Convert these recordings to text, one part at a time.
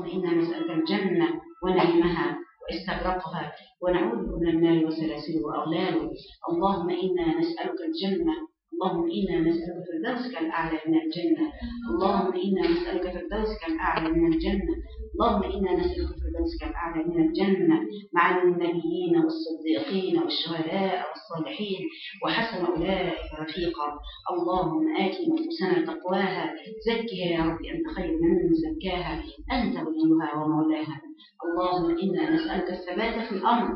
اللهم إنا نسألك الجنة ونعيمها وأستغرقها ونعوذ من النار وسلاسل وأغلاله اللهم إنا نسألك الجنة. اللهم إنا نسألك فردوسك الأعلى من الجنة. اللهم إنا نسألك فردوسك الأعلى من الجنة. اللهم إنا نسألك فردوسك الأعلى من الجنة مع النبيين والصديقين والشهداء والصالحين وحسن أولئك رفيقا. اللهم آت نفوسنا تقواها زكها يا رب أنت خير من زكاها أنت وليها ومولاها. اللهم إنا نسألك الثبات في الأمر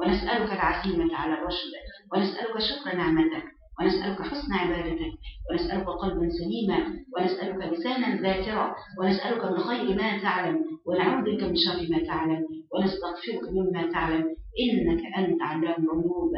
ونسألك العزيمة على الرشد ونسألك شكر نعمتك. ونسألك حسن عبادتك ونسألك قلبا سليما ونسألك لسانا ذاكرا ونسألك من خير ما تعلم ونعوذ بك من شر ما تعلم ونستغفرك مما تعلم إنك أنت علام الغيوب.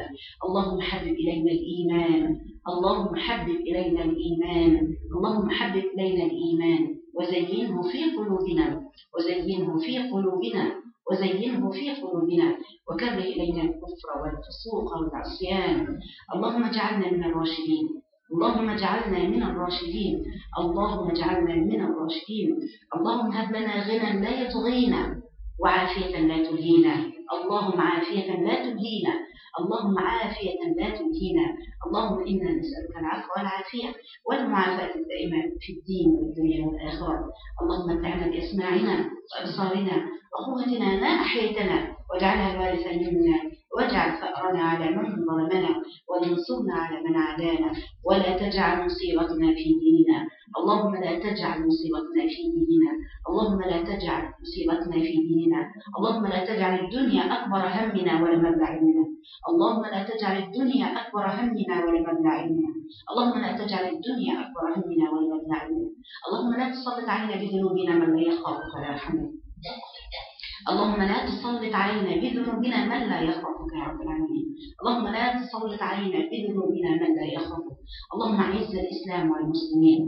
اللهم حبب إلينا الإيمان اللهم حبب إلينا الإيمان اللهم حبب إلينا الإيمان وزينه في قلوبنا وزينه في قلوبنا. وزينه في قلوبنا وكره إلينا الكفر والفسوق والعصيان. اللهم اجعلنا من الراشدين. اللهم اجعلنا من الراشدين. اللهم اجعلنا من الراشدين. اللهم هب لنا غنى لا يطغينا وعافية لا تلهينا. اللهم عافية لا تلهينا. اللهم عافية لا تلهينا اللهم إنا نسألك العفو والعافية والمعافاة الدائمة في الدين والدنيا والآخرة. اللهم متعنا بأسماعنا وأبصارنا وقوتنا ما أحييتنا واجعلها الوارث منا. واجعل ثأرنا على من ظلمنا وانصرنا على من عادانا ولا تجعل مصيبتنا في ديننا. اللهم لا تجعل مصيبتنا في ديننا. اللهم لا تجعل مصيبتنا في ديننا. اللهم لا تجعل الدنيا أكبر همنا ولا مبلغ علمنا. اللهم لا تجعل الدنيا أكبر همنا ولا مبلغ علمنا. اللهم لا تجعل الدنيا أكبر همنا ولا مبلغ علمنا. اللهم لا تسلط علينا بذنوبنا من لا يخافك ولا يرحمنا. اللهم لا تسلط علينا بذنوبنا من لا يخافك يا رب العالمين. اللهم لا تسلط علينا بذنوبنا من لا يخافك. اللهم أعز الإسلام والمسلمين.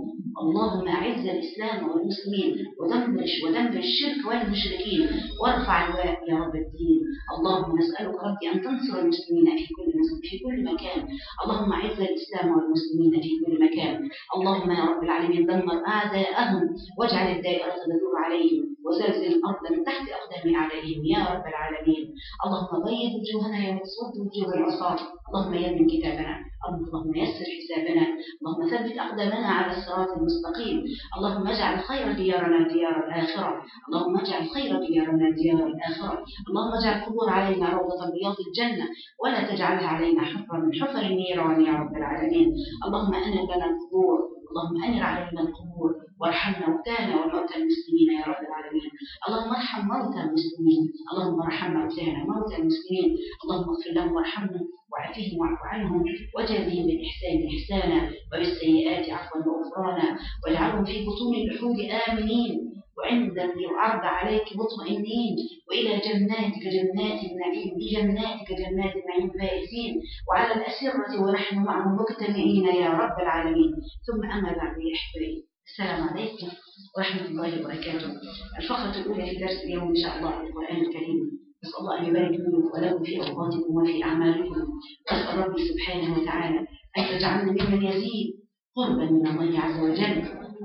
اللهم أعز الإسلام والمسلمين. ودمر ودمر الشرك والمشركين. وارفع الواء يا رب الدين. اللهم نسألك ربي أن تنصر المسلمين في كل في كل مكان. اللهم أعز الإسلام والمسلمين في كل مكان. اللهم يا رب العالمين دمر أعداءهم واجعل الدائرة تدور عليهم. وزلزل الأرض من تحت اقدام عليهم يا رب العالمين. اللهم بيض وجوهنا يوم تسود وجوه العصاة اللهم يمن كتابنا. اللهم يسر حسابنا. اللهم ثبت أقدامنا على الصراط المستقيم. اللهم اجعل خير ديارنا ديار الآخرة. اللهم اجعل خير ديارنا ديار الآخرة. اللهم اجعل القبور علينا روضة رياض الجنة. ولا تجعلها علينا حفرا. من حفر النيران يا رب العالمين. اللهم أنر لنا القبور. اللهم أنر علينا القبور وارحم موتانا وموتى المسلمين يا رب العالمين. اللهم ارحم موتى المسلمين. اللهم ارحم موتانا موتى المسلمين. اللهم اغفر لهم وارحمهم وعافهم واعف عنهم وجازهم بالإحسان إحسانا وبالسيئات عفوا وغفرانا. واجعلهم في بطون البحور آمنين. وعند العرض عليك مطمئنين وإلى جناتك جنات النعيم بجناتك جنات النعيم فائزين وعلى الأسرة ونحن معهم مجتمعين يا رب العالمين. ثم أما بعد يا أحبائي السلام عليكم ورحمة الله وبركاته. الفقرة الأولى في درس اليوم إن شاء الله القرآن الكريم. نسأل الله أن يبارك لكم ولكم في أوقاتكم وفي أعمالكم. وأسأل ربي سبحانه وتعالى أن تجعلنا ممن يزيد قربا من الله عز وجل.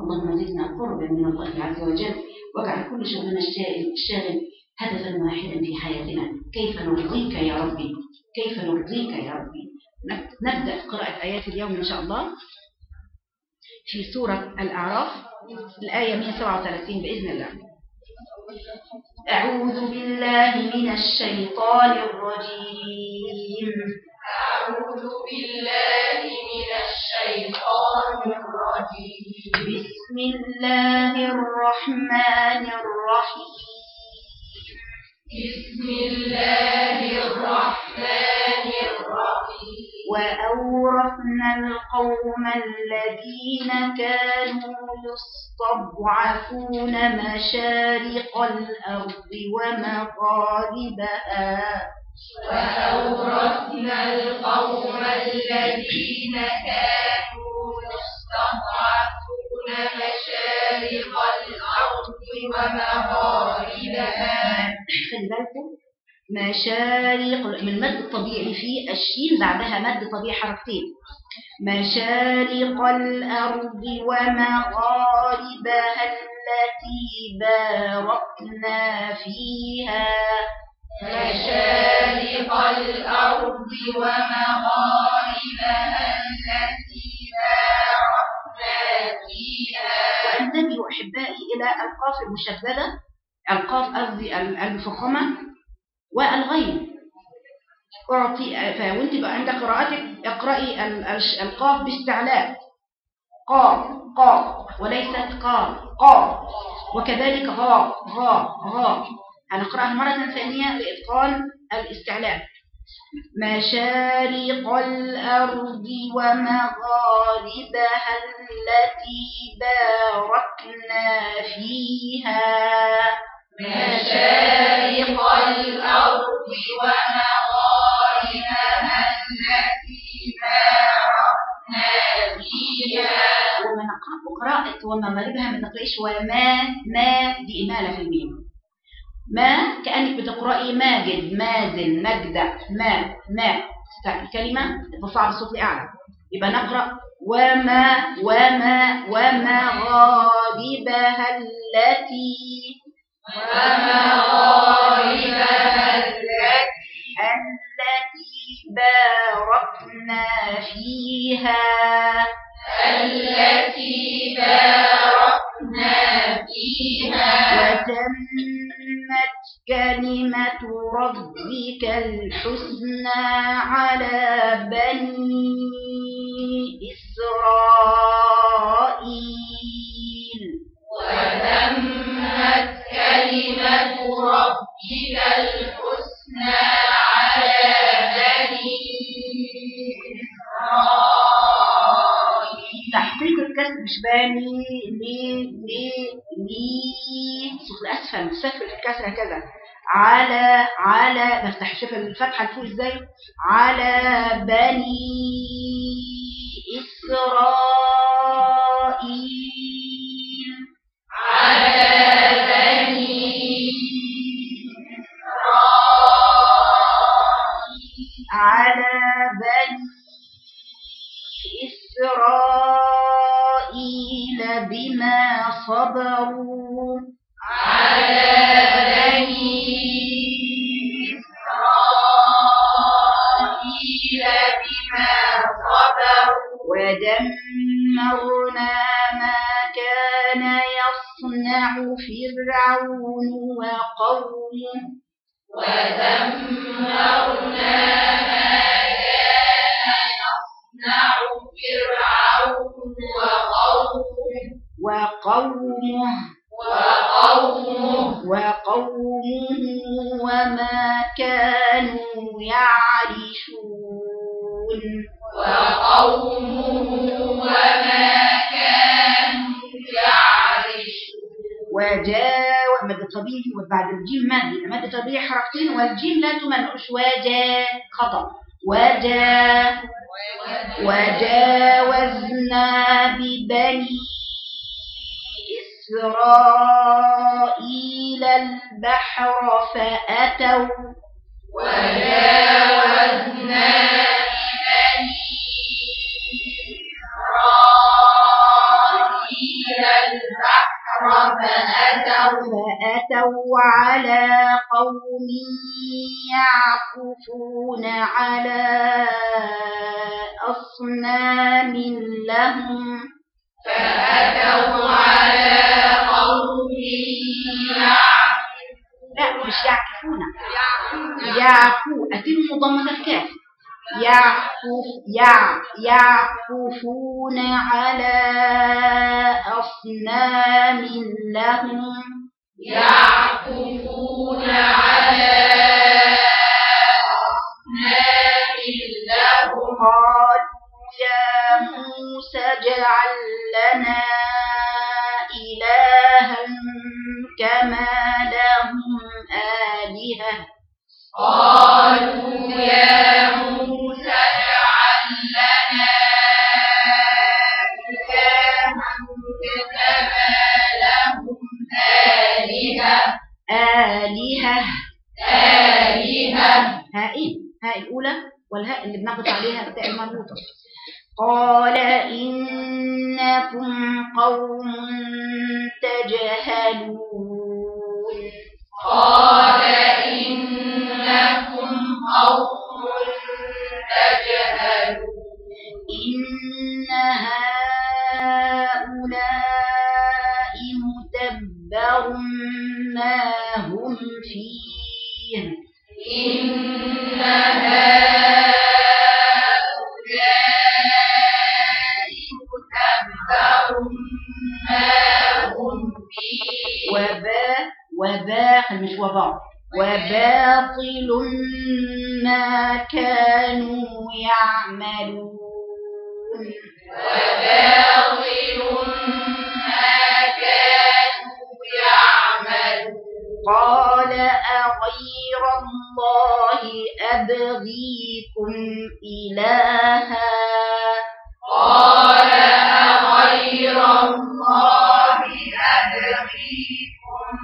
اللهم زدنا قربا من الله عز وجل. واجعل كل شغلنا الشاغل هدفا واحدا في حياتنا. كيف نرضيك يا ربي؟ كيف نرضيك يا ربي؟ نبدأ قراءة آيات اليوم إن شاء الله. في سورة الأعراف الآية 137 بإذن الله. أعوذ بالله من الشيطان الرجيم. أعوذ بالله من الشيطان الرجيم. بسم الله الرحمن الرحيم. بسم الله الرحمن الرحيم. وأورثنا القوم الذين كانوا يستضعفون مشارق الأرض ومغاربها. وأورثنا القوم الذين كانوا يستضعفون مشارق الأرض ومغاربها. خلي بالكم مشارق من المد الطبيعي في الشين بعدها مد طبيعي حركتين. مشارق الأرض ومغاربها التي باركنا فيها. مشارق الأرض ومغاربها التي باركنا فيها. أحبائي إلى ألقاف المشدده ألقاف قصدي ال- المفخمه والغين أعطي فوانت بقى عند قراءتك الش- القاف باستعلاء. قاف قاف وليست قاف قاف. وكذلك غا غا غا هنقراها مرة ثانية لإتقان الاستعلاء. مشارق الأرض ومغاربها التي باركنا فيها. مشارق الأرض ومغاربها التي باركنا فيها. نقرأ قراءة ومغاربها ما تقرأيش وما ما دي إمالة في الميم. ما؟ كأنك بتقرأي ماجد مازن مجدة ما ما تستعمل الكلمة؟ تصعب الصوت لأعلى. يبقى نقرأ وما وما ومغاربها التي. ومغاربها التي. التي باركنا فيها. التي باركنا فيها. وتمت كلمة ربك الحسنى على بني إسرائيل. وتمت كلمة ربك الحسنى على بني إسرائيل. الكسر مش باني لي لي لي صوت الأسفل سفل الكسر هكذا. على على بفتح شوف الفتحة لفوق إزاي؟ على بني إسرائيل. ودمرنا ما كان يصنع فرعون وقومه. ودمرنا وبعد الجيم مد مد طبيعي حركتين والجيم لا تمنعش. وجاء خطأ. وجاء وجاوزنا ببني إسرائيل البحر فأتوا يعكفون على الله أبغيكم إلها. قال أغير الله أبغيكم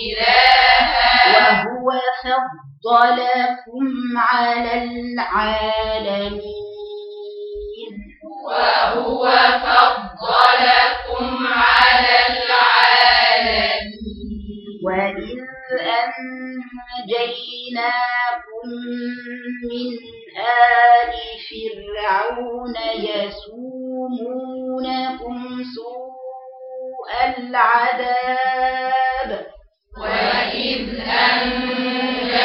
إلها. وهو فضلكم على العالمين. وهو فضلكم على العالمين. وإذ أنجيناكم من آل فرعون يسومونكم سوء العذاب وإذ أنجيناكم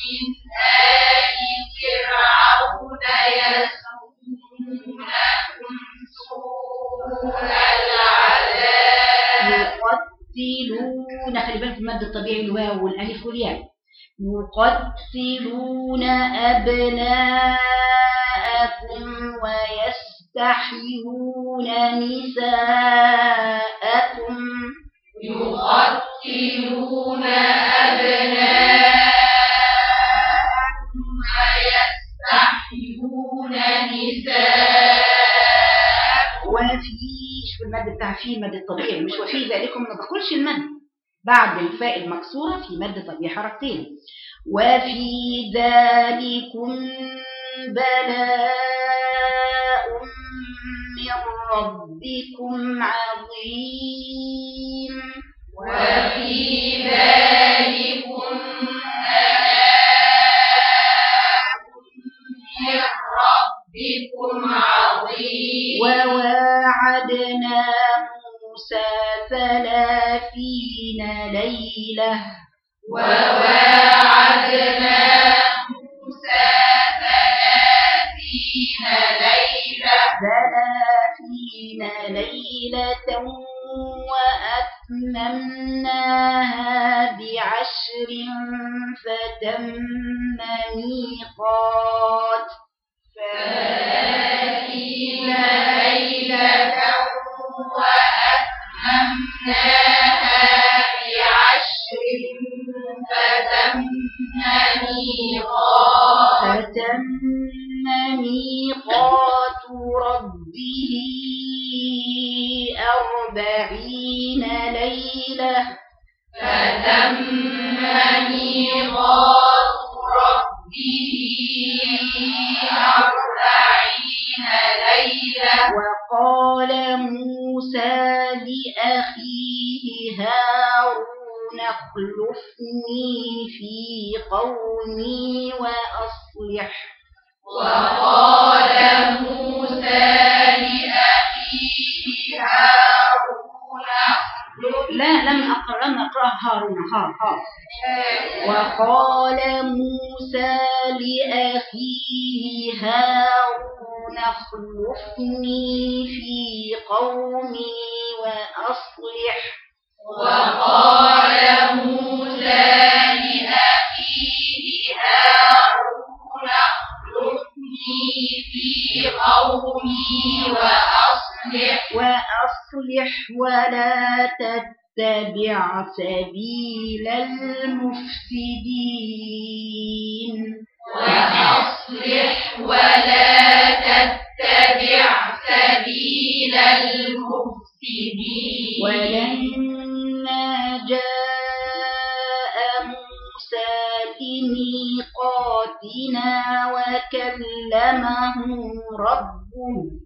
من آل فرعون يسومونكم سوء العذاب يقتلون خلي بالك المد الطبيعي الواو والألف والياء. يقتلون أبناءكم ويستحيون نساءكم. يقتلون أبناءكم ويستحيون نساءكم. وفي شوف المد بتاع في المد الطبيعي مش وفي ذلكم ما باخدش المد بعد الفاء المكسورة في مد طبيعي حركتين. وفي ذلكم بلاء من ربكم عظيم. وفي ذلكم ربكم عظيم. وواعدنا موسى ثلاثين ليلة. وواعدنا موسى ثلاثين ليلة. ثلاثين ليلة وأتممناها بعشر فتم ميقات. ثلاثين ليلة وأتممناها بعشر فتم ميقات فتم ميقات ربه أربعين ليلة فتم ميقات ربه وقال موسى لأخيه هارون اخلفني في قومي وأصلح. وقال موسى لأخيه هارون لا لم أقرأ لم أقرأ هارون. ها ها. وقال موسى لأخيه هارون اخلفني في قومي وأصلح. وقال موسى لأخيه هارون اخلفني في قومي وأصلح. وأصلح. ولا تتبع سبيل المفسدين وأصلح ولا تتبع سبيل المفسدين ولما جاء موسى لميقاتنا وكلمه ربه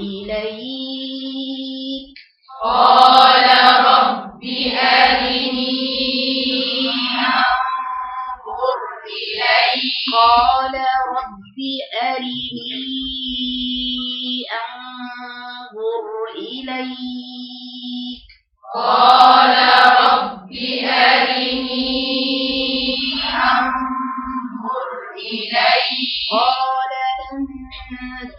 إليك قال رب أرني قال رب أرني أنظر إليك. قال رب أرني أنظر إليك. قال لن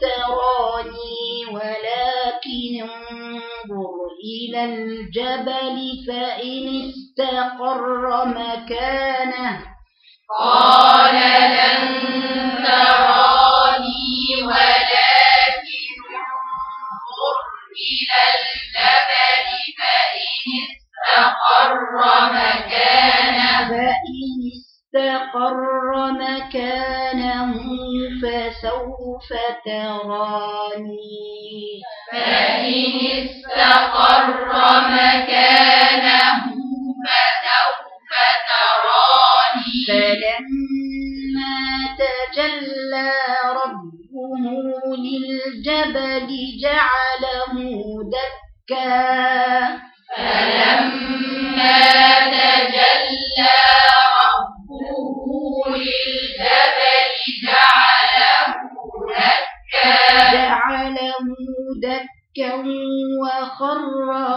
تراني ولكن انظر إلى الجبل فإن استقر مكانه. قال لن تراني ولكن انظر إلى الجبل فإن استقر مكانه. فإن استقر مكانه فسوف تراني. فإن استقر مكانه فسوف تراني فلما تجلى ربه للجبل جعله دكا. فلما تجلى ربه للجبل جعله دكا. جعله دكا وخر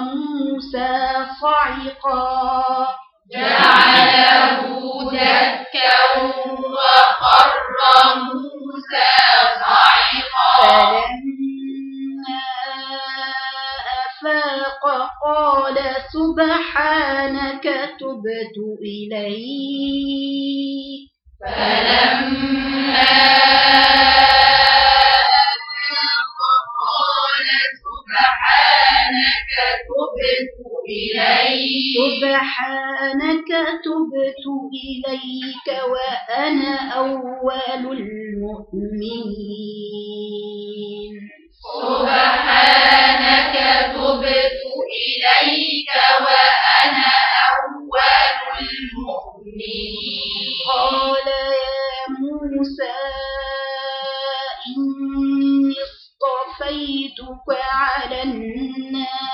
موسى صعقا. جعله دكا وخر موسى صعقا فلما أفاق قال سبحانك تبت إليك فلما أفاق قال سبحانك تبت إليك. سبحانك تبت إليك وأنا أول المؤمنين. سبحانك تبت إليك وأنا أول المؤمنين. قال يا موسى إني اصطفيتك على الناس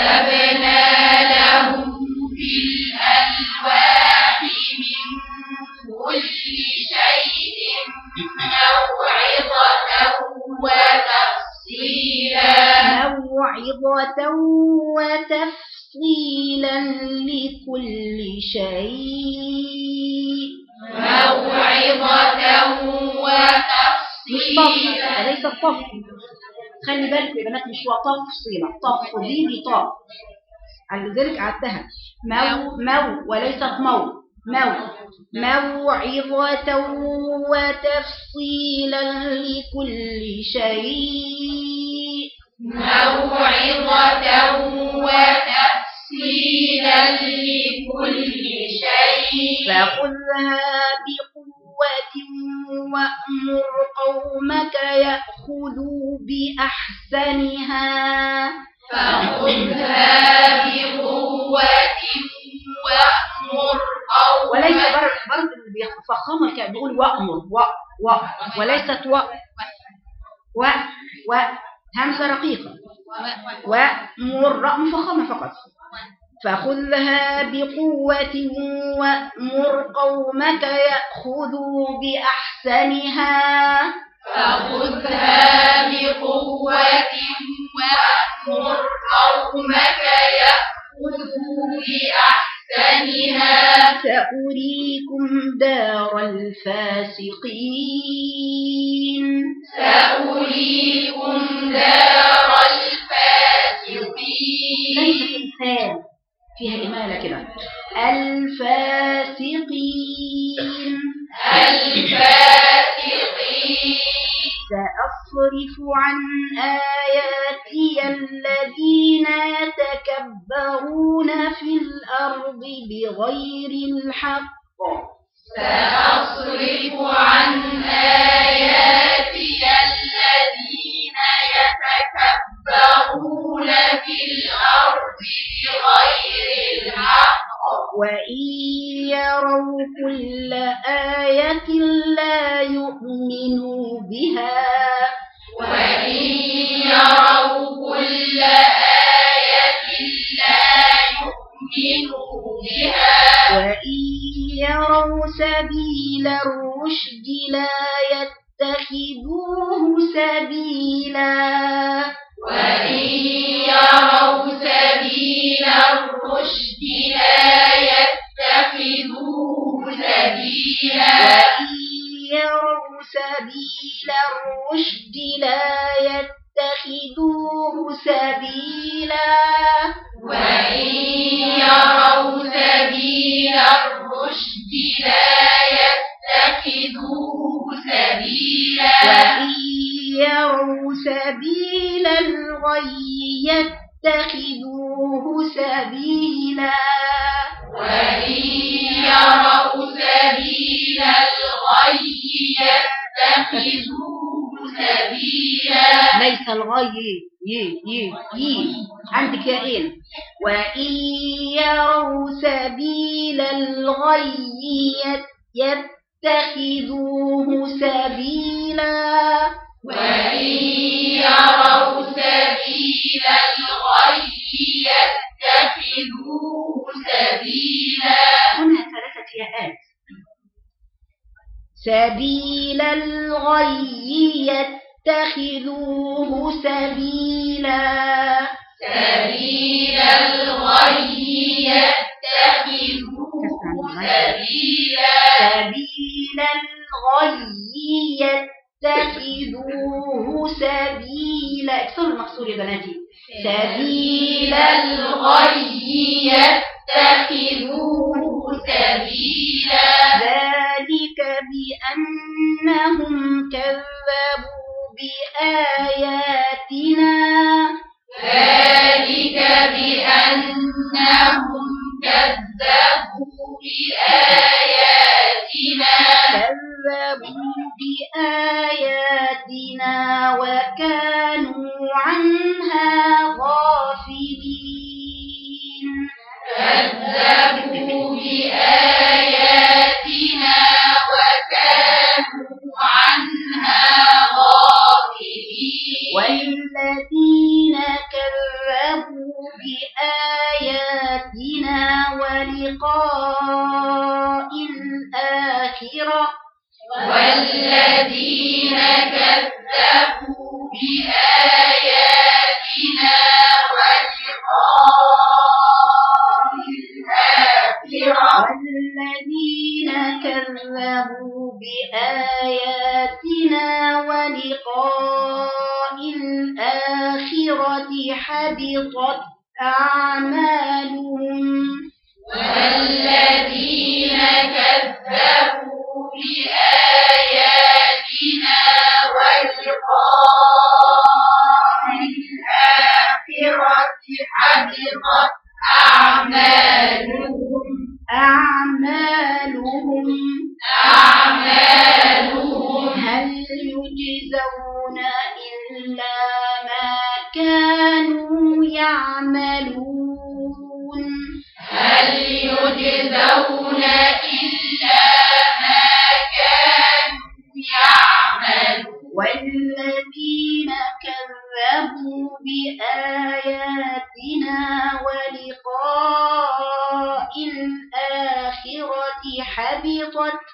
وكتبنا له في الألواح من كل شيء موعظة وتفصيلا. موعظة وتفصيلا لكل شيء. موعظة مش طف وتفصيلا. أليس الطف خلي بالكم يا بنات مش طف دي بطاء على ذلك عدتها مو مو وليست مو. مو. موعظة وتفصيلا لكل شيء. موعظة وتفصيلا لكل شيء. فخذها بقوة وأمر قومك يأخذوا بأحسنها. فخذها بقوة وأمر قومك. وليس برد فخامك بيقول وأمر و و وليست و و و همزة رقيقة وأمر مفخمة فقط. فخذها بقوة وأمر قومك يأخذوا بأحسنها. فخذها بقوة وأمر قومك يأخذوا بأحسنها. سأريكم دار الفاسقين. سأريكم دار الفاسقين. فيها إمالة كده. الفاسقين. الفاسقين. سأصرف عن آياتي الذين يتكبرون في الأرض بغير الحق. سأصرف عن آياتي الذين يتكبرون في الأرض بغير الحق. وإن يروا كل آية لا يؤمنوا بها. وإن يروا كل آية لا يؤمنوا بها. وإن يروا سبيل الرشد لا يتخذوه سبيلا. وإن يروا سبيل الرشد لا يتخذوه سبيلا. عندك يا إيه وإن يروا سبيل الغي يت- يتخذوه سبيلا. وإن يروا سبيل الغي يتخذوه سبيلا. هنا ثلاثة ياءات سبيل الغي يتخذوه سبيلا. سبيل الغي يتخذوه سبيلا سبيل الغي يتخذوه سبيلا اكسروا المكسور يا بناتي سبيل الغي يتخذوه سبيلا ذلك بأنهم كذبوا بآياتنا. ذلك بأنهم كذبوا بآياتنا. كذبوا بآياتنا وكانوا عنها غافلين. كذبوا بآياتنا وكانوا عنها غافلين. والذين كذبوا بآياتنا ولقاء الآخرة والذين كذبوا بآياتنا ولقاء الآخرة والذين كذبوا بآياتنا ولقاء الآخرة حبطت أعمالهم. والذين كذبوا بآياتنا ولقاء الآخرة حبطت أعمالهم. أعمالهم. أعمالهم. هل يجزون إلا ما كانوا يعملون. هل يجزون إلا ما كانوا يعملون؟ والذين كذبوا بآياتنا ولقاء الآخرة حبطت.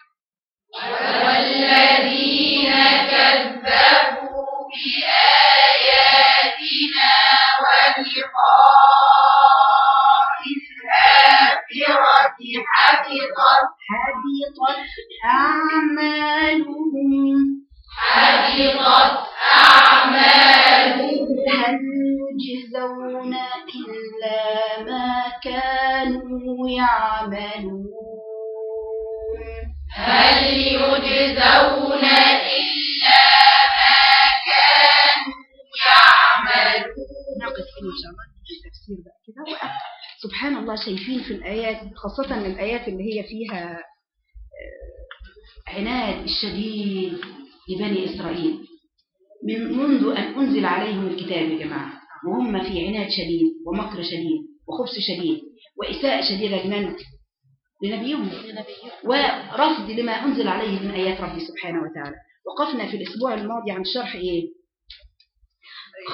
والذين كذبوا خاصة الآيات اللي هي فيها آه، عناد الشديد لبني إسرائيل. من منذ أن أنزل عليهم الكتاب يا جماعة وهم في عناد شديد ومكر شديد وخبث شديد وإساءة شديدة لمن؟ لنبيهم. ورفض لما أنزل عليه من آيات ربي سبحانه وتعالى. وقفنا في الأسبوع الماضي عن شرح إيه؟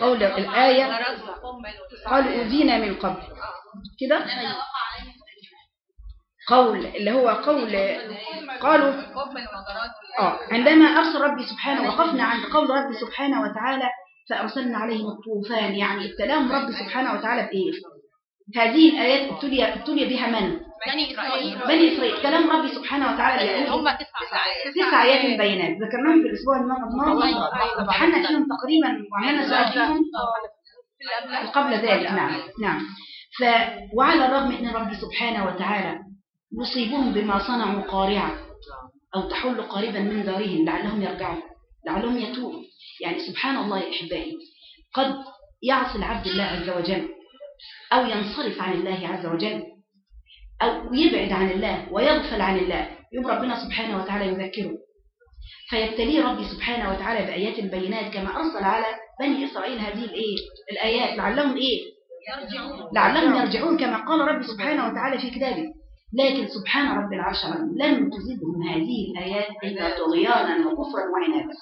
قول الآية. قال أوذينا من قبل. كده؟ قول اللي هو قول قالوا آه عندما أرسل ربي سبحانه وقفنا عند قول ربي سبحانه وتعالى فأرسلنا عليهم الطوفان. يعني ابتلاهم ربي سبحانه وتعالى بإيه هذه الآيات ابتلي, ابتلي بها من؟ بني إسرائيل. بني إسرائيل. كلام ربي سبحانه وتعالى اللي يقول هم تسع آيات. تسع آيات بينات ذكرناهم في الأسبوع الماضي وامتحنا فيهم تقريبا وعملنا سؤال فيهم. قبل ذلك نعم. نعم. ف وعلى الرغم إن ربي سبحانه وتعالى يصيبهم بما صنعوا قارعة أو تحل قريبا من دارهم لعلهم يرجعوا لعلهم يتوبوا يعني سبحان الله يا أحبائي قد يعصي العبد الله عز وجل أو ينصرف عن الله عز وجل أو يبعد عن الله ويغفل عن الله يبقى ربنا سبحانه وتعالى يذكره فيبتليه ربي سبحانه وتعالى بآيات بينات كما أرسل على بني إسرائيل هذه الإية؟ الآيات لعلهم إيه؟ لعلهم يرجعون كما قال ربي سبحانه وتعالى في كتابه لكن سبحان رب العرش العظيم لم تزدهم هذه الآيات إلا طغيانا وكفرا وعنادا.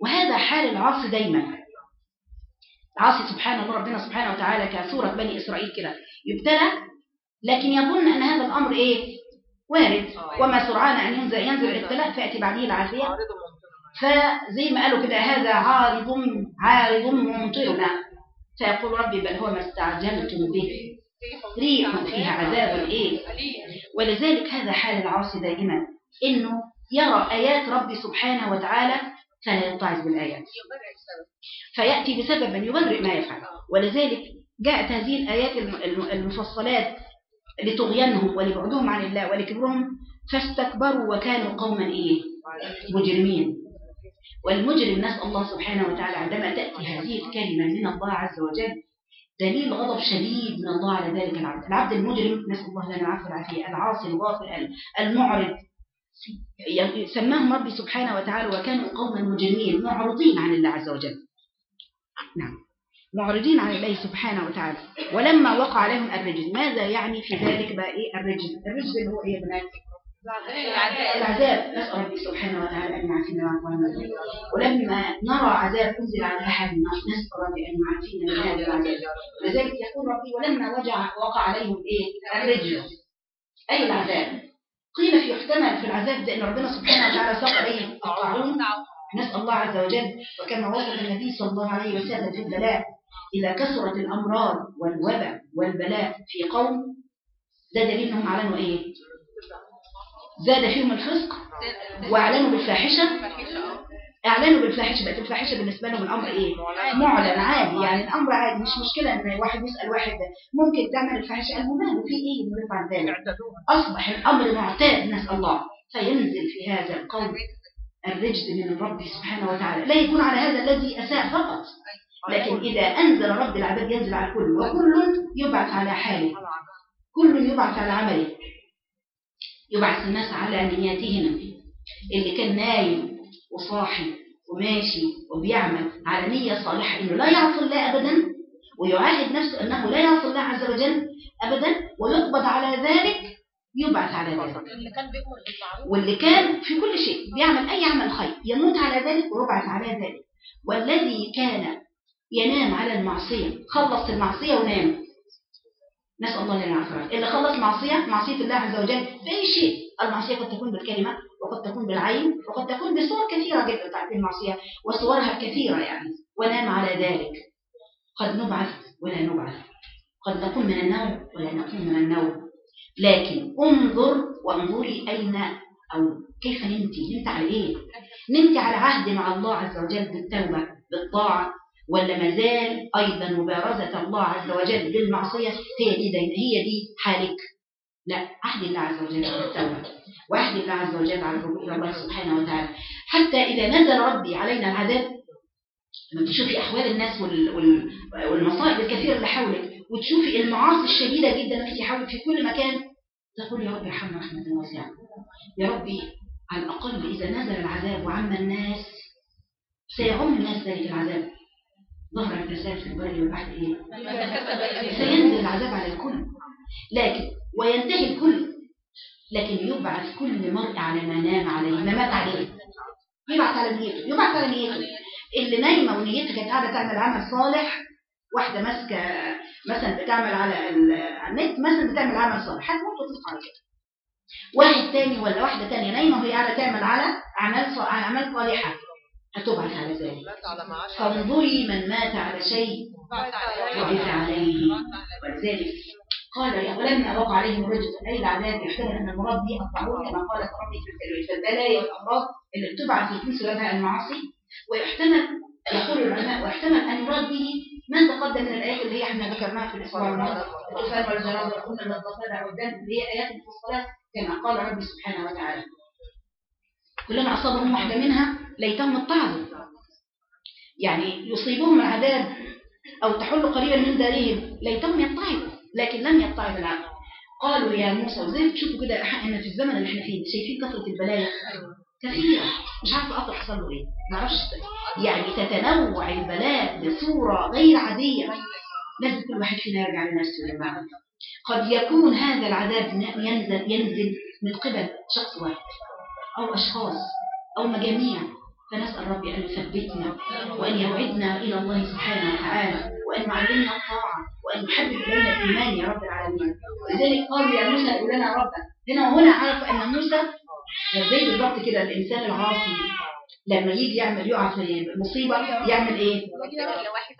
وهذا حال العاصي دايما. العاصي سبحان الله ربنا سبحانه وتعالى كسورة بني إسرائيل كده يبتلى لكن يظن أن هذا الأمر إيه؟ وارد. وما سرعان أن ينزل, ينزل الابتلاء فيأتي بعده العافية. فزي ما قالوا كده هذا عارض عارض ممطرنا. فيقول ربي بل هو ما استعجلتم به. ريح فيها عذاب إيه ولذلك هذا حال العاصي دائما إنه يرى آيات ربي سبحانه وتعالى فلا يتعظ بالآيات. فيأتي بسبب يبرئ ما يفعل. ولذلك جاءت هذه الم- المفصلات لطغيانهم ولبعدهم عن الله ولكبرهم فاستكبروا وكانوا قوما إيه؟ مجرمين. والمجرم نسأل الله سبحانه وتعالى عندما تأتي هذه الكلمة من الله عز وجل دليل غضب شديد من الله على ذلك العبد. العبد المجرم نسأل الله لنا العفو والعافية العاصي الغافل المعرض. سماهم ربي سبحانه وتعالى وكانوا قوما مجرمين معرضين عن الله عز وجل. نعم. معرضين عن الله سبحانه وتعالى. ولما وقع عليهم الرجز ماذا يعني في ذلك بقى إيه الرجز؟ الرجز اللي هو إيه يا بنات العذاب. نسأل ربي سبحانه وتعالى أن يعافينا وعنه ولما نرى عذاب أنزل على أحد نسأل ربي أن يعافينا من هذا العذاب. لذلك يقول ربي ولما وجع وقع عليهم إيه؟ الرجل. أي العذاب؟ قيل في يحتمل في العذاب ده أن ربنا سبحانه وتعالى ساق عليهم الطاعون نسأل الله عز وجل. وكما وصف النبي صلى الله عليه وسلم في البلاء. إذا كثرت الأمراض والوباء والبلاء في قوم ده دليل أنهم أعلنوا إيه؟ زاد فيهم الفسق واعلنوا بالفاحشة. اعلنوا بالفاحشة بقت الفاحشة بالنسبة لهم الأمر إيه؟ معلن عادي يعني الأمر عادي مش مشكلة إن واحد يسأل واحد ممكن تعمل الفاحشة قال ماله في إيه اللي يفعل ذلك؟ أصبح الأمر معتاد نسأل الله. فينزل في هذا القول الرجز من الرب سبحانه وتعالى. لا يكون على هذا الذي أساء فقط. لكن إذا أنزل رب العباد ينزل على الكل وكل يبعث على حاله. كل يبعث على عمله. يبعث الناس على نياتهم. اللي كان نايم وصاحي وماشي وبيعمل على نية صالحة إنه لا يعصي الله أبدا ويعاهد نفسه أنه لا يعصي الله عز وجل أبدا ويقبض على ذلك يبعث على ذلك. واللي كان في كل شيء بيعمل أي عمل خير يموت على ذلك ويبعث على ذلك. والذي كان ينام على المعصية خلص المعصية ونام. نسأل الله لنا العافية اللي خلص معصية معصية الله عز وجل في أي شيء المعصية قد تكون بالكلمة وقد تكون بالعين وقد تكون بصور كثيرة جدا تعرف المعصية وصورها كثيرة يعني. ونام على ذلك. قد نبعث ولا نبعث. قد نقوم من النوم ولا نقوم من النوم. لكن انظر وانظري أين أو كيف نمتي؟ نمت على إيه؟ نمت على عهد مع الله عز وجل بالتوبة بالطاعة ولا مازال أيضا مبارزة الله عز وجل بالمعصية هي دي دين هي دي حالك. لا عهد الله عز وجل بالتوبة وعهد الله عز وجل على الرجوع إلى الله سبحانه وتعالى. حتى إذا نزل ربي علينا العذاب لما تشوفي أحوال الناس وال- وال- والمصائب الكثيرة اللي حولك وتشوفي المعاصي الشديدة جدا التي حولك في كل مكان تقول يا رب ارحمنا رحمة واسعة يا ربي على الأقل إذا نزل العذاب وعم الناس سيعم الناس ذلك العذاب. ظهر الفساد في البر والبحر إيه؟ سينزل العذاب على الكل. لكن وينتهي الكل. لكن يبعث كل مرء على ما نام عليه ما مات عليه. يبعث على نيته يبعث على نيته. اللي نايمة ونيتها كانت قاعدة تعمل عمل صالح واحدة ماسكة مثلا بتعمل على ال- على النت مثلا بتعمل عمل صالح. هتموت وتصحى على كده. واحد تاني ولا واحدة تانية نايمة وهي قاعدة تعمل على اعمال اعمال صالحة. هتبعث على ذلك. فانظري من مات على شيء وعث عليه. ولذلك قال يا ولما وقع عليهم الرجل. أي العذاب يحتمل أن المراد به الطاعون كما قالت ربي في التلويث فالبلايا والامراض اللي بتبعث في سببها المعاصي. ويحتمل يقول العلماء ويحتمل أن يراد به ما تقدم من الآيات اللي هي إحنا ذكرناها في الأسبوع الماضي. الطوفان والجراد والقمل والضفادع والدم اللي هي آيات المفصلات كما قال ربي سبحانه وتعالى. كلما أصابهم واحدة منها ليتهم اتعظوا يعني يصيبهم العذاب أو تحل قريبا من دارهم ليتهم يتعظوا لكن لم يتعظ العبد قالوا يا موسى وزي تشوفوا كده إحنا في الزمن اللي إحنا فيه شايفين كثرة البلايا كثيرة مش عارفة أطلع حصل له إيه. ما أعرفش. يعني تتنوع البلاء بصورة غير عادية. لازم كل واحد فينا يرجع لنفسه يا جماعة. قد يكون هذا العذاب ينزل ينزل من قبل شخص واحد. أو أشخاص أو مجاميع فنسأل ربي أن يثبتنا وأن يوعدنا إلى الله سبحانه وتعالى وأن يعلمنا الطاعة وأن يحبب إلينا الإيمان يا رب العالمين. ولذلك قالوا يا موسى لنا ربك هنا وهنا عرف أن موسى زي بالضبط كده الإنسان العاصي. لما يجي يعمل يقع في مصيبة يعمل إيه؟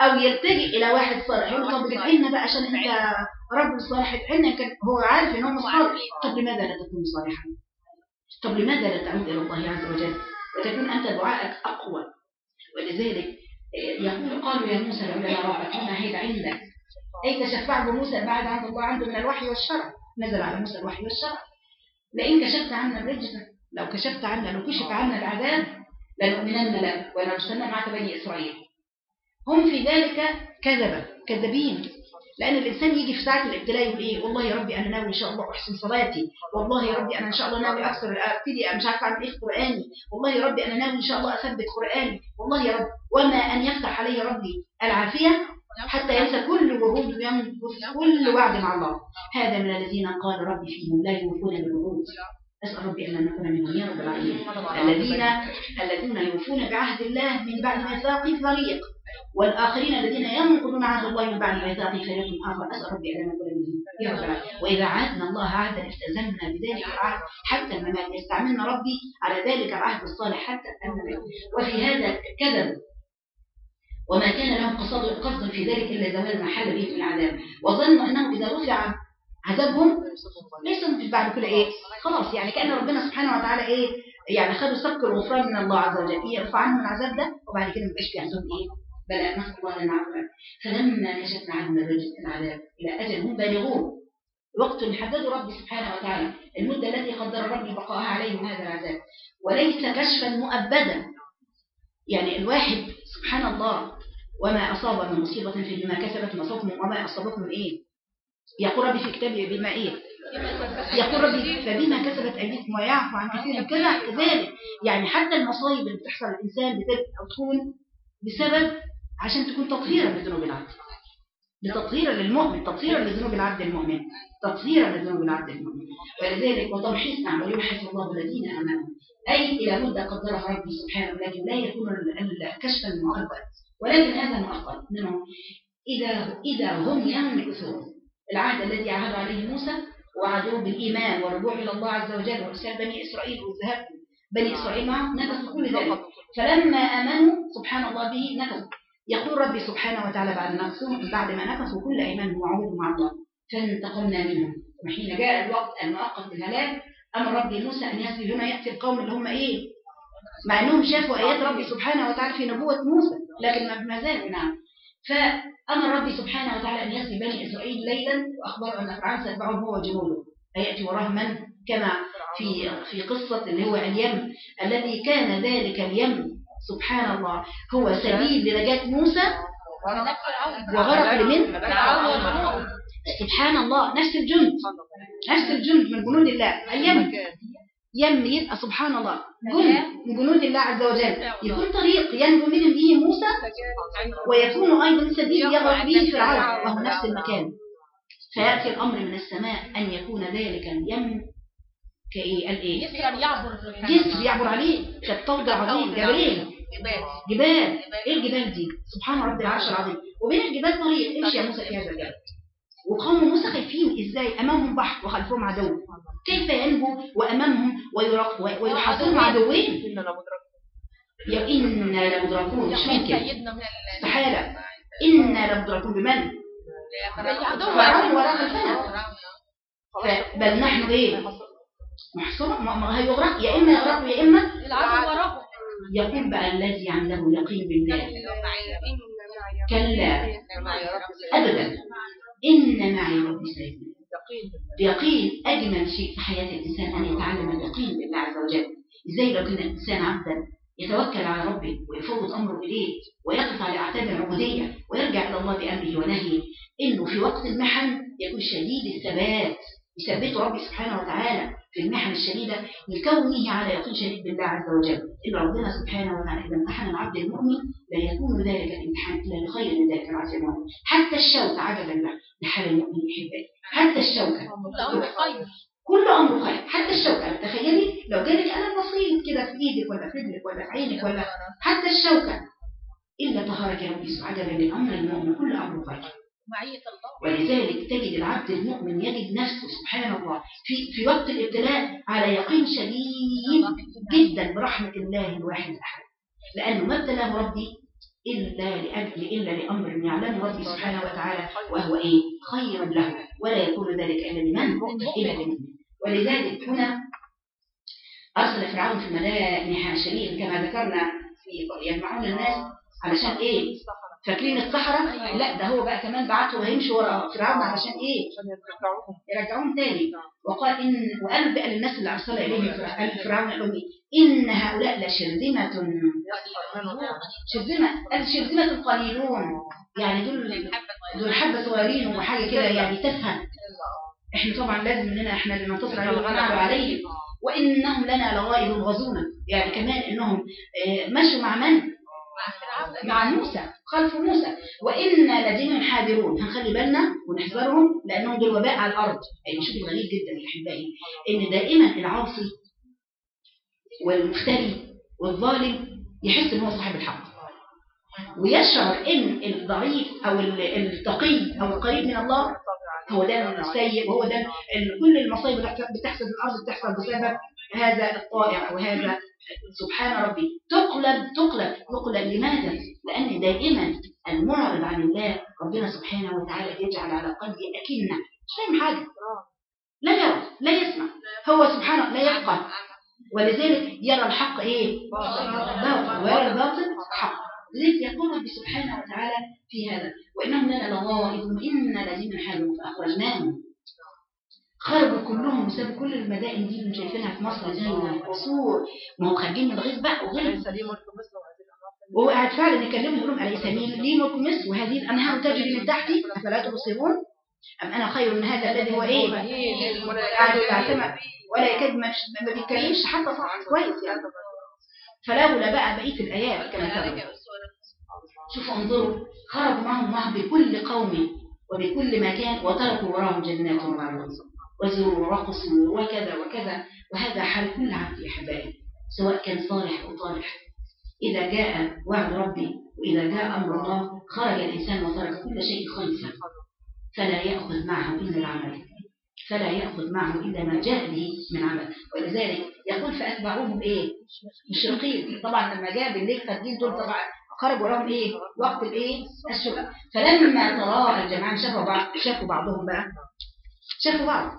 أو يلتجئ إلى واحد صالح. يقول طب ادعينا بقى عشان أنت رب صالح ادعينا كان هو عارف إن هو مش صالح طب لماذا لا تكون صالحا؟ طب لماذا لا تعود إلى الله عز وجل؟ وتكون أنت دعائك أقوى. ولذلك يقول قالوا يا موسى لو لنا ربك هنا هيدا عندك. أي تشفع بموسى بعد عند الله عنده من الوحي والشرع؟ نزل على موسى الوحي والشرع. لئن كشفت عنا الرجس لو كشفت عنا لو كشف عنا العذاب لنؤمنن لك ولنرسلن معك بني إسرائيل. هم في ذلك كذبة كذابين. لأن الإنسان يجي في ساعة الابتلاء يقول إيه والله يا ربي أنا ناوي إن شاء الله أحسن صلاتي والله يا ربي أنا إن شاء الله ناوي أكثر أبتدي مش عارفة أعمل إيه في قرآني والله يا ربي أنا ناوي إن شاء الله أثبت قرآني والله يا رب وما أن يفتح علي ربي العافية حتى ينسى كل وعود وينقص كل وعد مع الله. هذا من الذين قال ربي فيهم لا يوفون بالوعود أسأل ربي أن نكون منهم يا رب العالمين. الذين الذين يوفون بعهد الله من بعد ميثاقه فريق. والآخرين الذين ينقضون عهد الله من بعد ميثاقه فريق آخر. أسأل ربي أن نكون العالمين. وإذا عادنا الله عهدا التزمنا بذلك العهد حتى الممات يستعملنا ربي على ذلك العهد الصالح حتى الممات وفي هذا كذب وما كان لهم قصد قصد في ذلك إلا زوال ما حل به من العذاب. وظنوا أنهم إذا رفع عذابهم ليس بعد كل إيه؟ خلاص يعني كأن ربنا سبحانه وتعالى إيه؟ يعني خدوا سبق الغفران من الله عز وجل. يرفع عنهم العذاب ده وبعد كده ما يبقاش في عندهم إيه؟ بلاء نسأل الله عفوا فلما كشفنا عنهم العذاب إلى أجل هم بالغون وقت حدده ربي سبحانه وتعالى المدة التي قدر ربي بقائها عليهم هذا العذاب. وليس كشفا مؤبدا. يعني الواحد سبحان الله وما أصاب من مصيبة في بما كسبت مصابكم وما أصابكم إيه؟ يقول ربي في كتابه بما إيه؟ يقول ربي فبما كسبت أيديكم ويعفو عن كثير كذا كذلك. يعني حتى المصايب اللي بتحصل للإنسان بتبقى تكون بسبب عشان تكون تطهيرا لذنوب العبد. لتطهيرا للمؤمن تطهيرا لذنوب العبد المؤمن. تطهيرا لذنوب العبد المؤمن. ولذلك وتمحيص نعم ويمحص الله الذين آمنوا. أي إلى مدة قدرها ربي سبحانه لكن لا يكون الكشف المؤبد ولكن هذا مؤقت. منهم إذا إذا هم ينكثون. العهد الذي عهد عليه موسى وعدوه بالإيمان والرجوع إلى الله عز وجل. وإرسال بني إسرائيل والذهاب بني إسرائيل معه نكثوا كل ذلك. فلما آمنوا سبحان الله به نكثوا يقول ربي سبحانه وتعالى بعد نكثوا بعد ما نكثوا كل أيمانهم وعهودهم مع الله. فانتقمنا منهم وحين جاء الوقت المؤقت للهلاك أمر ربي موسى أن يسري هنا يأتي القوم اللي هم إيه؟ مع أنهم شافوا آيات ربي سبحانه وتعالى في نبوة موسى لكن ما- زالوا نعم. فأمر ربي سبحانه وتعالى أن يسري بني إسرائيل ليلا وأخبر أن فرعون سيتبعهم هو وجنوده. فيأتي وراه من؟ كما في في قصة اللي هو اليم الذي كان ذلك اليم. سبحان الله. هو سبيل لنجاة موسى وغرق لمن؟ سبحان الله. نفس الجند. نفس الجند من جنود الله. اليم يم يبقى سبحان الله. جند من جنود الله عز وجل. يكون طريق ينجو منهم به موسى. ويكون أيضا سبيل يغرق به فرعون. وهو نفس المكان. فيأتي الأمر من السماء أن يكون ذلك اليم كإيه قال إيه؟ يسر يعبر جسر يعبر عليه. كالطود العظيم جبلين جبال. إيه الجبال دي؟ سبحان رب العرش العظيم. وبين الجبال طريق. امشي يا موسى في هذا الجبل؟ وقوم موسى خايفين. إزاي؟ أمامهم بحر وخلفهم عدو. كيف ينجو وأمامهم ويرق- ويحاصرهم عدوين يا إنا لمدركون مش ممكن استحالة. إنا لمدركون بمن؟ وراء خلفنا بل نحن إيه؟ محصور ما هيغرق يا إما يغرق يا إما العدو وراهم يقول بقى الذي عنده يقين بالله. كلا. أبدا. إن معي ربي سيهدين اليقين أجمل شيء في حياة الإنسان أن يتعلم اليقين بالله عز وجل. إزاي لو كان الإنسان عبدا؟ يتوكل على ربه ويفوض أمره إليه ويقف على أعتاب العبودية ويرجع إلى الله بأمره ونهيه. إنه في وقت المحن يكون شديد الثبات. يثبته ربي سبحانه وتعالى. في المحن الشديدة لكونه على يقين شديد بالله عز وجل. إن ربنا سبحانه وتعالى إذا امتحن العبد المؤمن لا يكون ذلك الامتحان إلا لخير من ذلك العبد المؤمن. حتى الشوكة عجبا له لحال المؤمن يحبه. حتى الشوكة. كل امره خير. حتى الشوكة. تخيلي؟ لو جالك الم بسيط كده في إيدك ولا في رجلك ولا في عينك ولا حتى الشوكة. إلا طهرك يا ربي عجبا من أمر المؤمن. كل امره خير. معية الله ولذلك تجد العبد المؤمن يجد نفسه سبحان الله في في وقت الابتلاء على يقين شديد جدا برحمة الله الواحد الأحد. لأنه ما ابتلاه ربي إلا لأجل إلا لأمر يعلمه ربي سبحانه وتعالى وهو إيه؟ خيرا له ولا يكون ذلك إلا لمن؟ إلا لمن. ولذلك هنا أرسل فرعون في المدائن حاشرين كما ذكرنا في يجمعون الناس علشان إيه؟ فاكرين الصحراء؟ لا ده هو بقى كمان بعته وهيمشي ورا فرعون علشان إيه؟ يرجعوهم. تاني. وقال إن وقال بقى للناس اللي إليهم فرع- قال فرعون قال لهم إيه؟ إن هؤلاء لشرذمة. شرذمة قال شرذمة قليلون يعني دول دول حبة صغيرين وحاجة كده يعني تفهم إحنا طبعا لازم إننا إحنا اللي ننتصر عليهم ونعلو عليهم. وإنهم لنا لغائب غزونا. يعني كمان إنهم آه، مشوا مع من؟ مع موسى خلف موسى. وإنا لديهم حاذرون هنخلي بالنا ونحذرهم لأنهم دول وباء على الأرض. يعني شوف الغريب جدا يا أحبائي. إن دائما العاصي والمفتري والظالم يحس إن هو صاحب الحق. ويشعر إن الضعيف أو ال- التقي أو القريب من الله هو ده السيء وهو ده كل المصايب اللي بتحصل في الأرض بتحصل بسبب هذا الطائع وهذا سبحان ربي تقلب تقلب. تقلب لماذا؟ لأن دائما المعرض عن الله ربنا سبحانه وتعالى يجعل على قلبه أكنة. مش فاهم حاجة؟ لا يرى لا يسمع. هو سبحانه لا يفقه ولذلك يرى الحق إيه؟ باطل. ويرى الباطل حق. لذلك يقول رب سبحانه وتعالى في هذا وإنهم لنا لغائظ إن الذين حاربوا فأخرجناهم خرجوا كلهم بسبب كل المدائن دي اللي شايفينها في مصر زي قصور ما هو خارجين من الغيظ بقى وغير وهو قاعد فعلا يكلمهم يقول لهم أليس لي لي ملك مصر وهذه الأنهار تجري من تحتي؟ أفلا تبصرون؟ أم أنا خير من هذا الذي هو إيه؟ قاعد يعتمد ولا يكاد ما ما بيتكلمش حتى صح كويس يعني. فلولا بقى بقية الآيات كما ترى شوفوا انظروا خرجوا معهم معهم بكل قوم وبكل مكان وتركوا وراهم جنات وعيون وزروا ورقصوا وكذا وكذا وهذا حال كل عبد يا احبائي سواء كان صالح أو طالح. إذا جاء وعد ربي وإذا جاء أمر الله خرج الإنسان وترك كل شيء خيسا فلا يأخذ معه إلا العمل. فلا يأخذ معه إلا ما جاء به من عمل. ولذلك يقول فأتبعوهم إيه؟ مشرقين. طبعا لما جاء بالليل فالدين دول طبعا خرجوا لهم إيه؟ وقت الإيه؟ الشروق فلما تراءى الجمعان شافوا بعض شافوا بعضهم بقى. شافوا بعض.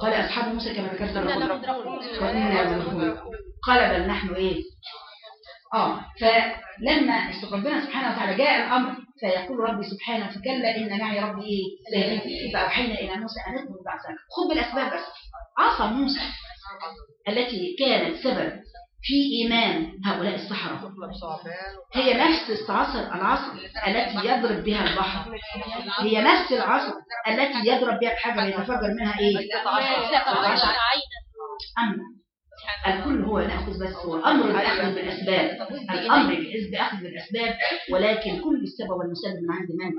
قال أصحاب موسى كما ذكرت قال بل نحن إيه؟ آه فلما ربنا سبحانه وتعالى جاء الأمر فيقول ربي سبحانه فكلا إن معي ربي إيه؟ فأوحينا إلى موسى أن اذهب بعثك. خذ بالأسباب بس. عصا موسى التي كانت سبب في إيمان. هؤلاء السحرة هي نفس العصر العصر التي يضرب بها البحر. هي نفس العصر التي يضرب بها الحجر يتفجر منها إيه؟ أمر الكل هو نأخذ بس هو أمر بأخذ بالأسباب. الأمر بأخذ بالأسباب ولكن كل السبب والمسبب من عند من؟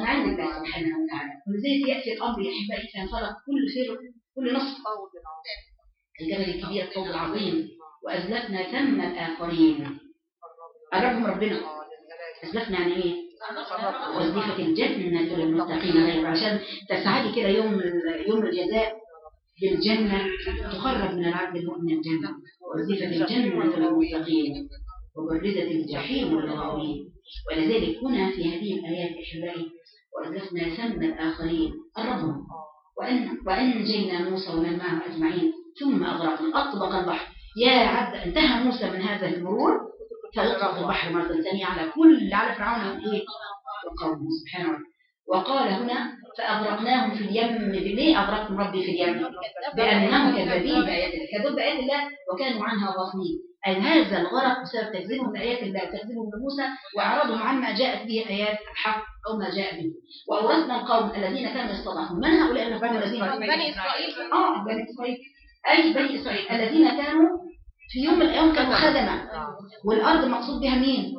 من عند الله سبحانه وتعالى. ولذلك يأتي الأمر يا أحبائي فانفرق كل خير كل نصف الجبل الكبير الطول العظيم. وأزلفنا ثم الآخرين. قربهم ربنا. أزلفنا يعني إيه؟ وأزلفت الجنة للمتقين غير عشان تسعدي كده يوم يوم الجزاء بالجنة تقرب من العبد المؤمن الجنة. وأزلفت الجنة للمتقين. وبرزت الجحيم للغاوين. ولذلك هنا في هذه الآيات أحبائي وأزلفنا ثم الآخرين. قربهم وأن وأنجينا موسى ومن معه أجمعين. ثم أغرقنا. أطبق البحر. يا عبد انتهى موسى من هذا المرور فيطلق البحر مرة ثانية على كل على فرعون وقومه. سبحانه وتعالى وقال هنا فأغرقناهم في اليم ليه أغرقتم ربي في اليم؟ بأنهم كذابين بآيات الله. كذبوا بآيات الله وكانوا عنها غافلين. أي هذا الغرق بسبب تكذيبهم بآيات الله وتكذيبهم بموسى وإعراضهم عما جاءت به آيات الحق أو ما جاء به. وأورثنا القوم الذين كانوا يستضعفون. من هؤلاء القوم الذين بني إسرائيل. آه بني إسرائيل. أي بني إسرائيل الذين كانوا في يوم من الأيام كانوا خدمة والأرض مقصود بها مين؟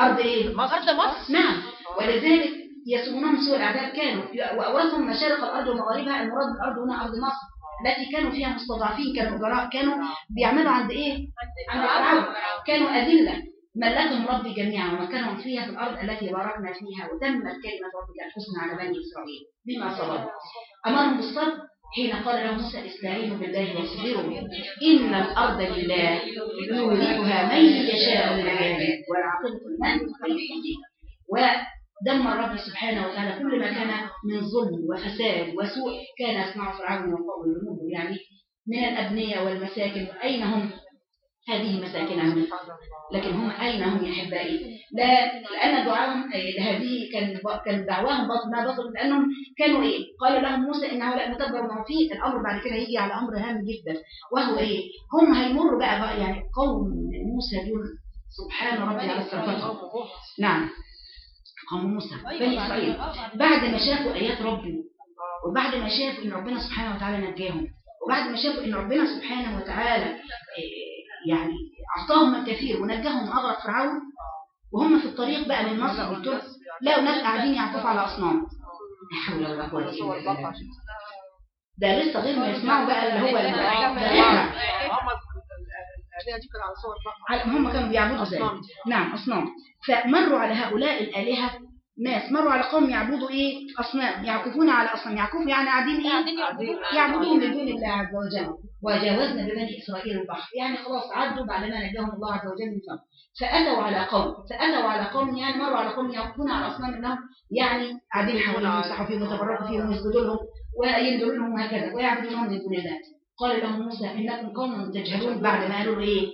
أرض إيه؟ أرض مصر. نعم. ولذلك يسومونهم سوء الأعداء. كانوا وأورثهم مشارق الأرض ومغاربها. المراد بالأرض هنا أرض مصر. التي كانوا فيها مستضعفين كانوا أجراء كانوا بيعملوا عند إيه؟ عند فرعون. كانوا أذلة. ملكهم ربي جميعا. ومكنهم فيها في الأرض التي باركنا فيها. وتمت كلمة ربك الحسنى على بني إسرائيل. بما صبروا. أمرهم بالصبر. حين قال له موسى استعينوا بالله واصبروا إن الأرض لله يورثها من يشاء من عباده. والعاقبة لمن المتقين ودمر ربي سبحانه وتعالى كل ما كان من ظلم وفساد وسوء كان يصنع فرعون وقوم الجنود يعني من الأبنية والمساكن أين هم؟ هذه مساكنهم. لكن هم أين هم يا أحبائي؟ لا لأن دعاهم هذه كان كان دعواهم ما باطل لأنهم كانوا إيه؟ قال لهم موسى إن هؤلاء متبر ما فيه الأمر بعد كده هيجي على أمر هام جدا. وهو إيه؟ هم هيمروا بقى, بقى يعني قوم موسى دول. سبحان ربي على صرفتهم نعم. قوم موسى. بني إسرائيل بعد ما شافوا آيات ربي وبعد ما شافوا إن ربنا سبحانه وتعالى نجاهم وبعد ما شافوا إن ربنا سبحانه وتعالى يعني أعطاهم الكثير ونجاهم من أغرق فرعون وهم في الطريق بقى من مصر قلت له لقوا ناس قاعدين يعكفوا على أصنام لا حول ولا بالله. ده لسه غير ما يسمعوا بقى اللي هو هم كانوا بيعبدوا ذلك نعم أصنام فمروا على هؤلاء الآلهة ناس مروا على قوم يعبدوا إيه؟ أصنام. يعكفون على أصنام. يعكفوا يعني قاعدين إيه؟ يعبدون من دون الله عز وجل. وجاوزنا ببني إسرائيل البحر. يعني خلاص عدوا بعد ما نجاهم الله عز وجل من فضل فاتوا على قوم. فاتوا على قوم يعني مروا على قوم يعكفون على أصنام انهم يعني قاعدين حواليهم يمسحوا فيهم ويتبركوا فيهم ويسجدوا لهم وينذروا لهم وهكذا. ويعبدونهم من دون الله. قال لهم موسى انكم قوم تجهلون بعد ما قالوا إيه؟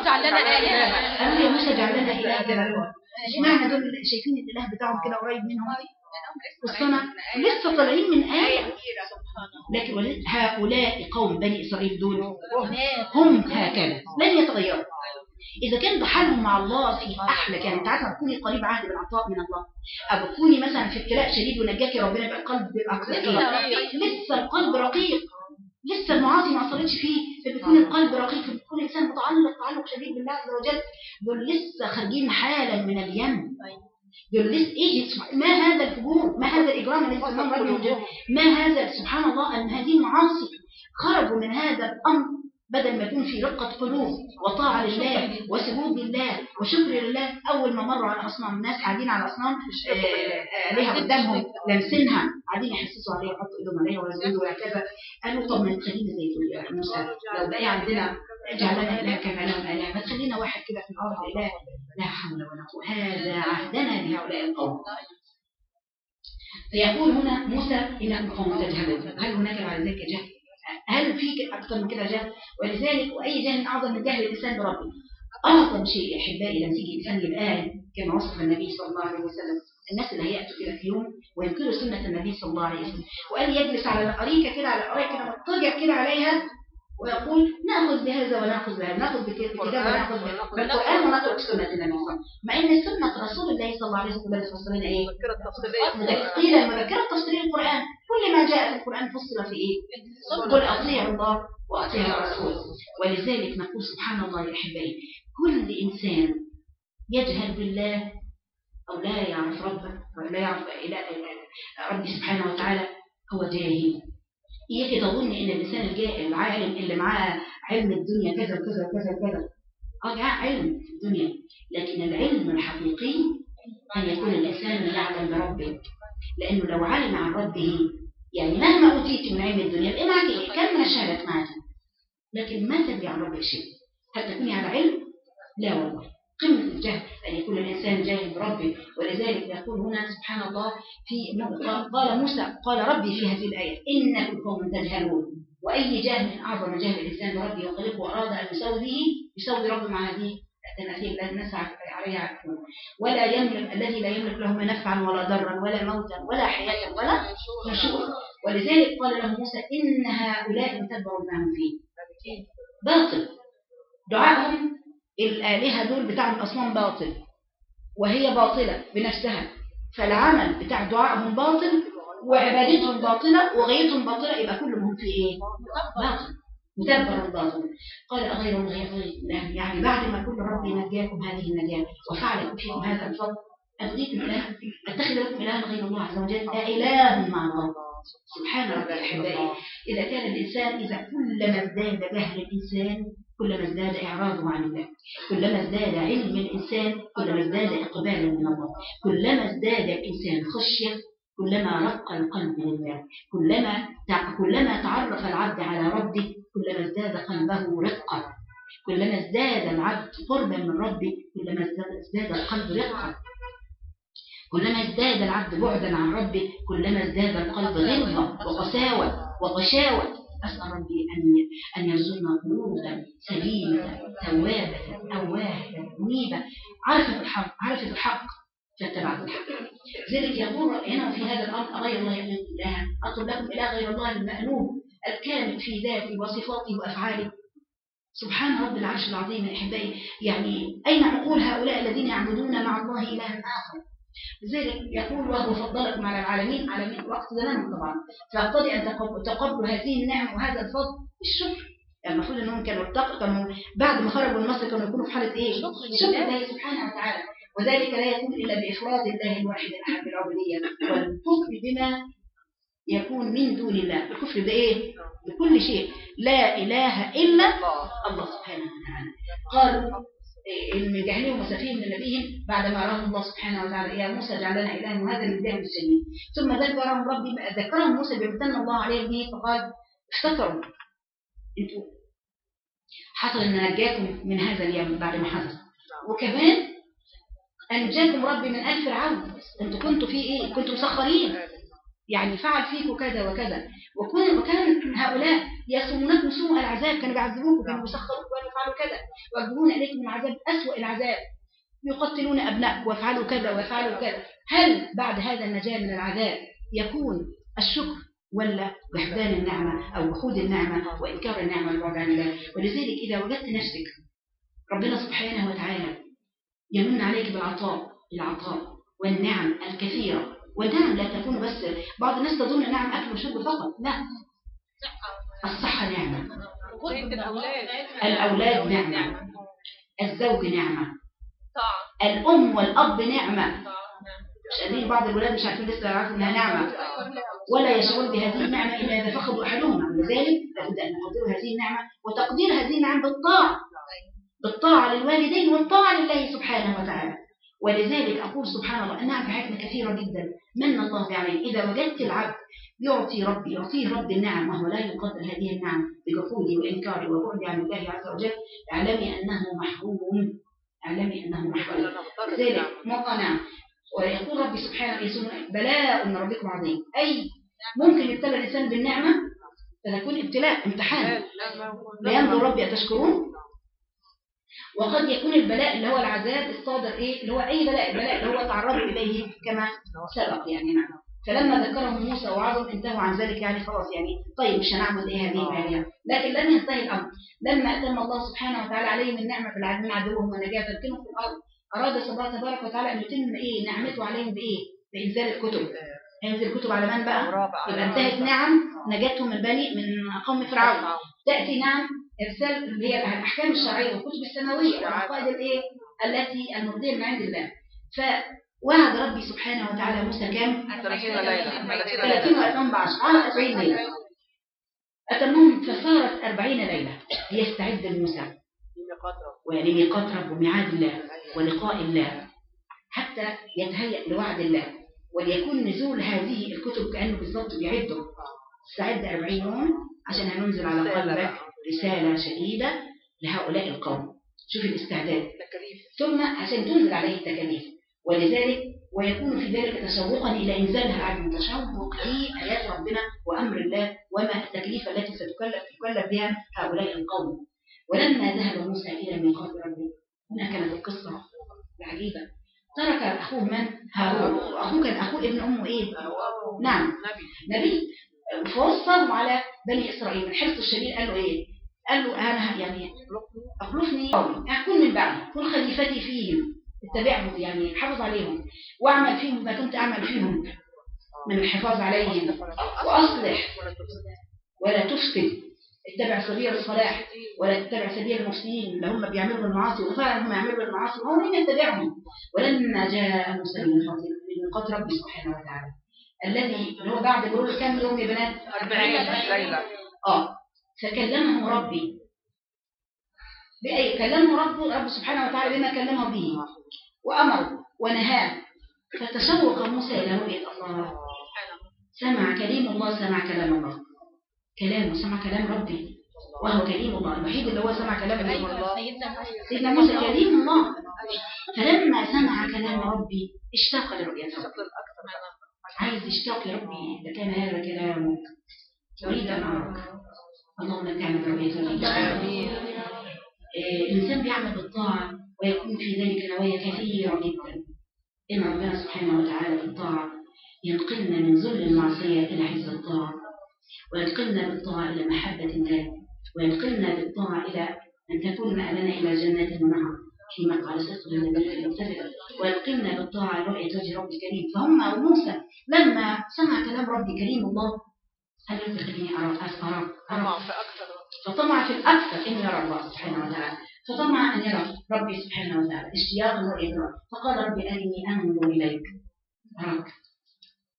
اجعل لنا آلهة قالوا يا موسى اجعل لنا اله اشمعنى دول شايفين الإله بتاعهم كده قريب منهم. والصنع لسه طالعين من آية لكن هؤلاء قوم بني إسرائيل دول هم هكذا لن يتغيروا. إذا كان بحالهم مع الله في أحلى كان أنت عارفة تكوني قريب عهد بالعطاء من الله. أو تكوني مثلا في ابتلاء شديد ونجاكي ربنا يبقى القلب لسه القلب رقيق. لسه المعاصي ما وصلتش فيه فبيكون القلب رقيق فبيكون الإنسان متعلق تعلق شديد بالله عز وجل. دول لسه خارجين حالا من اليم. دول لسه إيه ما هذا الفجور ما هذا الإجرام الذي سماه ربي ما هذا؟ سبحان الله أن هذه المعاصي خرجوا من هذا الأمر. بدل ما يكون في رقة قلوب وطاعة لله وسجود لله وشكر لله أول ما مروا على أصنام الناس قاعدين على أصنام آه، عليها قدامهم لامسينها قاعدين يحسسوا عليها يحطوا إيدهم عليها ويسجدوا وهكذا. قالوا طب ما تخلينا زي موسى لو بقى عندنا اجعل لنا إله كما لهم إله ما تخلينا واحد كده في الأرض إله لا حول ولا قوة. هذا عهدنا بهؤلاء القوم. فيقول هنا موسى إنكم قوم تجهلون. هل هناك بعد ذلك جهل؟ هل في أكثر من كده جهل؟ ولذلك وأي جهل أعظم من جهل الإنسان بربه أعظم شيء يا أحبائي لما تيجي الإنسان يبقى كما وصف النبي صلى الله عليه وسلم الناس اللي هيأتوا كده في يوم وينكروا سنة النبي صلى الله عليه وسلم وقال يجلس على الأريكة كده على الأريكة كده مضطجع كده عليها ويقول نأخذ بهذا ونأخذ بهذا نأخذ بالكتاب ونأخذ بالقرآن ونترك سنة النبي مع إن سنة رسول الله صلى الله عليه وسلم فصل لنا إيه؟ المذكرة التفصيلية. قيل المذكرة تفسير القرآن. كل ما جاء في القرآن فصل في إيه؟ قل أطيعوا الله وأطيعوا الرسول. ولذلك نقول سبحان الله يا أحبائي كل إنسان يجهل بالله أو لا يعرف ربه أو لا يعرف إله- ربي سبحانه وتعالى هو جاهل. إياك تظن إن الإنسان الجاهل العالم اللي معاه علم الدنيا كذا وكذا وكذا وكذا. آه علم في الدنيا. لكن العلم الحقيقي أن يكون الإنسان يعلم بربه. لأنه لو علم عن ربه يعني مهما أوتيت من علم الدنيا يبقى معك إيه؟ كم الشهادات معك لكن ما تدري عن ربك شيء. هل تكوني على علم؟ لا والله. قمة الجهل أن يكون الإنسان جاهل بربه ولذلك يقول هنا سبحان الله في قال- موسى قال ربي في هذه الآية إنكم قوم تجهلون. وأي جهل أعظم جهل الإنسان بربه وخلقه وأراد أن يساوي به يساوي ربه مع هذه التماثيل التي نسعى عليها ولا يملك الذي لا يملك له نفعا ولا ضرا ولا موتا ولا حياة ولا نشورا ولذلك قال له موسى إن هؤلاء متبعوا ما هم فيه. باطل. دعائهم الآلهة دول بتاع الأصنام باطل وهي باطلة بنفسها. فالعمل بتاع دعائهم باطل وعبادتهم باطلة وغايتهم باطلة يبقى كلهم في إيه؟ باطل. مدبر باطل. قال أغير الله غير يعني بعد ما كل ربي نجاكم هذه النجاة وفعل فيكم هذا الفضل أبغيكم إله أتخذ لكم إلها غير الله عز وجل أإله مع الله. سبحان ربي يا أحبائي. إذا كان الإنسان إذا كلما ازداد جهل الإنسان كلما ازداد إعراضه عن الله كلما ازداد علم الإنسان كلما ازداد إقبالا من الله كلما ازداد الإنسان خشية كلما رق القلب لله. كلما كلما تعرف العبد على ربه كلما ازداد قلبه رقة. كلما ازداد العبد قربا من ربه كلما ازداد القلب رقة. كلما ازداد العبد بعدا عن ربه كلما ازداد القلب غلظة وقساوة وغشاوة أسأل ربي أن أن يرزقنا قلوبا سليمة توابة أواهة منيبة عرفت الحق عرفت الحق فاتبعت الحق. لذلك يقول هنا في هذا الأمر غير الله يؤمن إلها أطلب لكم إله غير الله المألوف الكامل في ذاته وصفاته وأفعاله. سبحان رب العرش العظيم يا أحبائي. يعني أين عقول هؤلاء الذين يعبدون مع الله إلها آخر؟ لذلك يقول وهو فضلكم على العالمين عالمين وقت زمان طبعا. فيقتضي أن تقب- تقبلوا هذه النعمة وهذا الفضل بالشكر. يعني المفروض إنهم كانوا كانوا بعد ما خرجوا من مصر كانوا يكونوا في حالة إيه؟ شكر لله سبحانه وتعالى. وذلك لا يكون إلا بافراد الله الواحد الأحد بالعبوديه والكفر بما يكون من دون الله. الكفر بايه؟ بكل شيء. لا إله إلا الله سبحانه وتعالى. قالوا جعلهم وسفيهم من نبيهم بعدما أراهم الله سبحانه وتعالى. يا موسى اجعل لنا إلها وهذا الإله السليم ثم ذكرهم ربي ذكرهم موسى بامتن الله عليه به فقال افتكروا أنتوا حصل أن نجاكم من هذا اليوم بعد ما حصل. وكمان انجاكم ربي من آل فرعون. أنتوا كنتوا في إيه؟ كنتوا مسخرين. يعني فعل فيكم كذا وكذا. وكان هؤلاء يسومونكم سوء العذاب. كانوا بيعذبوكم كانوا بيسخروكم كانوا يفعلوا كذا. ويجلبون اليكم العذاب اسوء العذاب. يقتلون ابنائكم ويفعلوا كذا ويفعلوا كذا. هل بعد هذا النجاة من العذاب يكون الشكر ولا وحدان النعمة أو وحود النعمة وإنكار النعمة والبعد عن الله؟ ولذلك إذا وجدت نفسك ربنا سبحانه وتعالى يمن عليك بالعطاء العطاء والنعم الكثيرة. والنعم لا تكون بس. بعض الناس تظن نعم أكل وشرب فقط. لا. الصحة نعمة. الأولاد. الأولاد نعمة. الزوج نعمة. الأم والأب نعمة. قادرين بعض الولاد مش عارفين لسه يعرفوا إنها نعمة. ولا يشعرون بهذه النعمة إلا إذا فقدوا أحدهما ولذلك لابد أن نقدروا هذه النعمة وتقدير هذه النعمة بالطاعة. بالطاعة للوالدين والطاعة لله سبحانه وتعالى. ولذلك أقول سبحان الله النعم في حياتنا كثيرة جدا. من الله عليه؟ إذا وجدت العبد يعطي ربي يعطيه رب النعم وهو لا يقدر هذه النعم بجحوده وإنكاره وبعد عن الله عز وجل اعلمي أنه محروم. اعلمي أنه محروم. لذلك مقنع ويقول ربي سبحانه يسون بلاء من ربكم عظيم. أي ممكن يبتلى الإنسان بالنعمة فتكون ابتلاء امتحان. لا ينظر ربي أتشكرون؟ وقد يكون البلاء اللي هو العذاب الصادر إيه؟ اللي هو أي بلاء البلاء اللي هو تعرضوا إليه كما سبق يعني نعم. فلما ذكرهم موسى وعظم انتهوا عن ذلك يعني خلاص يعني طيب مش هنعمل إيه هذه الآلهة لكن لم ينتهي الأمر. لما أتم الله سبحانه وتعالى عليهم النعمة في العالمين عدوهم ونجاة تمكنهم في الأرض أراد الله تبارك وتعالى أن يتم إيه؟ نعمته عليهم بإيه؟ بإنزال الكتب. هينزل الكتب على من بقى؟ يبقى انتهت نعم نجاتهم من بني من قوم فرعون. تأتي نعم إرسال اللي هي الأحكام الشرعية والكتب السماوية والعقائد الإيه؟ التي المرضية من عند الله. فوعد ربي سبحانه وتعالى موسى كام؟ 30 ليلة. 30 وأتمام بعشر على 40 ليلة. أتمهم فصارت 40 ليلة. ليستعد موسى ولميقات رب وميعاد الله ولقاء الله. حتى يتهيأ لوعد الله. وليكون نزول هذه الكتب كأنه بالضبط بيعده. استعد 40 يوم عشان هننزل على قلبك رسالة شديدة لهؤلاء القوم. شوف الاستعداد. ثم عشان تنزل عليه التكاليف. ولذلك ويكون في ذلك تشوقا إلى إنزالها عن تشوق لآيات ربنا وأمر الله وما التكليف التي ستكلف تكلف بها هؤلاء القوم. ولما ذهب موسى إلى ميقات ربه هنا كانت القصة العجيبة. ترك أخوه من؟ هارون. وأخوه كان أخوه ابن أمه إيه؟ نعم. نبي. فوصلوا على بني إسرائيل. الحرص الشديد قال له إيه؟ قال له أنا يعني أخلفني. أكون من بعدي. كن خليفتي فيهم. اتبعهم يعني حافظ عليهم واعمل فيهم ما كنت أعمل فيهم من الحفاظ عليهم. وأصلح. ولا تفسد. اتبع سبيل الصلاح. ولا تتبع سبيل المفسدين. اللي هم بيعملوا المعاصي وفعلا هم يعملوا المعاصي وهو مين يتبعهم. ولما جاء موسى من ميقات ربي سبحانه وتعالى. الذي اللي هو بعد مرور كم يوم يا بنات؟ 40 ليلة. آه. فكلمه ربي. بأي كلمه ربه رب سبحانه وتعالى بما كلمه به وأمر ونهاه فتشوق موسى إلى رؤية الله. سمع كلام الله سمع كلام الله كلامه سمع كلام ربي وهو كليم الله. الوحيد اللي هو سمع كلام الله سيدنا موسى. كليم الله. فلما سمع كلام ربي اشتاق لرؤية ربي عايز يشتاق لربي لكان هذا كلامك. أريد أن أراك. اللهم برؤية ربي الإنسان بيعمل بالطاعة. ويكون في ذلك نوايا كثيرة جدا. إن ربنا سبحانه وتعالى في الطاعة ينقلنا من ذل المعصية إلى حفظ الطاعة وينقلنا بالطاعة إلى محبة الله وينقلنا بالطاعة إلى أن تكون مآلنا إلى جنات ونهر في مقعد صدق وينقلنا بالطاعة رؤية وجه رب الكريم. فهم وموسى لما سمع كلام ربي كريم الله هل يدخلني أراك أراك أراك فطمع في الأكثر أن يرى الله سبحانه وتعالى. فطمع أن يرى ربي سبحانه وتعالى اشتياق رؤية رب فقال ربي أرني أنظر إليك. أراك.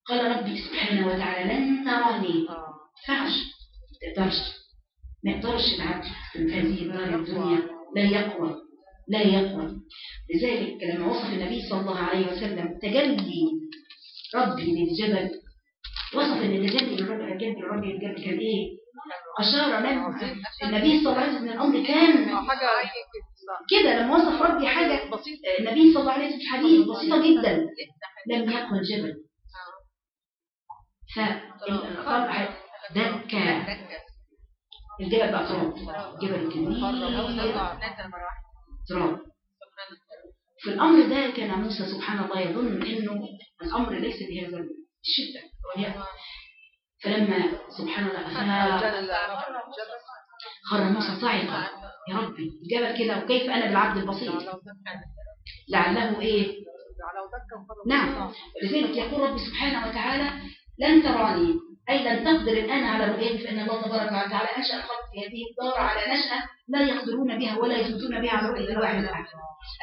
قال ربي سبحانه وتعالى لن تراني. فعش. تقدرش. ما يقدرش العبد في هذه الدنيا. لا يقوى. لا يقوى. لذلك لما وصف النبي صلى الله عليه وسلم تجلي ربي للجبل وصف ان تجلي ربي الجبل ربي الجبل كان إيه؟ أشار له النبي صلى الله عليه وسلم الأمر كان حاجة كده. لما وصف ربي حاجة بسيطة. النبي صلى الله عليه وسلم في حديث بسيطة جدا. لم يقل جبل. فالقطع دكا الجبل بقى تراب. جبل كبير تراب. في الأمر ده كان موسى سبحان الله يظن أنه الأمر ليس بهذا الشدة. فلما سبحان الله خر موسى صاعقا. يا ربي الجبل كده وكيف أنا بالعبد البسيط. لعله إيه؟ نعم. لذلك يقول ربي سبحانه وتعالى لن تراني أي تقدر الآن على رؤيته فإن الله تبارك وتعالى أنشأ الخلق في هذه الدار على نشأة لا يقدرون بها ولا يثبتون بها على رؤية الواحد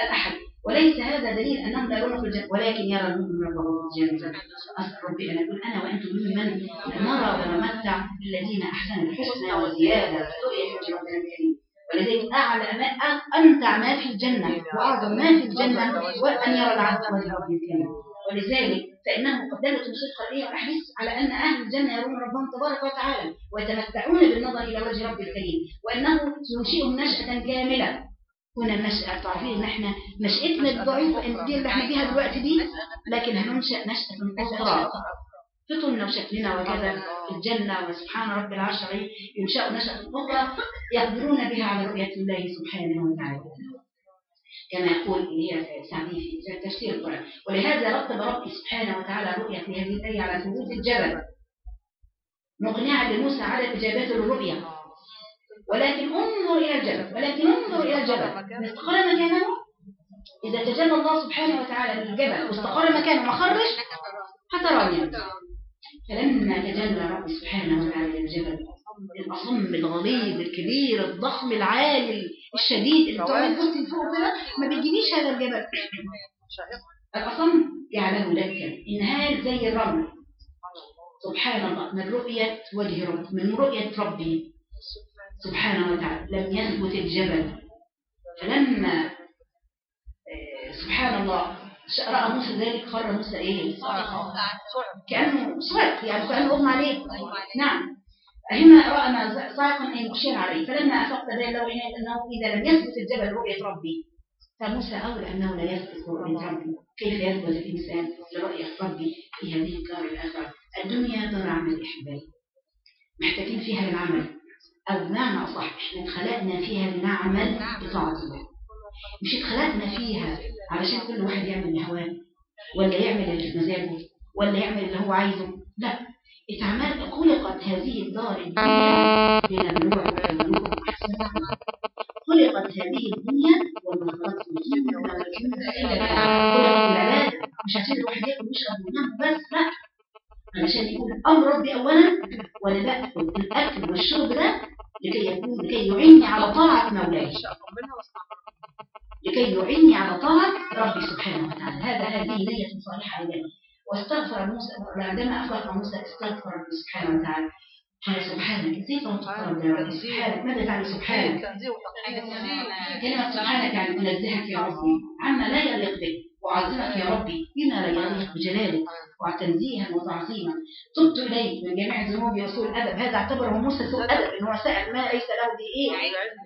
الأحد. وليس هذا دليل أنهم لا يرون في الجنة. ولكن يرى المؤمن ربه في الجنة أسأل ربي أن يكون أنا وأنتم ممن نرى ونمتع بالذين أحسنوا الحسنى وزيادة رؤية وجه ربنا الكريم ولذلك أعلى ما أمتع ما في الجنة وأعظم ما في الجنة وأن يرى العبد وجه ربه الكريم ولذلك فإنه قد دلت نصوص قرآنية والأحاديث على أن أهل الجنة يرون ربهم تبارك وتعالى ويتمتعون بالنظر إلى وجه رب الكريم وأنه ينشئهم نشأة كاملة. هنا النشأة تعرفين إن إحنا نشأتنا الضعيفة دي اللي إحنا فيها دلوقتي دي لكن هننشأ نشأة أخرى. فطننا وشكلنا وكذا في الجنة وسبحان رب العرش ينشأ نشأة أخرى يقدرون بها على رؤية الله سبحانه وتعالى. كما يقول هي سعدي في تفسير القرآن. ولهذا رتب ربي سبحانه وتعالى رؤية في هذه الآية على ثبوت الجبل. مقنعة لموسى على إجابته للرؤية ولكن انظر إلى الجبل. ولكن انظر إلى الجبل. استقر مكانه؟ إذا تجلى الله سبحانه وتعالى للجبل واستقر مكانه ما خرج؟ هتراني فلما تجلى رب سبحانه وتعالى للجبل الأصم الغليظ الكبير الضخم العالي الشديد اللي بتقعد تبص لفوق كده ما بيجيبيش هذا الجبل. الأصم جعله دكا النهاية زي الرمل. سبحان الله. من رؤية وجه رب من رؤية ربي. سبحانه وتعالى لم يثبت الجبل. فلما آه، سبحان الله رأى موسى ذلك خر موسى إيه كأنه صعق يعني كأنه أغمى عليه. نعم. هنا رأى ما صاعقا أي مغشيا عليه فلما أفقت ذلك لو أنه إذا لم يثبت الجبل رؤية ربي فموسى أولى أنه لا يثبت رؤية ربي. كيف يثبت الإنسان لرؤية ربي في هذه الدار الآخرة؟ الدنيا دار عمل إحبائي. محتاجين فيها للعمل. أو بمعنى أصح إحنا اتخلقنا فيها لنعمل بطاعة الله. مش اتخلقنا فيها علشان كل واحد يعمل اللي ولا يعمل اللي مزاجه ولا يعمل اللي هو عايزه. لا. اتعمل خلقت هذه الدار الدنيا لنبلوع وتبلوع أحسن عمل. خلقت هذه الدنيا وما خلقت الجن إلا ليعبدون. خلقت العبادة مش عشان الواحد يأكل ويشرب وينام بس لا علشان يكون أمر ربي أولا وأنا بأخذ الأكل والشرب ده لكي يكون لكي يعيني على طاعة مولاي لكي يعيني على طاعة ربي سبحانه وتعالى هذا هذه نية صالحة لله واستغفر موسى عندما أفاق موسى استغفر سبحانه وتعالى. قال سبحانك كيف تقرب ربي سبحانك. ماذا تعني سبحانك؟ كلمة سبحانك يعني منزهك يا ربي. عما لا يليق بك وأعظمك يا ربي. بما لا يليق بجلالك. وتنزيها وتعظيما. تبت إليك من جميع ذنوبي وسوء الأدب. هذا اعتبره موسى سوء أدب إن هو سأل ما ليس له بإيه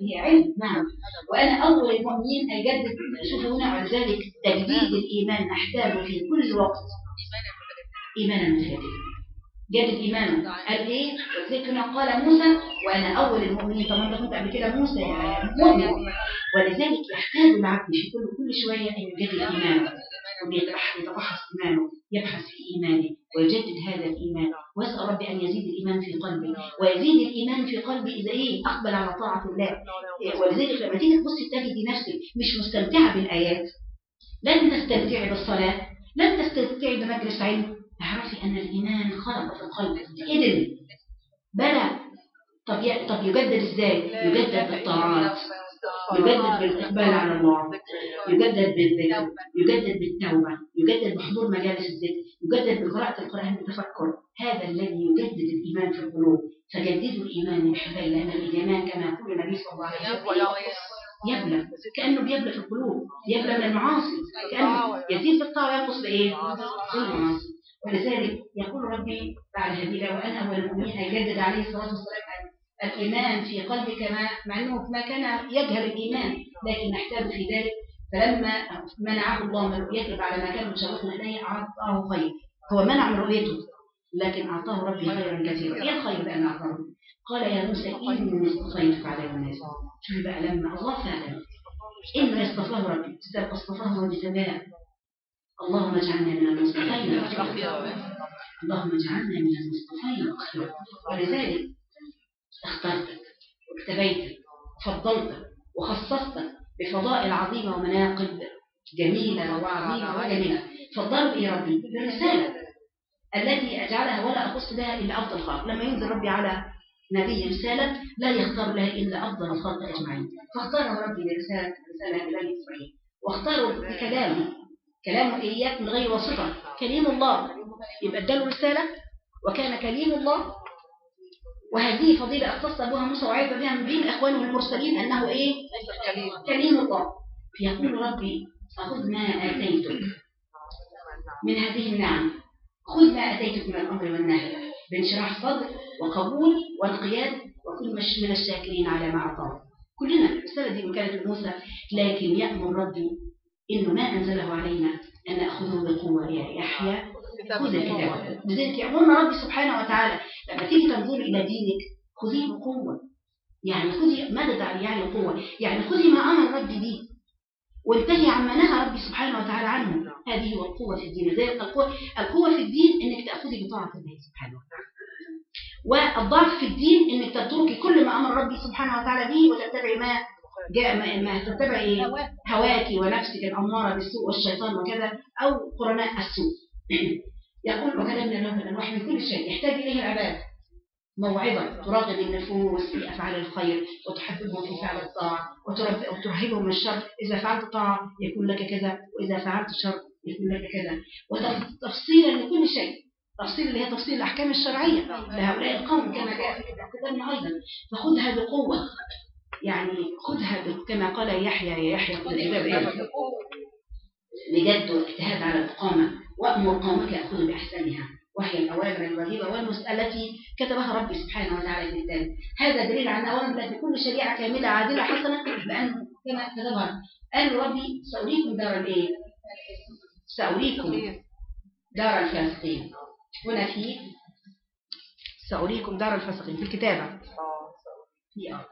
هي علم. نعم. وأنا أول المؤمنين أجدد شوفوا هنا ولذلك تجديد الإيمان نحتاج في كل وقت. إيمانا مجددا جدد إيمانه قال إيه؟ ولذلك هنا قال موسى وأنا أول المؤمنين. طبعا أنت كنت قبل كده موسى يا مؤمن. ولذلك يحتاج العبد في كل كل شوية أن يجدد إيمانه يتبحث إيمانه يبحث في إيمانه. ويجدد هذا الإيمان. ويسأل ربي أن يزيد الإيمان في قلبي. ويزيد الإيمان في قلبي إذا إيه؟ أقبل على طاعة الله. ولذلك لما تيجي تبصي تجدي نفسك مش مستمتعة بالآيات. لن تستمتعي بالصلاة. لن تستمتعي بمجلس علم أعرفي أن الإيمان خلق في القلب. إذن بلى. طب طب يجدد إزاي؟ يجدد بالطاعات. يجدد بالإقبال على الله. يجدد بالذكر يجدد بالتوبة. يجدد بحضور مجالس الذكر. يجدد بقراءة القرآن بالتفكر هذا الذي يجدد الإيمان في القلوب. فجددوا الإيمان يا أحبائي لأن الإيمان كما يقول النبي صلى الله عليه وسلم. يبلى كأنه بيبلى في القلوب يبلى من المعاصي كأنه يزيد في الطاعة وينقص بإيه؟ في المعاصي. ولذلك يقول ربي بعد هذه وأنا أول المؤمنين يجدد عليه الصلاة والسلام الإيمان في قلبك ما مع أنه ما كان يجهل الإيمان لكن نحتاج في ذلك. فلما منعه الله من رؤيته بعد ما كان مشوقا إليه أعطاه خير. هو منع من رؤيته. لكن أعطاه ربي خيرا كثيرا. إيه الخير بأن أعطاه قال يا موسى إني اصطفيتك على الناس. شوفي بقى لما الله فعلا. إني اصطفاه ربي. اصطفاه واجتباه. اللهم اجعلنا من المصطفين. اللهم اجعلنا من المصطفين. ولذلك اخترتك واكتبيتك وفضلتك وخصصتك بفضائل عظيمة ومناقب جميلة وعظيمة وجميلة. فضلوا يا ربي. بالرسالة التي أجعلها ولا أخص بها إلا أفضل خلق لما ينزل ربي على نبي رسالة لا يختار لها إلا أفضل الخلق أجمعين. فاختاره ربي لرسالة رسالة لبني إسرائيل. واختاروا بكلامه. كلامه إياك من غير واسطة. كليم الله. يبقى اداله رسالة. وكان كليم الله. وهذه فضيلة أختص بها موسى وعيب بها من بين إخوانه المرسلين أنه إيه؟ كليم الله. فيقول ربي فخذ ما آتيتك من هذه النعم. خذ ما أتيتك من الأمر والنهي بانشراح صدر وقبول وانقياد وكن مش من الشاكرين على ما أعطاه. كلنا الرسالة دي كانت لموسى لكن يأمر ربي إنه ما أنزله علينا أن نأخذه بقوة. يا يحيى خذ الكتاب لذلك يأمرنا ربي سبحانه وتعالى لما تيجي تنظر إلى دينك خذيه بقوة. يعني خذي ماذا تعني يعني قوة يعني خذي ما أمر ربي به. وانتهي عما نهى ربي سبحانه وتعالى عنه. هذه هو القوة في الدين. زي القوة القوة في الدين إنك تأخذي بطاعة الله سبحانه وتعالى. والضعف في الدين إنك تتركي كل ما أمر ربي سبحانه وتعالى به وتتبعي ما جاء ما, ما تتبعي هواك ونفسك الأمارة بالسوء والشيطان وكذا أو قرناء السوء. يقول له من الوحي من كل شيء يحتاج إليه العباد موعظة تراغب النفوس في أفعال الخير وتحببهم في فعل الطاعة وترب- وترهبهم من الشر. إذا فعلت طاعة يكون لك كذا وإذا فعلت شر يكون لك كذا. وتفصيلا لكل شيء تفصيل اللي هي تفصيل الأحكام الشرعية. لهؤلاء القوم كما جاء في كتابنا أيضا فخذها بقوة. يعني خذها كما قال يحيى يا يحيى خذ؟ بجد واجتهاد على الإقامة. وأمر قومك يأخذوا بأحسنها. وهي الأوامر الواجبة والمس التي كتبها ربي سبحانه وتعالى في الكتاب. هذا دليل على أوامر التي كل شريعة كاملة عادلة حسنة لأنه كما كتبها قال ربي سأريكم دار الإيه؟ سأريكم دار الفاسقين. هنا في سأريكم دار الفاسقين في الكتابة. في آه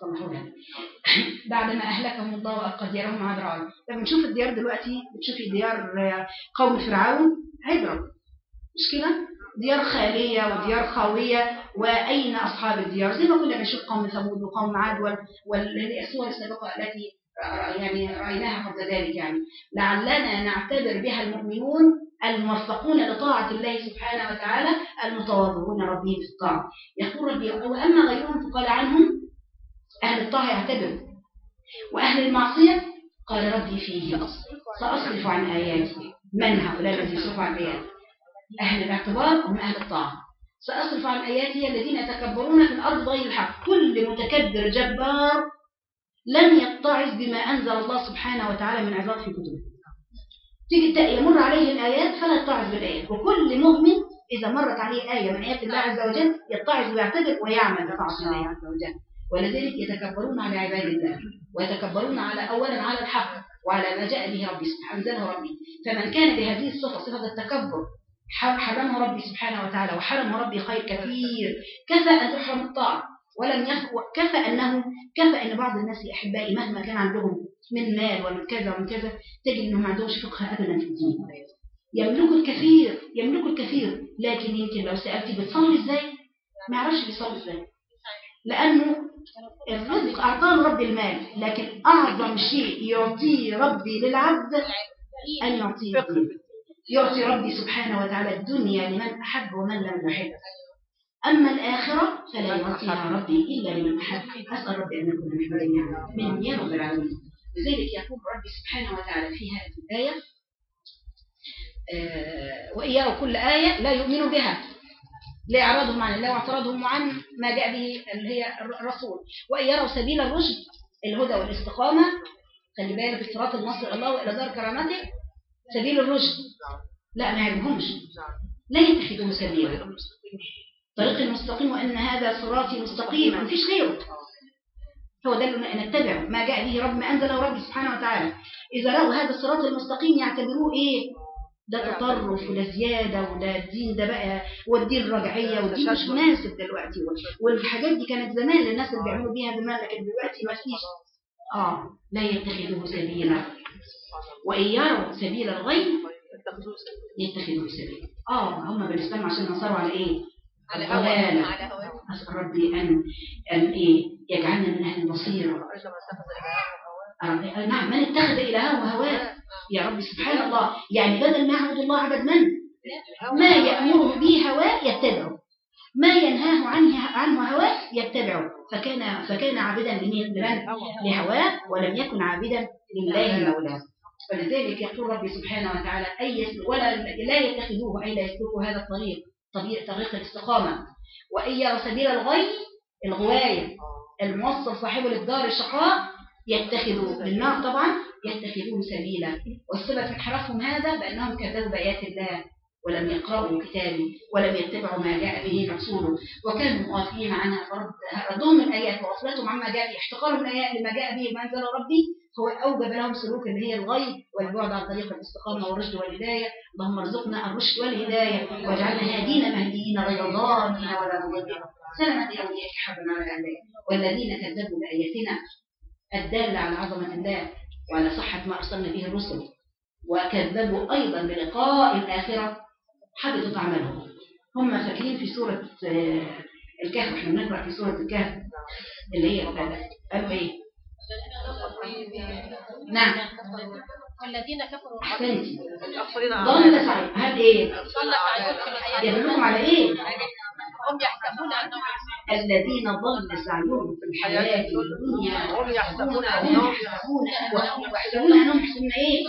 صلحوا لها بعد ما أهلكهم الله وأبقى ديارهم عبران لما نشوف الديار دلوقتي بتشوفي ديار قوم فرعون عبرة مش كده ديار خالية وديار خاوية وأين أصحاب الديار؟ زي ما كنا بنشوف قوم ثمود وقوم عاد وال- والصور السابقة التي يعني رأيناها قبل ذلك يعني. لعلنا نعتبر بها المؤمنون الموفقون لطاعة الله سبحانه وتعالى المتواضعون ربهم في الطاعة يقول ربي وأما غيرهم فقال عنهم أهل الطاعة يعتبر وأهل المعصية قال ربي فيه سأصرف عن آياتي. من هؤلاء الذين يصرفوا عن آياتي؟ أهل الاعتبار هم أهل الطاعة؟ سأصرف عن آياتي الذين يتكبرون في الأرض بغير الحق. كل متكبر جبار لن يتعظ بما أنزل الله سبحانه وتعالى من عظات في كتبه تيجي يمر عليه الآيات فلا يتعظ بالآيات. وكل مؤمن إذا مرت عليه آية من آيات الله عز وجل يتعظ ويعتبر ويعمل بطاعة الله عز وجل. ولذلك يتكبرون على عباد الله ويتكبرون على أولا على الحق وعلى ما جاء به ربي سبحانه أنزله ربي. فمن كان بهذه الصفة صفة التكبر حرمه ربي سبحانه وتعالى وحرمه ربي خير كثير. كفى أن تحرم الطاعة. ولم يخ... كفى أنه كفى أن بعض الناس يا أحبائي مهما كان عندهم من مال ومن كذا ومن كذا تجد أنهم ما عندهمش فقه أبدا في الدين. يملكوا الكثير يملكوا الكثير. لكن يمكن لو سألتي بتصلي إزاي؟ ما يعرفش بيصلي إزاي. لأنه الرزق أعطاه ربي المال لكن أعظم شيء يعطيه ربي للعبد أن يعطيه. يعطي ربي سبحانه وتعالى الدنيا لمن أحب ومن لم يحب. أما الآخرة فلا يعطيها ربي إلا لمن أحب أسأل ربي أن نكون من جميعا من يا رب العالمين. لذلك يقول ربي سبحانه وتعالى في هذه الآية آه، وإياه كل آية لا يؤمن بها. لإعراضهم عن الله واعتراضهم عن ما جاء به اللي هي الرسول. وإن يروا سبيل الرشد الهدى والاستقامة. خلي بالك الصراط إلى الله وإلى دار كرامته. سبيل الرشد. لا ما يعجبهمش لا يتخذوه سبيلا. طريق المستقيم وأن هذا صراطي مستقيم مفيش غيره. هو ده اللي نتبعه ما جاء به رب ما أنزله ربي سبحانه وتعالى. إذا رأوا هذا الصراط المستقيم يعتبروه إيه؟ ده تطرف وده زيادة وده الدين ده بقى والدين الرجعية والدين مش مناسب دلوقتي. والحاجات دي كانت زمان للناس اللي بيعملوا بيها زمان لكن دلوقتي ما فيش. آه. لا يتخذوه سبيلا. وإن يروا سبيل الغي يتخذوه سبيلا. آه. هم بالإسلام عشان نصروا على إيه؟ على الضلالة. هوا على أسأل ربي أن أن إيه يجعلنا من أهل البصيرة. نعم من اتخذ إلهه وهواه؟ يا رب سبحان الله. يعني بدل ما يعبد الله عبد من؟ ما يأمره به هواه؟ يتبعه. ما ينهاه عنه عنه هواه؟ يتبعه. فكان فكان عابدا لمن؟ لهواه. ولم يكن عابدا لله مولاة. ولذلك يقول ربي سبحانه وتعالى أي ولا لا يتخذوه أي لا يسلكوا هذا الطريق. طريق طريق الاستقامة. يرى سبيل الغي الغواية الموصل صاحبه للدار الشقاء يتخذوا بالنار طبعا يتخذوه سبيلا. والسبب انحرافهم هذا بأنهم كذبوا بآيات الله ولم يقرأوا كتابي ولم يتبعوا ما جاء به رسوله. وكانوا مغافلين عنها. فرد ردهم الآيات وغفلتهم عما جاء به احتقارهم الآيات لما جاء به ما أنزل ربي هو أوجب لهم سلوك اللي هي الغي والبعد عن طريق الاستقامة والرشد والهداية. اللهم ارزقنا الرشد والهداية واجعلنا هادين مهديين غير ضالين ولا مضلين. سلامة أولياءك حبا على الأعداء والذين كذبوا بآياتنا. الدالة على عظمة الله وعلى صحة ما أرسلنا به الرسل. وكذبوا أيضا بلقاء الآخرة. حبطت أعمالهم هم فاكرين في سورة آه، الكهف. إحنا بنقرأ في سورة الكهف اللي هي قالوا إيه؟ نعم. والذين كفروا. الأخرين ضل سعي هل إيه؟ يدلكم على إيه؟ هم يحسبون أنهم الذين ضل سعيهم في الحياة الدنيا. وهم يحسبون هم أنهم يحسبون. ويحسبون أنهم يحسبون إيه؟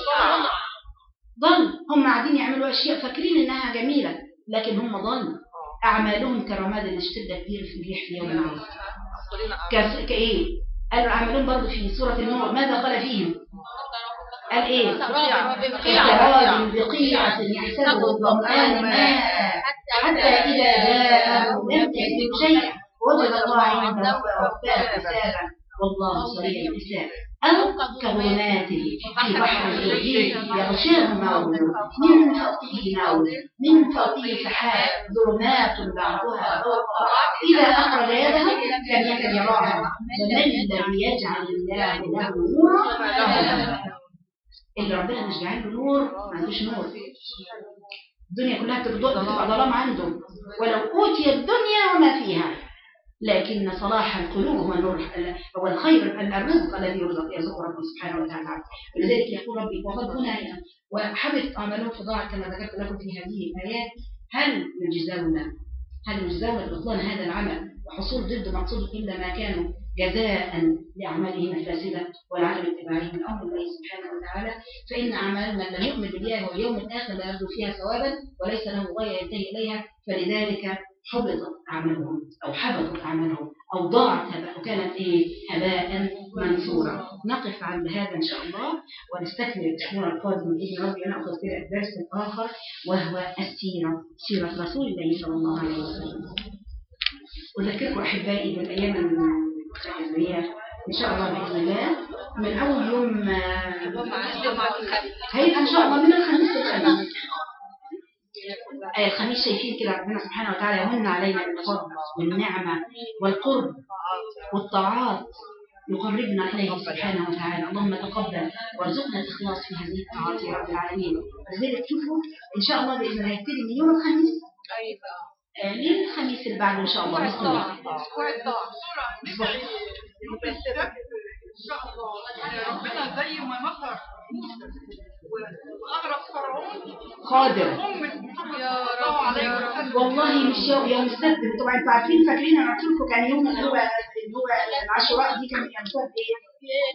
ضل. هم قاعدين يعملوا أشياء فاكرين إنها جميلة لكن هم ضل. أعمالهم كرماد اشتد كبير في الريح في يوم كس- كإيه؟ قالوا اعمالهم برضه في سورة النور ماذا قال فيهم؟ قال إيه؟ سراب بقيعة. يحسبه الظمآن ماء. حتى إذا جاءه لم يجد شيئا وجد الله عنده ووفاه حسابا. والله سريع الحساب. أو كظلمات في بحر الجوجي يغشاه موج من فوقه موج من فوقه سحاب ظلمات بعضها فوق. إذا أخرج يده لم يكن يراها ومن الذي يجعل الله له نورا اللي ربنا مش جعل له نور ما عندوش نور. الدنيا كلها بتبقى بتبقى ظلام عنده. ولو أوتي الدنيا وما فيها. لكن صلاح القلوب هو النور هو الخير الرزق الذي يرزق يرزقه ربي سبحانه وتعالى. ولذلك يقول ربي وقد هنا وحبط أعمالهم فضاعت كما ذكرت لكم في هذه الآيات. هل يجزون هل يجزون بطلان هذا العمل؟ وحصول ضد مقصود إلا ما كانوا جزاء لأعمالهم الفاسدة والعدم اتباعهم أمر الله سبحانه وتعالى. فإن أعمال من لم يؤمن بالله واليوم الآخر لا يرجو فيها ثوابا وليس له غاية ينتهي إليها. فلذلك حبطت أعمالهم أو حبطت أعمالهم أو ضاعت وكانت إيه؟ هباء منثورا نقف عند هذا إن شاء الله ونستكمل الأسبوع القادم بإذن ربي نأخذ كده الدرس الآخر وهو السيرة سيرة رسول الله صلى الله عليه وسلم. أذكركم أحبائي بالأيام هي إن شاء الله بإذن الله من أول يوم هيبقى إن شاء الله من الخميس للخميس آه، الخميس شايفين كده ربنا سبحانه وتعالى يمن علينا بالفضل والنعمة والقرب والطاعات يقربنا إليه سبحانه وتعالى. اللهم تقبل وارزقنا الإخلاص في هذه الطاعات يا رب العالمين. ولذلك شوفوا إن شاء الله بإذن الله يبتدي من يوم الخميس. آه، للخميس اللي بعده إن شاء الله. بإذن الله. بالظبط. إن شاء الله. ربنا زي ما مطر. واغرق فرعون؟ قادر. والله مش يوم يوم السبت. طبعا أنتوا عارفين فاكرين أنا قلت لكم كان يوم اللي هو اللي هو العاشوراء دي كان كان بسبب إيه؟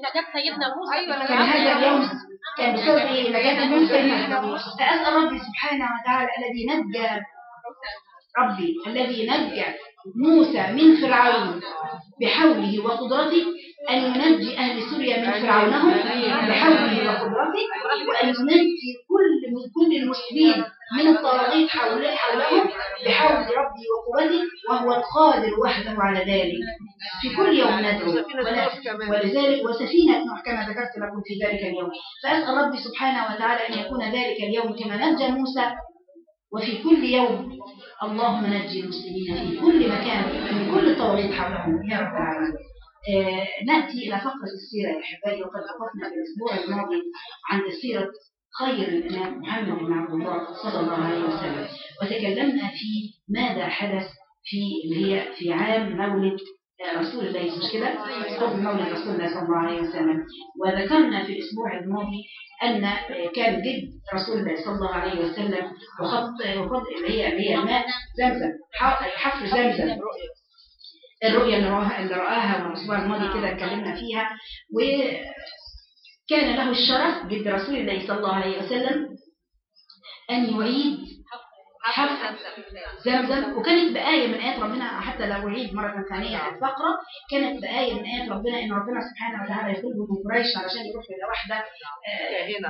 نجاة سيدنا موسى. أيوة، كان هذا اليوم كان بسبب إيه؟ نجاة موسى. فأسأل ربي سبحانه وتعالى الذي نجى ربي الذي نجى موسى من فرعون بحوله وقدرته أن ينجي أهل سوريا من فرعونهم بحوله وقدرته وأن ينجي كل كل المسلمين من الطواغيت حول حولهم بحول ربي وقوته وهو القادر وحده على ذلك. في كل يوم ندعو ولذلك وسفينة نوح كما ذكرت لكم في ذلك اليوم. فأسأل ربي سبحانه وتعالى أن يكون ذلك اليوم كما نجى موسى وفي كل يوم. اللهم نجي المسلمين في كل مكان من كل الطواغيت حولهم يا رب العالمين. آه نأتي إلى فقرة السيرة يا أحبائي وقد وقفنا في الأسبوع الماضي عند سيرة خير الإمام محمد بن عبد الله صلى الله عليه وسلم. وتكلمنا في ماذا حدث في اللي هي في عام مولد رسول الله مش كده؟ قرب مولد رسول الله صلى الله عليه وسلم. وذكرنا في الأسبوع الماضي أن كان جد رسول الله صلى الله عليه وسلم وخط وخط هي هي الماء زمزم حفر زمزم. الرؤيا اللي رآها اللي رآها الأسبوع الماضي كده اتكلمنا فيها. وكان له الشرف جد رسول الله صلى الله عليه وسلم أن يعيد حفر زمزم. وكانت بآية من آيات ربنا حتى لو أعيد مرة ثانية الفقرة كانت بآية من آيات ربنا إن ربنا سبحانه وتعالى يخرجهم من قريش علشان يروحوا إلى واحدة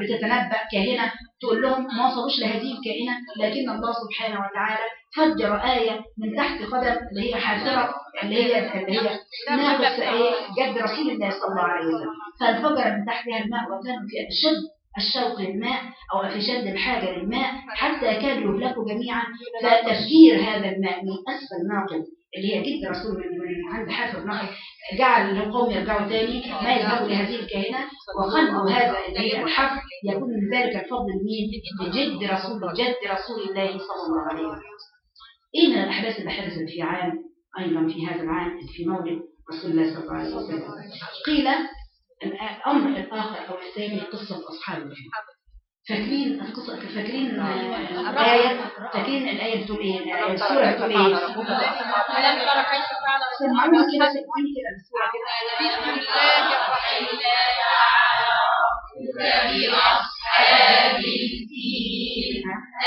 بتتنبأ كاهنة. تقول لهم ما وصلوش لهذه الكائنة لكن الله سبحانه وتعالى فجر آية من تحت قدم اللي هي حافرة اللي هي اللي هي ناقص إية جد رسول الله صلى الله عليه وسلم. فانفجر من تحتها الماء وكانوا في أشد الشوق للماء أو في شد الحاجة للماء حتى كانوا يهلكوا جميعا. فتفجير هذا الماء من أسفل ناقل اللي هي جد رسول من عند حافر ناقل جعل القوم يرجعوا تاني ما يذهبوا لهذه الكائنة. وخلقوا هذا اللي هي الحفر يكون من ذلك الفضل لمين؟ لجد رسول جد رسول الله صلى الله عليه وسلم. إيه من الأحداث اللي حدثت في عام أيضا في هذا العام في مولد رسول الله صلى الله عليه وسلم. قيل الأمر الآخر أو الثاني قصة أصحاب الفيل فاكرين القصة فاكرين آه، الآية؟ فاكرين الآية بتقول؟ الآية السورة بتقول إيه؟ ألم تر كيف فعل سمعونا كده سمعوني كده السورة كده. بسم الله الرحمن بأصحاب الفيل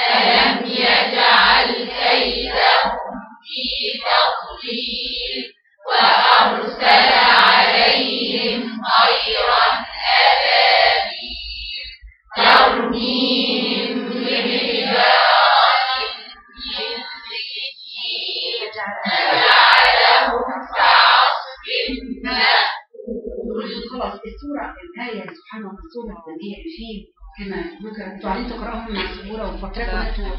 ألم يجعل كيدهم في تضليل وأرسل عليهم طيرا أبابيل ترميهم بحجارة من سجيل فجعلهم كعصف مأكول خلاص السورة الآية سبحان الله السورة اللي هي الفيل كما ذكر أنتوا عايزين تقراهم مع السبورة وفترتكم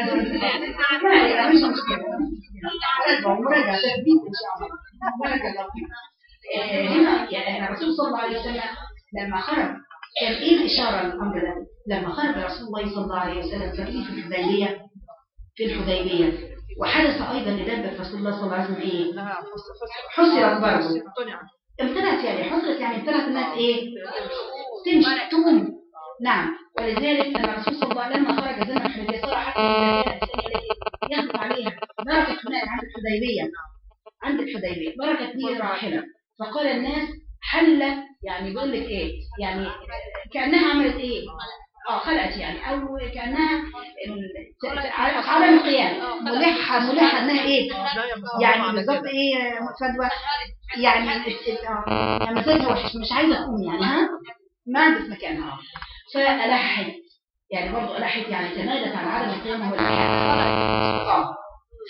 أنتوا مش مشكلة. مراجعة تثبيت ان شاء الله فيك آه، هنا يعني الرسول صلى الله عليه وسلم لما خرج إيه الاشاره للامر ده؟ لما خرج رسول الله صلى الله عليه وسلم في الحديبيه في الحديبيه وحدث أيضا لدبه رسول الله صلى الله عليه وسلم إيه؟ حصرت برضه امتنعت يعني حصرت يعني امتنعت انها إيه؟ تمشي تقوم نعم ولذلك ان الرسول صلى الله عليه وسلم لما خرج زمن الحديبيه صار حتى يغلب عليها بركت هناك عند الحديبية. بركت به راحلة. فقال الناس حل يعني بيقول لك إيه؟ يعني كأنها عملت إيه؟ آه خلقت يعني. أو كأنها ال- عدم القيام ملحة ملحة إنها إيه؟ يعني بالظبط إيه فدوى يعني آه مزاجها وحش. مش عايزة تقوم يعني ها؟ ما عندك مكانها فألحت يعني برضه ألحت يعني تمادت على عدم القيام والإلحاد آه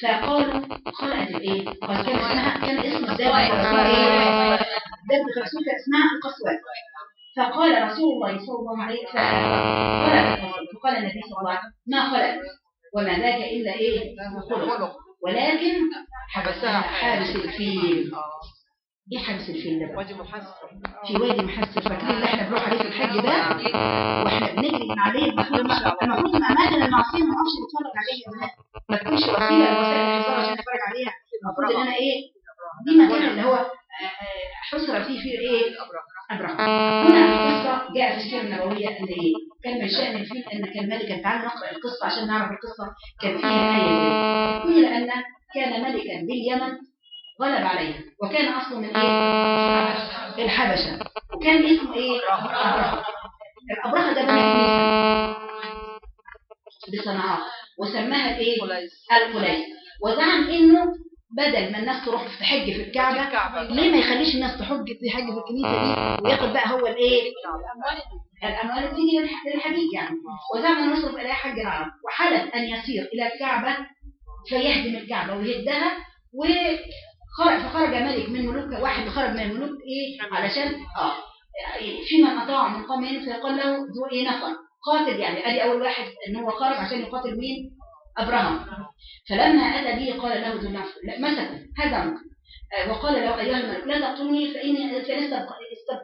فقالوا خلقت؟ قال كان اسمها كان اسم إيه؟ دابة الرسول كان اسمها القسوة فقال رسول الله صلى الله عليه وسلم فقال النبي صلى الله عليه وسلم ما خلقت وما ذاك إلا إيه؟ خلق. ولكن حبسها. حابس الفيل. إيه حابس الفيل ده؟ وادي محسن في وادي محسن فاكرين اللي إحنا بنروح عليه في الحج ده؟ وإحنا بنجري من عليه المفروض المفروض الاماكن المعصية ما أعرفش نتفرج عليها ما تكونش وسيله لوسائل الحصار عشان نتفرج عليها. المفروض إن أنا إيه؟ دي مكان اللي هو آه، آه، حصر فيه في إيه؟ إبراهيم هنا القصة جاء في السيرة النبوية ان إيه؟ كان من شان الفيل ان كان ملكا تعالوا نقرأ القصة عشان نعرف القصة كان فيها آية قيل أن كان ملكا باليمن غلب عليها. وكان أصله من إيه؟ الحبشه وكان اسمه إيه؟ ابرهه الابرهه ده بنى بصنعاء وسماها إيه؟ القليس وزعم إنه بدل ما الناس تروح تحج في الكعبة ليه ما يخليش الناس تحج تحج في الكنيسة دي وياخد بقى هو الإيه؟ الأموال تيجي للح- للحجيج يعني. وزعم إنه يصرف إليها حج العرب. وحلف أن يسير إلى الكعبة فيهدم الكعبة ويهدها وخرج فخرج ملك من ملوك واحد خرج من الملوك إيه؟ علشان آه. في من اطاع من قوم هنا فيقال له ذو إيه؟ نفر. قاتل يعني. أدي أول واحد إن هو خرج عشان يقاتل مين؟ إبراهيم فلما أتى به قال له ذو نفر. مسكه. هزمه آه، وقال له أيها الملك لا تقتلني فاني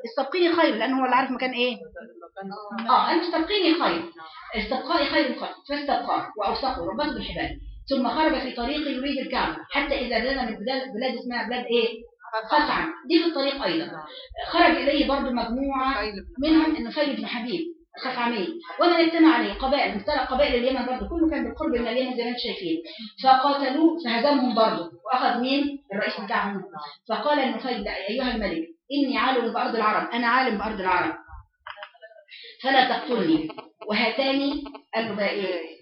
استبقيني خير لأنه هو اللي عارف مكان إيه؟ آه أنت استبقيني خير. استبقائي خير القتل فاستبقاه وأوثقه. ربطه بالحبال. ثم خرج في طريق يريد الكعبة. حتى إذا دنا من بلاد, بلاد اسمها بلاد إيه؟ خثعم دي في الطريق أيضا. خرج إليه برضو مجموعة منهم النفيل بن حبيب خثعمي ومن اجتمع عليه قبائل مختلف قبائل اليمن برضو كله كان بالقرب من اليمن زي ما أنتم شايفين. فقاتلوه فهزمهم برضو. وأخذ مين؟ الرئيس بتاعهم. فقال النفيل أيها الملك إني عالم بأرض العرب. أنا عالم بأرض العرب. فلا تقتلني. وهاتان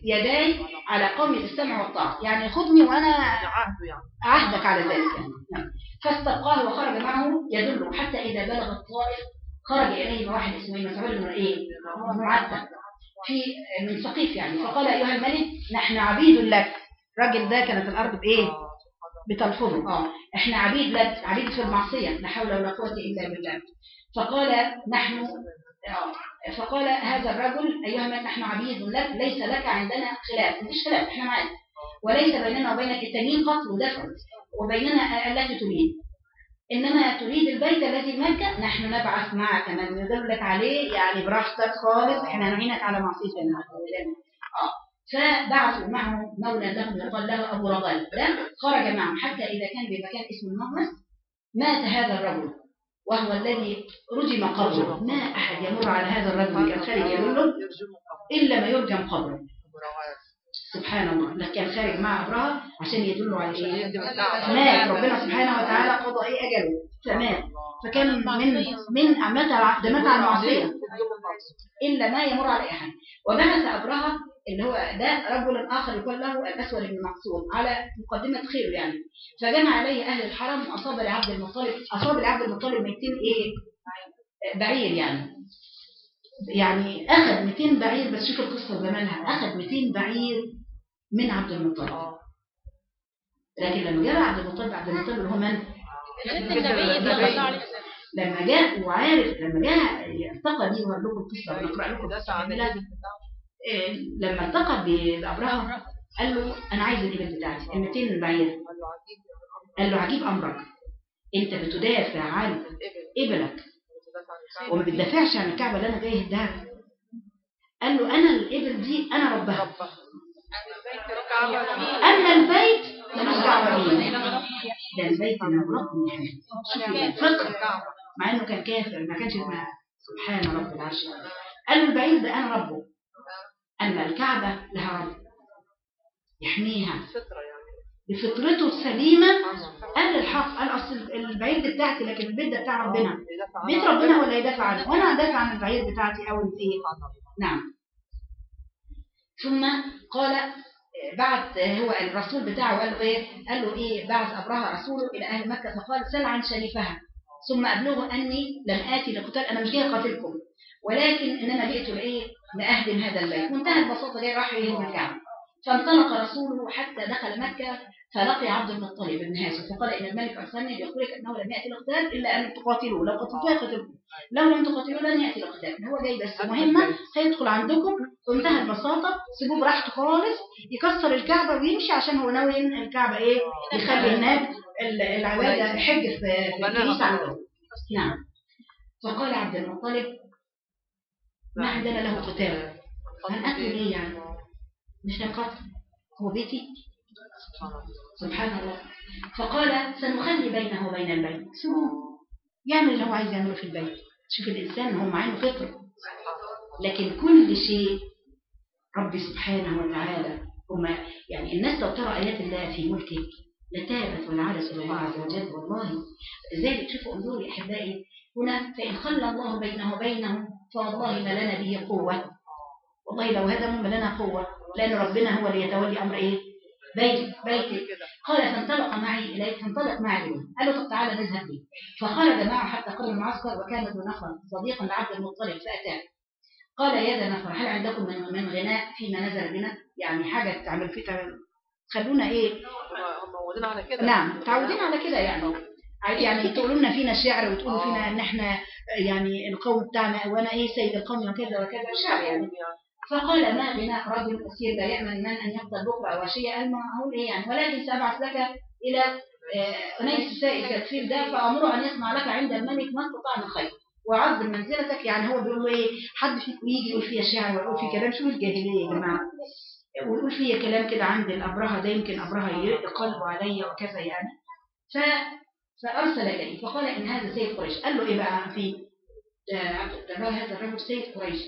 يداي على قوم السمع والطاعة. يعني خذني عهده يعني. عهدك على ذلك يعني. نعم. فاستبقاه وخرج معه يدله. حتى إذا بلغ الطائف خرج إليه واحد اسمه إيه؟ مسعود بن إيه معتق في من ثقيف يعني. فقال أيها الملك نحن عبيد لك. الراجل ده كانت الأرض بإيه؟ بتلفظه. آه. إحنا عبيد لك. عبيد في المعصية. لا حول ولا قوة إلا بالله. فقال نحن فقال هذا الرجل أيها الملك نحن عبيد لك ليس لك عندنا خلاف مفيش خلاف إحنا معاك. وليس بيننا وبينك التانيين قتل ودفن وبيننا التي تريد. إنما تريد البيت الذي مكه نحن نبعث معك. من يدلك عليه يعني براحتك خالص إحنا نعينك على معصية الله آه فبعثوا معه مولى لهم يقال له أبو رغال خرج معهم حتى إذا كان بمكان اسمه المغمس مات هذا الرجل. وهو الذي رجم قبره. ما أحد يمر على هذا الرجل كان خارج يقول إلا ما يرجم قبره. سبحان الله. ده كان خارج مع ابرهه عشان يدلوا على إيه؟ مات. ربنا سبحانه وتعالى قضى إيه؟ أجله. فمات. فكان من من مات ده مات على المعصية. إلا ما يمر على أحد. وبعث ابرهه اللي هو ده رجل آخر يقال له الأسود بن مقصود على مقدمة خير يعني. فجمع عليه أهل الحرم وأصاب لعبد المطلب أصاب لعبد المطلب 200 إيه؟ بعير يعني. يعني أخذ 200 بعير بس شوف القصة وجمالها أخذ 200 بعير من عبد المطلب. لكن لما جاء عبد المطلب عبد المطلب اللي هو من؟ بنت النبي صلى الله عليه وسلم. لما جاء وعارف لما جاء التقى بيه وقال لكم القصة ونقرا لكم. إيه، لما التقى بابراهيم قال له أنا عايز الابل بتاعتي ال 200 بعير قال له عجيب أمرك. أنت بتدافع عن ابلك وما بتدافعش عن الكعبة اللي أنا جاي اهدها قال له أنا الابل دي أنا ربها. أما البيت ملوش دعوة بيه. ده البيت أنا ربني يعني فقه مع إنه كان كافر ما كانش سبحان رب العرش. قال له البعيد ده أنا ربه. اما الكعبة لها رب يحميها بفطرته السليمة قال الحق قال اصل البعيد بتاعتي لكن البيت ده بتاع ربنا. بيت ربنا هو اللي يدافع عنه؟ وأنا هدافع عن البعير بتاعتي أو الايه نعم. ثم قال آه، آه، هو الرسول بتاعه قال له إيه؟ قال له إيه؟ بعث ابرهه رسوله إلى أهل مكة فقال سل عن شريفها. ثم ابلغوا أني لم آتي لقتال أنا مش جاي أقاتلكم. ولكن إنما جئت لايه لاهدم هذا البيت. منتهى البساطة جاي راح يهدم الكعبه فانطلق رسوله حتى دخل مكة فلقي عبد المطلب بن هاشم فقال إن الملك ارسلني ليخبرك أنه لم يأتي القتال إلا أن تقاتلوه لو قتلتوه يقتلكم لو لم تقاتلوه لن يأتي القتال هو جاي بس. مهمة هيدخل عندكم. بمنتهى البساطة. سيبوه براحته خالص. يكسر الكعبة ويمشي عشان هو ناوي إن الكعبة إيه يخلي هناك ال- العباده الحج في عندهم. نعم. فقال عبد المطلب ما عندنا له قتال هنقتل ليه يعني مش هنقتل هو بيتي. سبحان الله. فقال سنخلي بينه وبين البيت. سيبوه يعمل اللي هو عايز يعمله في البيت. شوف الإنسان هو معاه فطر لكن كل شيء ربي سبحانه وتعالى هم يعني الناس لو ترى آيات الله في ملكه لتابت إلى الله عز وجل. والله لذلك شوفوا انظروا يا أحبائي. هنا فإن خلى الله بينه وبينهم فوالله ما لنا به قوة. والله لو هدموا ما لنا قوة لأن ربنا هو اللي يتولي أمر إيه؟ بيت بيت. قال فانطلق معي إليك فانطلق معي. قال له طب تعالى نذهب به فخرج معه حتى قرب المعسكر وكان ذو نفر صديقا لعبد المطلب فأتاه. قال يا ذا نفر هل عندكم من من غناء فيما نزل بنا؟ يعني حاجة تعمل فيه خلونا إيه؟ هم على كده. نعم متعودين على كده يعني. يعني تقولوا لنا فينا شعر وتقولوا فينا ان إحنا يعني القوم بتاعنا وأنا إيه سيد القوم وكذا وكذا شعر يعني. فقال ما غناء رجل أسير لا يامن من أن يقتل بكره أو عشيه أقول إيه يعني؟ ولكن سابعث لك إلى آه، أنيس السائل كالفيل ده فأمره أن يصنع لك عند الملك ما استطاع من خير. وعظم منزلتك يعني هو بيقول إيه؟ حد فيكم يجي يقول فيها شعر ويقول في كلام. شو الجاهلية يا جماعة. ويقول فيا كلام كده عند الأبرهة ده يمكن أبرهة يقلب علي وكذا يعني. ف فأرسل إليه فقال إن هذا سيد قريش. قال له إيه بقى في ده هذا الرجل سيد قريش.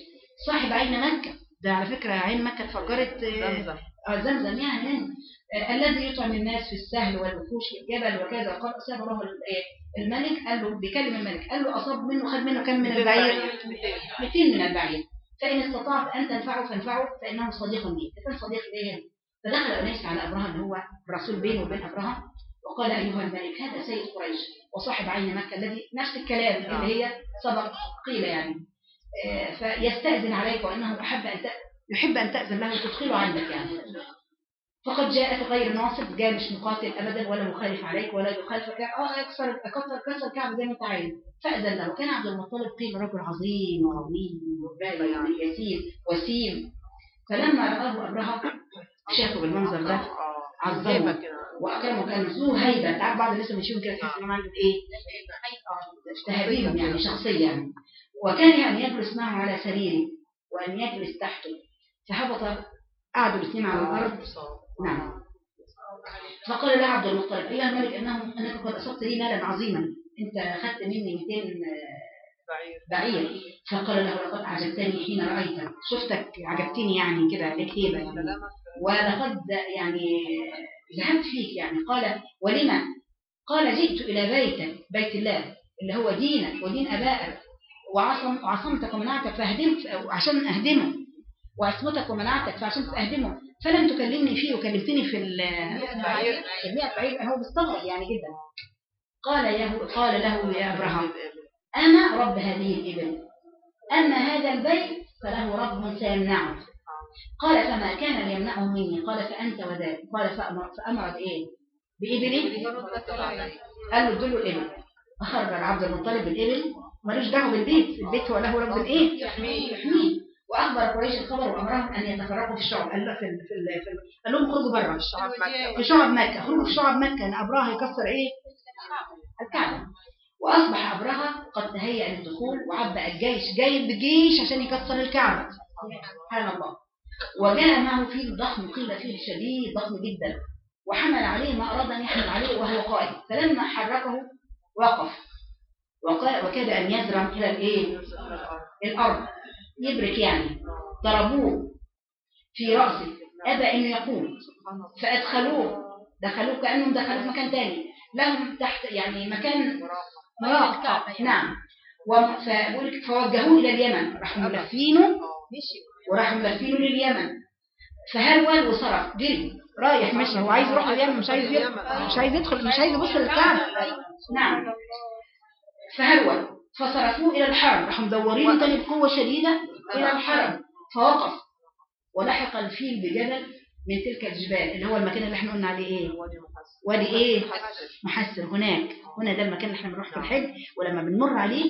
صاحب عين مكة. ده على فكرة عين مكة اتفجرت آه، زمزم. آه، زمزم يعني. آه، الذي يطعم الناس في السهل والوحوش في الجبل وكذا. قال أصاب له ال- آه، الملك. قال له بيكلم الملك. قال له أصاب منه خد منه كم من البعير؟ 200 من البعير. فإن استطعت أن تنفعه فانفعه فإنه صديق لي. فكان صديق لي فدخل أنيس على أبرهة اللي هو الرسول بينه وبين أبرهة وقال أيها الملك هذا سيد قريش وصاحب عين مكة الذي نفس الكلام اللي هي سبق قيل يعني. آه، فيستأذن عليك وأنه أحب أن يحب أن تأذن له وتدخله عندك يعني. فقد جاءك غير ناصب جاء مش مقاتل أبدا ولا مخالف عليك ولا يخالفك. آه يكسر كسر كسر الكعب زي ما انت عايز فأذن له. كان عبد المطلب قيل رجل عظيم وروي وبالي يعني يسير وسيم. فلما رآه أبرهة شافه بالمنظر ده عظمه. وأكرمه كان ذو هيبة. انت عارف بعض الناس لما كده تحس إنهم عندهم إيه؟ تهابيهم يعني شخصية يعني. وكان يعني يجلس معه على سريره وأن يجلس تحته. فهبط قعدوا الاثنين على الأرض. نعم. فقال له عبد المطلب أيها الملك انه إنك قد أصبت لي مالا عظيما. أنت أخذت مني 200 بعير. بعير. فقال له لقد عجبتني حين رايتك شفتك عجبتني يعني كده لك هيبة يعني. ولقد يعني ذهبت فيك يعني. قال ولما قال جئت إلى بيتك بيت الله اللي هو دينك ودين أبائك وعصم وعصمتك ومنعتك فأهدمت عشان أهدمه وعصمتك ومنعتك فعشان أهدمه فلم تكلمني فيه وكلمتني في ال بعير. في المئة بعير هو مستغرب يعني جدا. قال له قال له يا أبراهام أنا رب هذه الإبل أما هذا البيت فله رب سيمنعه. قال فما كان ليمنعه مني. قال فأنت وذاك. قال فأمر, فأمر بإيه بإبلي قال له ادوا الإبل. أخرج عبد المطلب الإبل. ملوش دعوة بالبيت. البيت هو له رب إيه؟ يحميه. يحميه وأخبر قريش الخبر وأمرهم أن يتفرقوا في الشعب. قال في ال- في ال- في ال- قال لهم خرجوا بره. الشعب مكة. في شعب مكة. خرجوا في شعب مكة. أن أبرهة يكسر إيه؟ الكعبة. وأصبح أبرهة قد تهيأ للدخول وعبأ الجيش جاي بجيش عشان يكسر الكعبة. سبحان الله. وجاء معه فيل ضخم قيل فيه شديد ضخم جدا. وحمل عليه ما أراد أن يحمل عليه وهو قائد. فلما حركه وقف. وكاد أن يزرم إلى الإيه؟ الأرض. يبرك يعني. ضربوه في رأسه. أبى أنه يقوم فأدخلوه. دخلوه كأنهم دخلوه في مكان تاني. لهم تحت يعني مكان مراقب نعم. فوجهوه إلى اليمن. راحوا ملفينه وراحوا ملفينه لليمن. فهرول وصرف جري. رايح ماشي هو عايز يروح اليمن مش عايز يدخل مش عايز يدخل مش عايز يبص للكعبة. نعم. فهرول فصرفوه إلى الحرم. راحوا مدورينه تاني بقوة شديدة إلى الحرم. فوقف. ولحق الفيل بجبل من تلك الجبال اللي هو المكان اللي إحنا قلنا عليه إيه؟ وادي إيه؟ محسن. هناك. هنا ده المكان اللي إحنا بنروح في الحج ولما بنمر عليه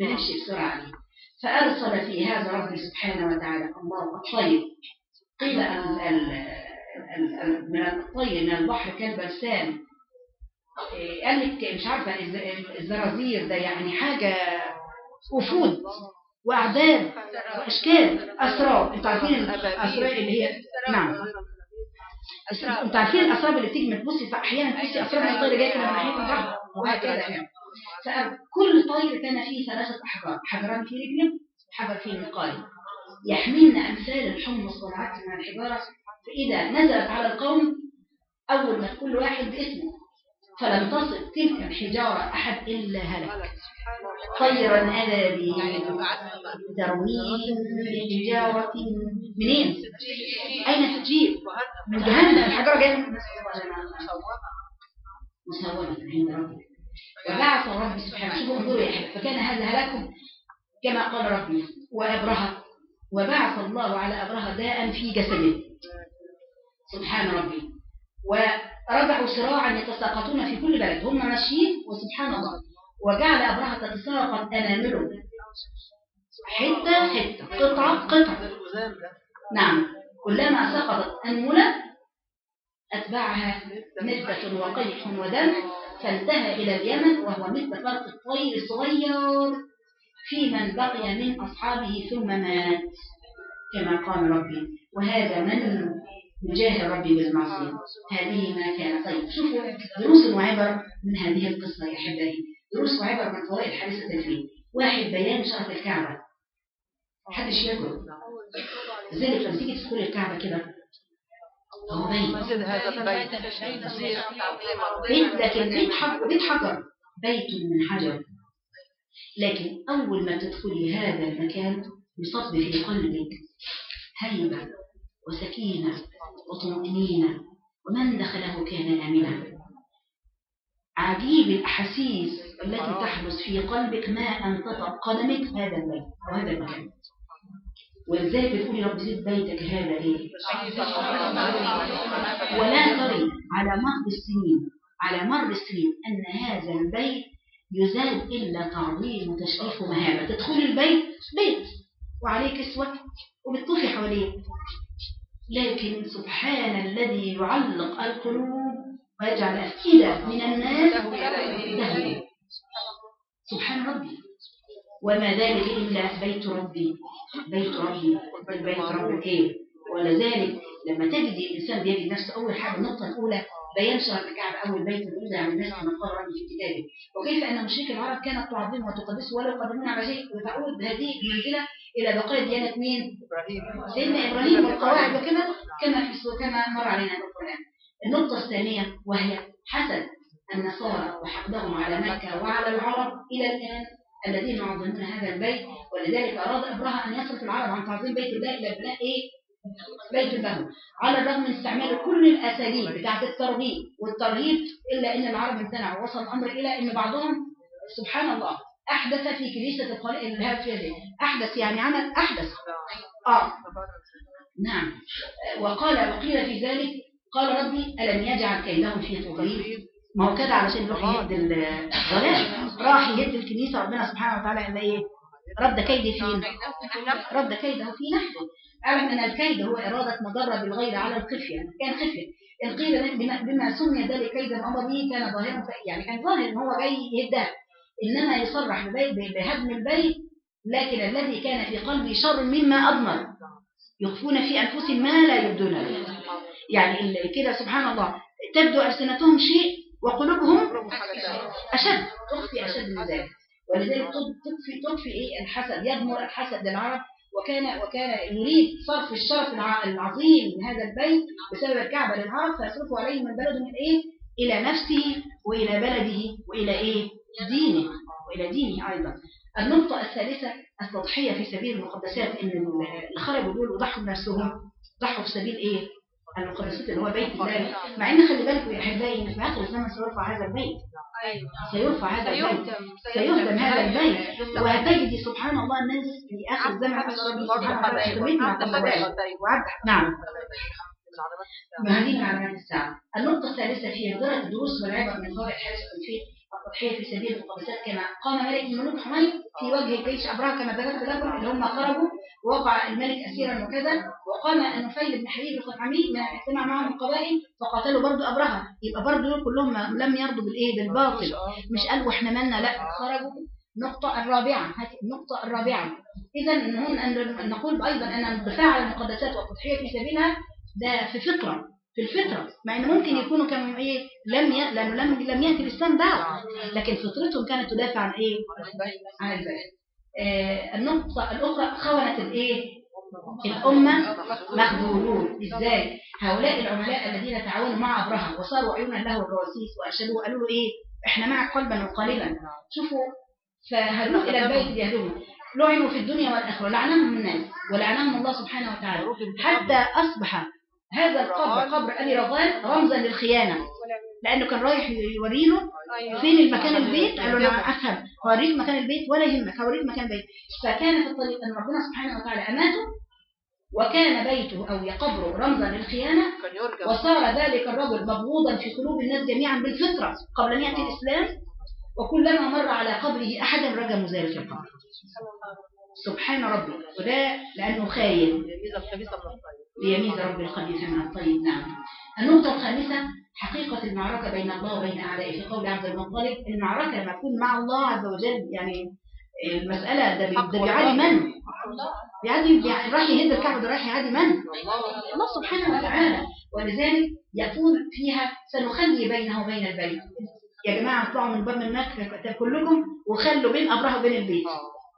بنمشي بسرعة عليه. فأرسل في هذا ربي سبحانه وتعالى. الله الطيب قيل من الطيب من البحر كالبرسام إيه، قال لك مش عارفة الز- الزرازير ده يعني حاجة وفود وأعداد وأشكال أسرار أنتوا عارفين الأسرار اللي هي نعم. أسرار أنتوا عارفين الأسراب اللي بتيجي تبصي فأحيانا تحسي أسراب الطير كده من البحر. وهكذا يعني فكل طير كان فيه ثلاثة أحجار حجران في رجله وحجر في المقال يحملن أمثال الحمص والعدس من الحجاره فإذا نزلت على القوم أول ما كل واحد باسمه فلم تصل تلك الحجارة أحد إلا هلك. طيرا ابابيل ترميم بحجاره منين؟ أين تجيب؟ من جهنم الحجرة جاية. مسومة. عند ربك وبعث الرب سبحانه شوفوا انظروا يا فكان هذا هلاكم كما قال ربي وأبرهة. وبعث الله على أبرهة داء في جسده. سبحان ربي. ورجعوا صراعا يتساقطون في كل بلد. هم ماشيين وسبحان الله. وجعل أبرهة تتساقط أنامله حتة حتة. قطعة قطعة. نعم. كلما سقطت أنملة أتبعها مدة وقيح ودم فانتهى إلى اليمن وهو مثل فرق الطير الصغير في من بقي من أصحابه ثم مات كما قال ربي. وهذا من يجاهر ربي بالمعصية. هذه ما كان. طيب شوفوا دروس وعبر من هذه القصة يا أحبائي. دروس وعبر من فوائد حادثة الفيل واحد بيان شرف الكعبة. محدش ياكل لذلك لما تيجي تدخل الكعبة كده. مسجد هذا البيت بيت لكن بيت. حجر بيت حجر بيت من حجر. لكن أول ما تدخلي هذا المكان يصب في قلبك هيبة وسكينة وطمأنينة. ومن دخله كان آمنا. عجيب الأحاسيس التي تحدث في قلبك ما أن تطأ قدمك هذا البيت أو هذا المكان. ولذلك بتقولي رب زيد بيتك هذا إيه ولا تري على مر السنين على مر السنين أن هذا البيت يزال إلا تعظيم وتشريف ومهابة تدخلي البيت بيت وعليه كسوة وبتطوفي حواليه. لكن سبحان الذي يعلق القلوب ويجعل أفئدة من الناس سبحان ربي. وما ذلك إلا بيت ربي. بيت ربي. بيت ربي إيه؟ ولذلك لما تجد الإنسان بيجد نفسه أول حاجة النقطة الأولى بيان شرف الكعبة أول بيت الأولى عن الناس كما قال ربي في كتابه. وكيف أن مشرك العرب كانت تعظمه وتقدسه ولا يقدمون على شيء؟ وتعود هذه المنزلة إلى بقايا ديانة مين؟ إبراهيم. سيدنا إبراهيم والقواعد وكما كما كما مر علينا في القرآن. النقطة الثانية وهي حسد النصارى وحقدهم على مكة وعلى العرب إلى الآن الذين يعظمون هذا البيت ولذلك أراد أبرهة أن يصرف العرب عن تعظيم بيت الله إلى بناء إيه؟ بيت الله على الرغم من استعمال كل الأساليب بتاعت الترغيب والترهيب إلا أن العرب امتنعوا ووصل الأمر إلى أن بعضهم سبحان الله أحدث في كنيسة القارئ الهاب في أحدث يعني عمل أحدث. آه. نعم. وقال وقيل في ذلك قال ربي ألم يجعل كيدهم في تضليل ما هو كده علشان يروح يهد الضلال. راح يهد الكنيسة ربنا سبحانه وتعالى قال إيه؟ رد كيدي فين رد كيده في نفسه أعلم أن الكيد هو إرادة مضرة بالغير على الخفية كان خفية إن قيل بما, سمي ذلك كيدا أمر به كان ظاهرا يعني كان ظاهر إن هو جاي يهدها إنما يصرح بهدم البيت لكن الذي كان في قلبي شر مما أضمر يخفون في أنفسهم ما لا يبدون. يعني كده سبحان الله تبدو ألسنتهم شيء وقلوبهم أشد تخفي أشد من ذلك. ولذلك تطفي تطفي إيه؟ الحسد يضمر الحسد للعرب وكان وكان يريد صرف الشرف الع- العظيم لهذا البيت بسبب الكعبة للعرب فيصرفوا عليه من بلده من إيه؟ إلى نفسه وإلى بلده وإلى إيه؟ دينه. وإلى دينه أيضا. النقطة الثالثة التضحية في سبيل المقدسات إن اللي خرجوا دول ضحوا بنفسهم ضحوا في سبيل إيه؟ المقدسات اللي هو بيت الله مع إن خلي بالكم يا أحبائي إن في آخر الزمن سيرفع هذا البيت. سيرفع هذا البيت. سيهدم هذا البيت. وهتجد سبحان الله الناس في آخر الزمن نعم. ما هذه علامات الساعة النقطة الثالثة في إدارة الدروس والعبر من فوائد حادث التنفيذ التضحية في سبيل المقدسات كما قام ملك من ملوك حميد في وجه جيش أبرهة كما ذكرت لكم اللي هم خرجوا ووقع الملك أسيرا وكذا وقام النفيل بن حبيب الخثعمي ما اجتمع معهم القبائل فقاتلوا برضو أبرهة يبقى برضو دول كلهم لم يرضوا بالإيه؟ بالباطل. مش قالوا إحنا مالنا لا خرجوا النقطة الرابعة. هذه النقطة الرابعة. إذا هون أن نقول أيضا أن الدفاع عن المقدسات والتضحية في سبيلها ده في فطرة. في الفطرة مع ان ممكن يكونوا كانوا إيه لم ي... لأنه لم لم يأتي الإسلام بعد. لكن فطرتهم كانت تدافع عن إيه؟ عن البلد. آه النقطة الأخرى خونة الإيه؟ الأمة. مخذولون إزاي؟ هؤلاء العملاء الذين تعاونوا مع أبرهة وصاروا عيونا له الرواسيس وأرشدوه قالوا له إيه؟ إحنا معك قلبا وقالبا شوفوا فهلوا إلى البيت ليهدوه لعنوا في الدنيا والآخرة لعنهم الناس ولعنهم الله سبحانه وتعالى. حتى أصبح هذا القبر قبر أبي رضوان رمزا للخيانة. لأنه كان رايح يوري له فين المكان البيت؟ قال له أنا أفهم هوريك مكان البيت ولا يهمك هوريك مكان البيت. فكان في الطريق أن ربنا سبحانه وتعالى أماته وكان بيته أو قبره رمزا للخيانة. وصار ذلك الرجل مبغوضا في قلوب الناس جميعا بالفطرة قبل أن يأتي الإسلام. وكلما مر على قبره أحدا رجموا ذلك القبر. سبحان ربي وده لأنه خاين. ليميز رب الخبيث من الطيب. نعم. النقطة الخامسة حقيقة المعركة بين الله وبين أعدائه. في قول عبد المطلب المعركة لما تكون مع الله عز وجل يعني المسألة ده بي- ده بيعلي من؟ بيعدي بيع- رايح يهد الكعبة ده رايح يعدي من؟ الله سبحانه وتعالى. ولذلك يكون فيها سنخلي بينه وبين البيت يا جماعة اطلعوا من باب مكة كلكم وخلوا بين أبرهة وبين البيت.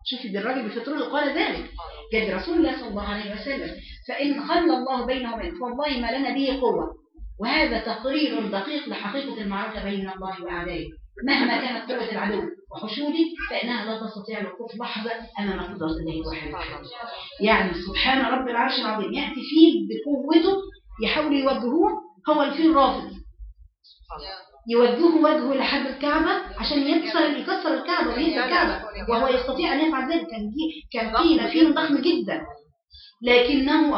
شوفي ده الراجل بفطرته قال ذلك. جد رسول الله صلى الله عليه وسلم. فإن خلى الله بينه وبين فوالله ما لنا به قوة. وهذا تقرير دقيق لحقيقة المعركة بين الله وأعدائه. مهما كانت قوة العدو وحشوده فإنها لا تستطيع الوقوف لحظة أمام قدرة الله وحده يعني سبحان رب العرش العظيم يأتي فيه بقوته يحاول يوجهوه هو الفيل رافض يوجهه وجهه لحد الكعبة عشان يكسر يكسر الكعبة ويهد الكعبة. وهو يستطيع أن يفعل ذلك. كان كان فيل ضخم جدا. لكنه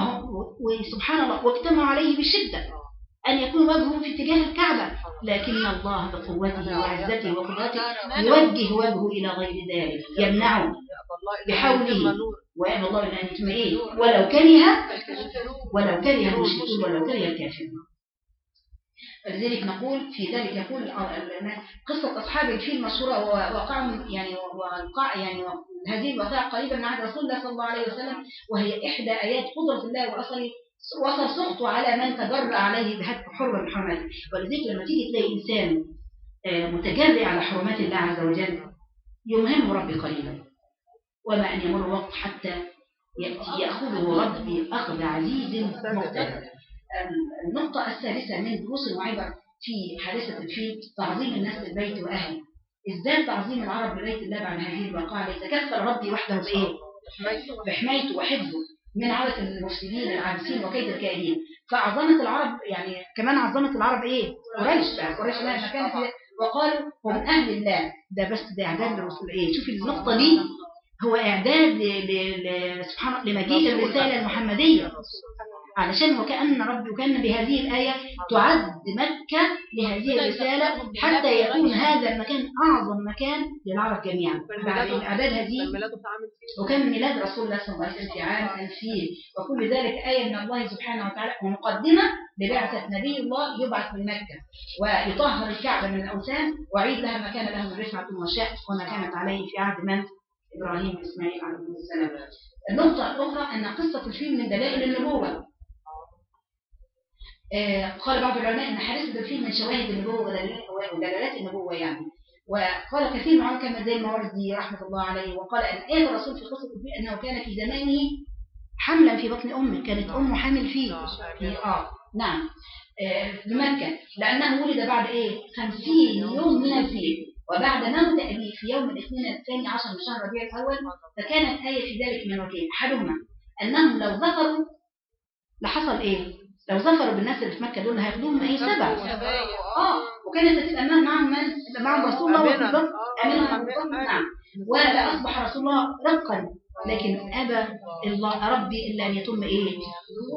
وسبحان الله واجتمعوا عليه بشدة أن يكون وجهه في اتجاه الكعبة. لكن الله بقوته وعزته وقدرته يوجه وجهه إلى غير ذلك يمنعه بحوله وأن الله أن إيه ولو كره ولو كره المشركون ولو كره الكافرون. فلذلك نقول في ذلك يقول قصة أصحاب الفيل مشهورة ووقعهم يعني وقع يعني هذه الوقائع قريبا عهد رسول الله صلى الله عليه وسلم وهي إحدى آيات قدرة الله وأصل وصل سخطه على من تجرأ عليه بهتك حرمة من حرماته ولذلك لما تيجي تلاقي إنسان آه، متجرئ على حرمات الله عز وجل يمهنه ربي قليلا وما أن يمر وقت حتى يأتي يأخذه ربي أخذ عزيز مقتدر. النقطة الثالثة من دروس وعبر في حادثة الفيل تعظيم الناس للبيت وأهله. ازداد تعظيم العرب لبيت الله بعد هذه الواقعة ليتكفل ربي وحده بإيه؟ بحمايته وحفظه. من عودة المفسدين العابسين وكيد الكائدين فعظمت العرب يعني كمان عظمت العرب إيه؟ قريش بقى. قريش لها مكان في وقالوا هم أهل الله. ده بس ده إعداد للرسول. إيه؟ شوفي النقطة دي. هو ل- سبحان لمجيء الرسالة المحمدية. علشان وكأن ربي وكأن بهذه الآية تعد مكة لهذه الرسالة حتى يكون هذا المكان أعظم مكان للعرب جميعا. بعد إعداد هذه وكان ميلاد رسول الله صلى الله عليه وسلم في عام الفيل. وكل ذلك آية من الله سبحانه وتعالى ومقدمة لبعثة نبي الله يبعث من مكة ويطهر الكعبة من الأوثان ويعيد لها ما كان له من رفعة وما كانت عليه في عهد من؟ إبراهيم وإسماعيل عليهم السلام. النقطة الأخرى أن قصة الفيل من دلائل النبوة. قال بعض العلماء أن حادثة الفيل من شواهد النبوة ودلالات- ودلالات النبوة يعني. وقال كثير من كما زي الماوردي رحمة الله عليه وقال أن آية الرسول في قصة الفيل أنه كان في زمانه حملا في بطن أمه كانت أمه حامل فيه. في آه نعم. آه، بمكة لأنه ولد بعد إيه؟ خمسين يوم من الفيل. وبعد موت أبيه في يوم الاثنين الثاني عشر من شهر ربيع الأول فكانت آية في ذلك من وجهين. أحدهما أنهم لو ظفروا لحصل إيه؟ لو ظفروا بالناس اللي في مكة دول هياخدوهم أي سبع آه وكانت من معهم من معهم رسول الله الضبط آه،. وفي الضبط. نعم. وأصبح رسول الله رقا. لكن أبى الله ربي إلا أن يتم إيه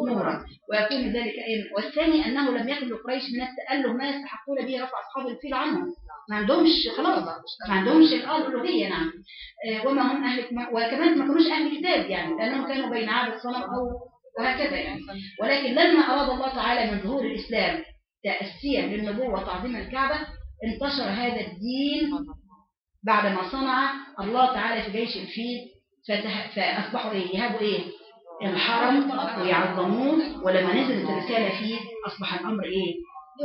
نورا. ويكون ذلك إيه والثاني أنه لم يكن لقريش من التأله ما يستحقون به رفع أصحاب الفيل عنهم. ما عندهمش خلاص. ما عندهمش الألوهية نعم. آه، وما هم أهل ما- وكمان ما كانوش أهل كتاب يعني لأنهم كانوا بين عابد صنم أو وهكذا يعني. ولكن لما أراد الله تعالى من ظهور الإسلام تأسيا للنبوة وتعظيم الكعبة انتشر هذا الدين بعدما صنع الله تعالى في جيش الفيل فأصبحوا إيه؟ يهابوا إيه؟ الحرم ويعظموه ولما نزلت الرسالة فيه أصبح الأمر إيه؟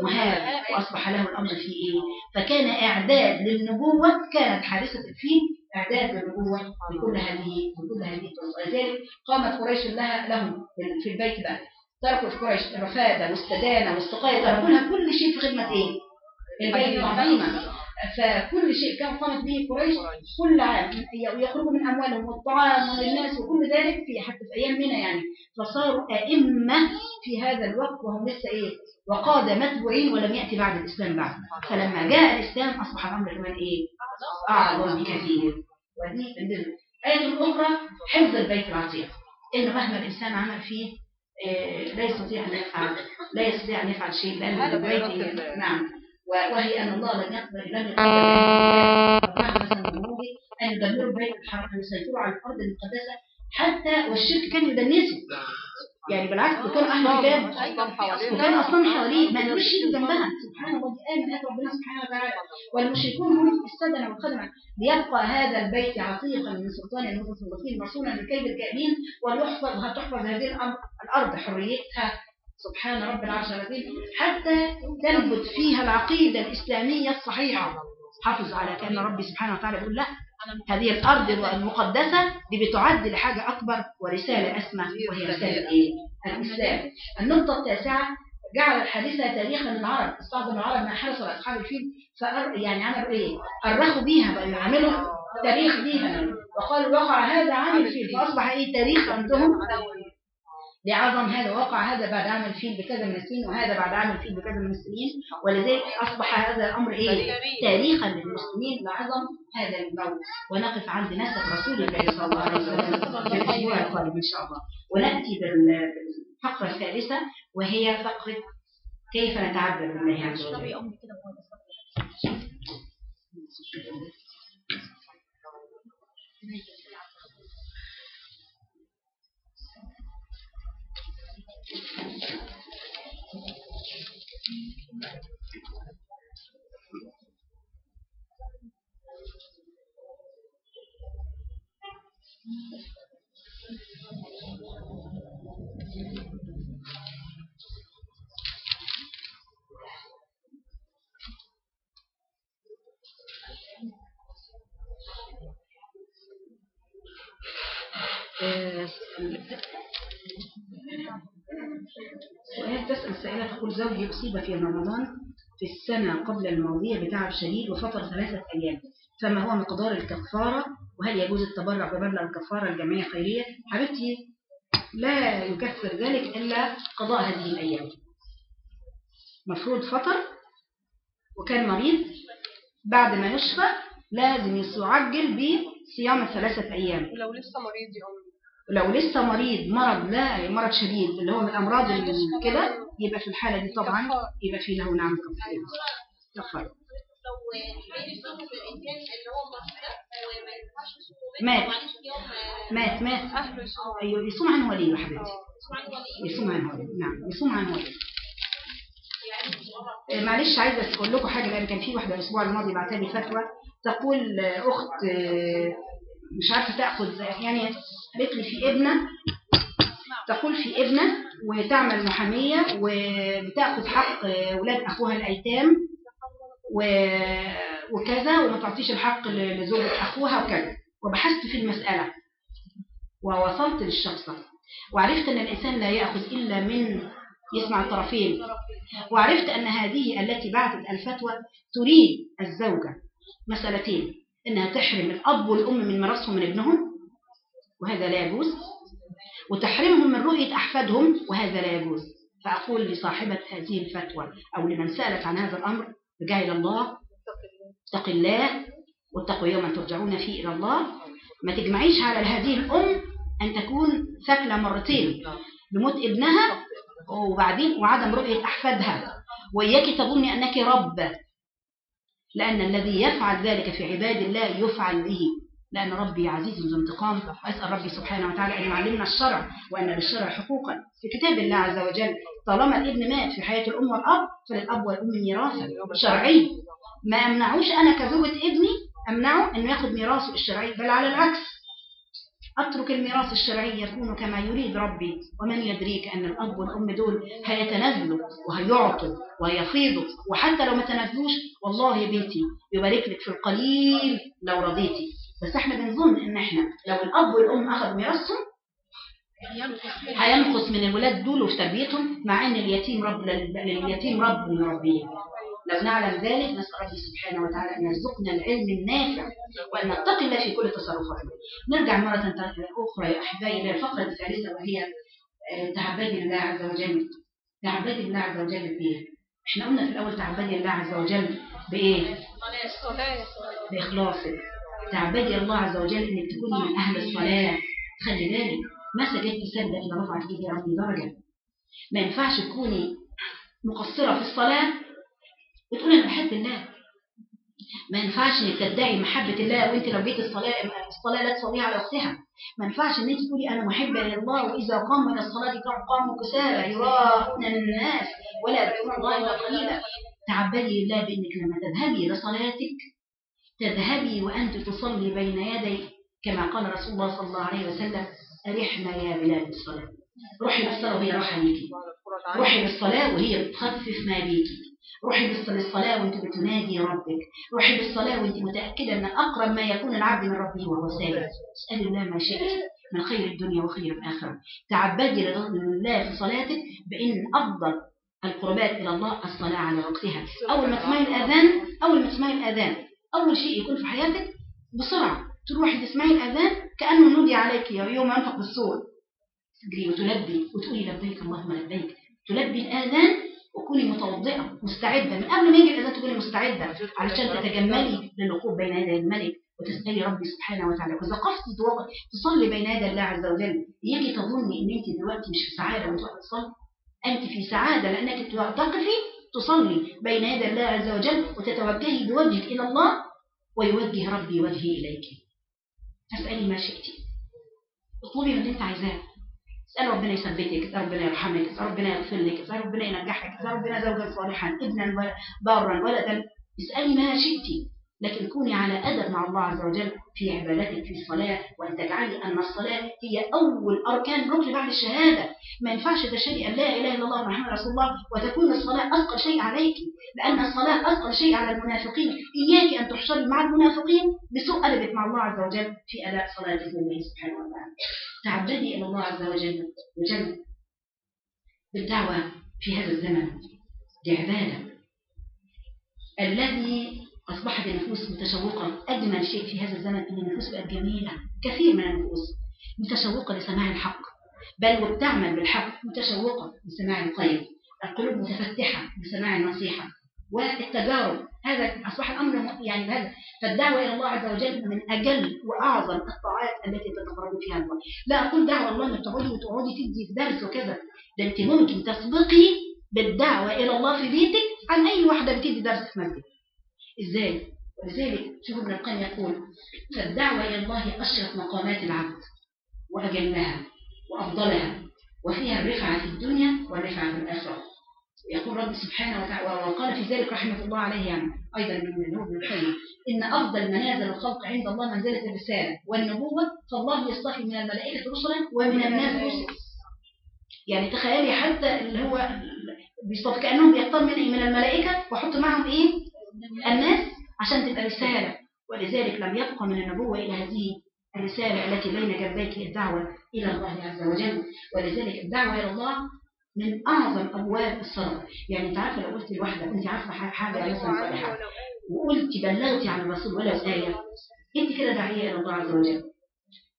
مهاب وأصبح له الأمر فيه إيه؟ فكان إعداد للنبوة كانت حادثة الفيل إعداد للنبوة بكل هذه بكل هذه الطرق ولذلك قامت قريش لها لهم في- البيت بقى. تركوا في قريش الرفادة والسدانة والسقاية تركوا كل شيء في خدمة إيه؟ البيت العظيمة فكل شيء كان قامت به قريش كل عام. يخرجوا من أموالهم والطعام للناس وكل ذلك في حتى في أيام منى يعني. فصاروا أئمة في هذا الوقت وهم لسه إيه؟ وقادة متبوعين ولم يأتي بعد الإسلام بعد. فلما جاء الإسلام أصبح الأمر كمان إيه؟ أعظم بكثير ودي ضمن الآية الأخرى حفظ البيت العتيق. إنه مهما الإنسان عمل فيه آه، لا يستطيع أن يفعل لا يستطيع أن يفعل شيء لأن البيت نعم. و- وهي أن الله يقدر لم يقدر رحمة ذنوبه أن يدمروا البيت الحرام أن يسيطروا على الأرض المقدسة حتى والشرك كان يدنسه يعني بالعكس ده كانوا أهل الكتاب أصلاً حواليهم. وكان أصلا حواليه ما لوش شيء جنبها. سبحان الله دي آية من ربنا سبحانه وتعالى والمشركون هم السدنة والخدمة ليبقى هذا البيت عتيقا من سلطان المتصرفين رسولا لكيد الكائنين وليحفظ هتحفظ هذه الأرض الأرض حريتها. سبحان رب العرش العظيم. حتى تنبت فيها العقيدة الإسلامية الصحيحة. حافظ على كأن ربي سبحانه وتعالى يقول لا. هذه الأرض المقدسة دي بتعد لحاجة أكبر ورسالة أسمى وهي رسالة إيه؟ الإسلام. النقطة التاسعة جعل الحادثة تاريخا للعرب. استعظم العرب ما حرص على أصحاب الفيل فأر يعني عملوا إيه؟ أرخوا بيها بقى يعملوا تاريخ بيها وقالوا وقع هذا عام الفيل فأصبح إيه؟ تاريخ عندهم. لعظم هذا وقع هذا بعد عام الفيل بكذا من السنين وهذا بعد عام الفيل بكذا من السنين. ولذلك أصبح هذا الأمر إيه؟ تاريخا للمسلمين لعظم هذا الموت ونقف عند نسب رسول الله صلى الله عليه وسلم في الأسبوع القادم إن شاء الله. ونأتي بالفقرة الثالثة وهي فقرة كيف نتعبد بالله عز وجل. آه، سؤال تسأل سائلة تقول زوجي أصيب في رمضان في السنة قبل الماضية بتعب شديد وفطر ثلاثة أيام. فما هو مقدار الكفارة؟ وهل يجوز التبرع بمبلغ الكفارة الجمعية الخيرية حبيبتي لا يكفر ذلك إلا قضاء هذه الأيام. مفروض فطر وكان مريض بعد ما يشفى لازم يعجل بصيام الثلاثة أيام. لو لسه مريض يا أمي لو لسه مريض مرض لا مرض شديد اللي هو من الأمراض اللي كده يبقى في الحالة دي طبعا يبقى في له نعم مريض ده وما ينفعش يصوم مات. مات مات. أيوه يصوم عن وليه يا حبيبتي. الله يصوم عن وليه نعم يصوم عن وليه آه، معلش عايزة أقول لكم حاجة لأن كان في واحدة الأسبوع الماضي بعتها لي فتوى. تقول آه، أخت آه، مش عارفة تأخذ يعني قالت لي في ابنة تقول في ابنة وتعمل محامية وبتأخذ حق أولاد أخوها الأيتام وكذا وما تعطيش الحق لزوجة أخوها وكذا. وبحثت في المسألة ووصلت للشخصة وعرفت أن الإنسان لا يأخذ إلا من يسمع الطرفين. وعرفت أن هذه التي بعثت الفتوى تريد الزوجة. مسألتين. إنها تحرم الأب والأم من ميراثهم من ابنهم وهذا لا يجوز. وتحرمهم من رؤية أحفادهم وهذا لا يجوز. فأقول لصاحبة هذه الفتوى أو لمن سألت عن هذا الأمر ارجعي إلى الله اتق الله واتقوا يوما ترجعون فيه إلى الله. ما تجمعيش على هذه الأم أن تكون ثكلة مرتين بموت ابنها وبعدين وعدم رؤية أحفادها. وإياك تظني أنك رب. لأن الذي يفعل ذلك في عباد الله يفعل به. لأن ربي عزيز ذو انتقام. وأسأل ربي سبحانه وتعالى أن يعلمنا الشرع وأن للشرع حقوقا. في كتاب الله عز وجل طالما الابن مات في حياة الأم والأب فللأب والأم ميراثا شرعي. ما أمنعوش أنا كزوجة ابني أمنعه أنه يأخذ ميراثه الشرعي بل على العكس. أترك الميراث الشرعي يكون كما يريد ربي ومن يدريك أن الأب والأم دول هيتنازلوا وهيعطوا وهيفيضوا وحتى لو ما تنازلوش والله يا بنتي يبارك لك في القليل لو رضيتي. بس إحنا بنظن إن إحنا لو الأب والأم أخذوا ميراثهم هينقص من الولاد دول وفي تربيتهم مع إن اليتيم رب لليتيم رب يربيه لو نعلم ذلك نسأل ربي سبحانه وتعالى أن يرزقنا العلم النافع وأن نتقي الله في كل تصرفاتنا نرجع مرة أخرى يا أحبائي إلى الفقرة الثالثة وهي آه، تعبدي الله عز وجل. تعبدي الله عز وجل بإيه؟ إحنا قلنا في الأول تعبدي الله عز وجل بإيه؟ بإخلاصك تعبدي الله عز وجل إنك تكوني من أهل الصلاة. خلي بالك ما سجدت سجدة إلا رفعت إيدي ربي درجة. ما ينفعش تكوني مقصرة في الصلاة وتقولي أنا بحب الله. ما ينفعش إنك تدعي محبة الله وأنت لو جيت الصلاة الصلاة لا تصليها على وقتها ما ينفعش إن أنت تقولي أنا محبة لله وإذا قام من الصلاة قام قاموا كسالى يراءون الناس. ولا يذكرون الله قليلا. تعبدي لله بإنك لما تذهبي لصلاتك تذهبي وأنت تصلي بين يدي كما قال رسول الله صلى الله عليه وسلم أرحنا يا بلال بالصلاة روحي بالصلاة وهي راحة ليكي. روحي بالصلاة وهي بتخفف ما بيكي. روحي بالصلاة وانت بتنادي ربك. روحي بالصلاة وانت متأكدة أن أقرب ما يكون العبد من ربه وهو ساجد اسأل الله ما شئت من خير الدنيا وخير الآخرة. تعبدي لله في صلاتك بأن أفضل القربات إلى الله الصلاة على وقتها. أول ما تسمعي الأذان أول ما تسمعي الأذان أول شيء يكون في حياتك بسرعة. تروحي تسمعي الأذان كأنه نودي عليك يوم ينفق بالصور. تجري وتلبي وتقولي لبيك اللهم لبيك. تلبي الآذان وكوني متوضئة مستعدة من قبل ما يجي الأذان تكوني مستعدة علشان تتجملي للوقوف بين يدي الملك وتسألي ربي سبحانه وتعالى. وإذا قفتي تصلي بين يدي الله عز وجل. يجي تظني إن أنت دلوقتي مش في سعادة وأنت تصلي. أنت في سعادة لأنك تقفي تصلي بين يدي الله عز وجل وتتوجهي بوجهك إلى الله ويوجه ربي وجهي إليك. فاسألي ما شئتي اطلبي من اللي أنت عايزاه. اسأل ربنا يثبتك اسأل ربنا يرحمك اسأل ربنا يغفر لك اسأل ربنا ينجحك اسأل ربنا زوجا صالحا ابنا بارا ولدا اسألي ما شئت. لكن كوني على أدب مع الله عز وجل في عبادتك في الصلاة وأن تجعلي أن الصلاة هي أول أركان ركن بعد الشهادة. ما ينفعش تشهدي أن لا إله إلا الله محمد رسول الله وتكون الصلاة أثقل شيء عليك لأن الصلاة أثقل شيء على المنافقين. إياك أن تحشري مع المنافقين بسوء أدبك مع الله عز وجل في أداء صلاتك لله سبحانه وتعالى. تعبدي إلى الله عز وجل وجل بالدعوة في هذا الزمن دي عبادة الذي أصبحت النفوس متشوقة أجمل شيء في هذا الزمن أن النفوس بقت جميلة. كثير من النفوس متشوقة لسماع الحق بل وبتعمل بالحق متشوقة لسماع الخير القلوب متفتحة لسماع النصيحة والتجارب. هذا أصبح الأمر يعني هذا. فالدعوة إلى الله عز وجل من أجل وأعظم الطاعات التي تتقرب فيها الله لا أقول دعوة الله أنك تقعدي وتقعدي تدي درس وكذا ده أنت ممكن تسبقي بالدعوة إلى الله في بيتك عن أي واحدة بتدي درس في مسجد. إزاي؟ ولذلك شوف ابن القيم يقول فالدعوة إلى الله أشرف مقامات العبد وأجلها وأفضلها وفيها الرفعة في الدنيا والرفعة في الآخرة. يقول رب سبحانه وتعالى وقال في ذلك رحمة الله عليه يعني أيضا من ابن القيم إن أفضل منازل الخلق عند الله منزلة الرسالة والنبوة فالله يصطفي من الملائكة رسلا ومن الناس رسلا. يعني تخيلي حتى اللي هو بيصطفي كأنهم بيختار من من الملائكة وحط معهم إيه؟ الناس عشان تبقى رسالة ولذلك لم يبقى من النبوة إلى هذه الرسالة التي بين جنبيك الدعوة إلى الله عز وجل. ولذلك الدعوة إلى الله من أعظم أبواب الصلاة. يعني أنت عارفة لو قلت لواحدة أنت عارفة حاجة مثلا صالحة وقلت بلغتي عن الرسول ولو آية أنت كده داعية إلى الله عز وجل.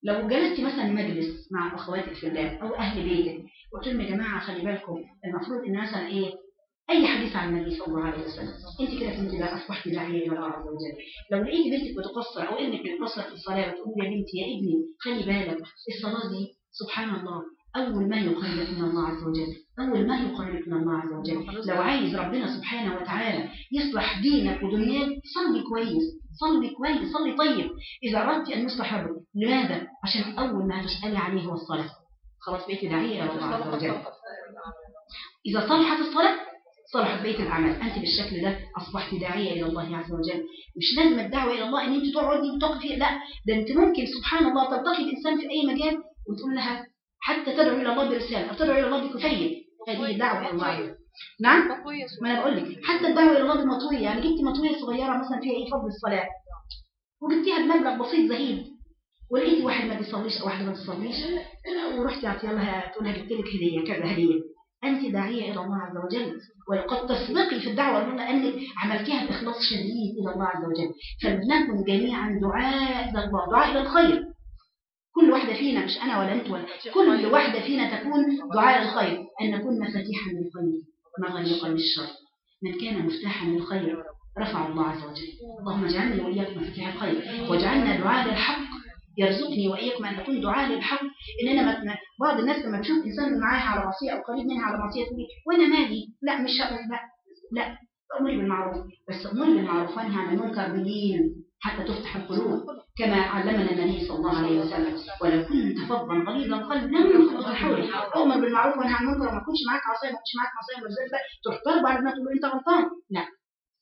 لو جلستي مثلا مجلس مع أخواتك في الله أو أهل بيتك قلت لهم يا جماعة خلي بالكم المفروض إن مثلا إيه؟ أي حديث عن النبي صلى الله عليه وسلم؟ أنت كده كنت لا أصبحت داعية إلى الله عز وجل. لو لقيتي بنتك بتقصر أو ابنك بيقصر في الصلاة وتقول يا بنتي يا ابني خلي بالك الصلاة دي سبحان الله أول ما يقربك من الله عز وجل أول ما يقربك من الله عز وجل. لو عايز ربنا سبحانه وتعالى يصلح دينك ودنياك صلي كويس صلي كويس صلي طيب. إذا أردت أن يصلح ربك لماذا؟ عشان أول ما تسألي عليه هو الصلاة. خلاص بقيتي داعية إلى الله عز وجل. إذا صلحت الصلاة صلحت بيت العمل أنت بالشكل ده أصبحت داعية إلى الله عز وجل. مش لازم الدعوة إلى الله أن أنت تقعدي وتقفي. لا ده أنت ممكن سبحان الله تلتقي بإنسان في أي مجال وتقول لها حتى تدعو إلى الله برسالة أو تدعو إلى الله بكفية هذه دعوة إلى الله نعم؟ ما أنا بقول لك حتى الدعوة إلى الله بمطوية. يعني جبتي مطوية صغيرة مثلا فيها إيه؟ فضل الصلاة. وجبتيها بمبلغ بسيط زهيد. ولقيتي واحد ما بيصليش أو واحدة ما بتصليش. ورحتي عطيها لها تقول لها جبت لك هدية كذا هدية. أنت داعية إلى الله عز وجل. وقد تسبقي في الدعوة بما أنك عملتيها بإخلاص شديد إلى الله عز وجل. فلنكن جميعا دعاء إلى الله دعاء إلى الخير. كل واحدة فينا مش أنا ولا أنت ولا. كل واحدة فينا تكون دعاء الخير. أن نكون مفاتيحا للخير مغلقا للشر من كان مفتاحا للخير رفع الله عز وجل. اللهم اجعلني وإياكم مفاتيح الخير واجعلنا دعاء للحق. يرزقني وإياكم أن نكون دعاء للحق إننا ما بعض الناس لما تشوف إنسان معاها على معصية أو قريب منها على معصية تقول وأنا مالي؟ لا مش لا لا وأمري بالمعروف. بس أمري بالمعروف وأنهي عن المنكر بلين حتى تفتح القلوب كما علمنا النبي صلى الله عليه وسلم. ولو كنت فظا غليظ القلب لم ينفذ حولك. أمر بالمعروف وأنهي عن المنكر. وما كنتش معاك عصاية ما كنتش معاك عصاية تروح ضرب على ما تقول أنت غلطان. لا.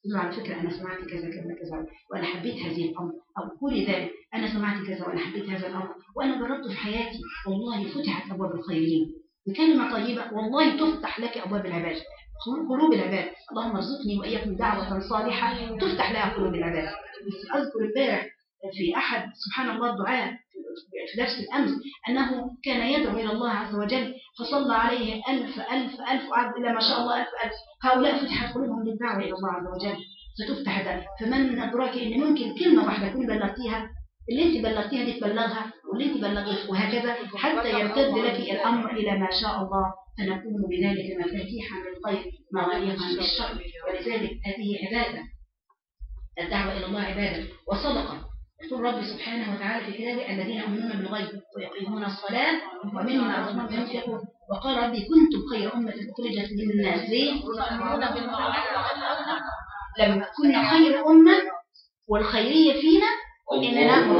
له على فكرة أنا سمعت كذا كذا كذا وأنا حبيت هذه الأمر. أو قولي ذلك أنا سمعت كذا وأنا حبيت هذا الأمر وأنا جربته في حياتي والله فتحت أبواب الخيرين. بكلمة طيبة والله تفتح لك أبواب العباد. قلوب العباد. اللهم ارزقني وإياكم دعوة صالحة تفتح لها قلوب العباد. أذكر امبارح في أحد سبحان الله الدعاء في درس الأمس أنه كان يدعو إلى الله عز وجل فصلى عليه ألف ألف ألف وعد إلى ما شاء الله ألف ألف. هؤلاء فتحت قلوبهم للدعوة إلى الله عز وجل. ستفتح ده. فمن أدراك إن ممكن كلمة واحدة تكون بلغتيها اللي أنت بلغتيها دي تبلغها واللي أنت بلغت وهكذا. حتى يمتد لك الأمر إلى ما شاء الله. فنكون بذلك مفاتيحا للخير مغاليقا للشر ولذلك هذه عبادة. الدعوة إلى الله عبادة. وصدقة. يقول رب سبحانه وتعالى في كتابه الذين يؤمنون بالغيب ويقيمون الصلاة ومما رزقناهم ينفقون. وقال ربي كنتم خير أمة أخرجت للناس. ليه؟ لما كنا خير أمة والخيرية فينا إننا نامر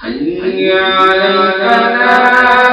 حي على حي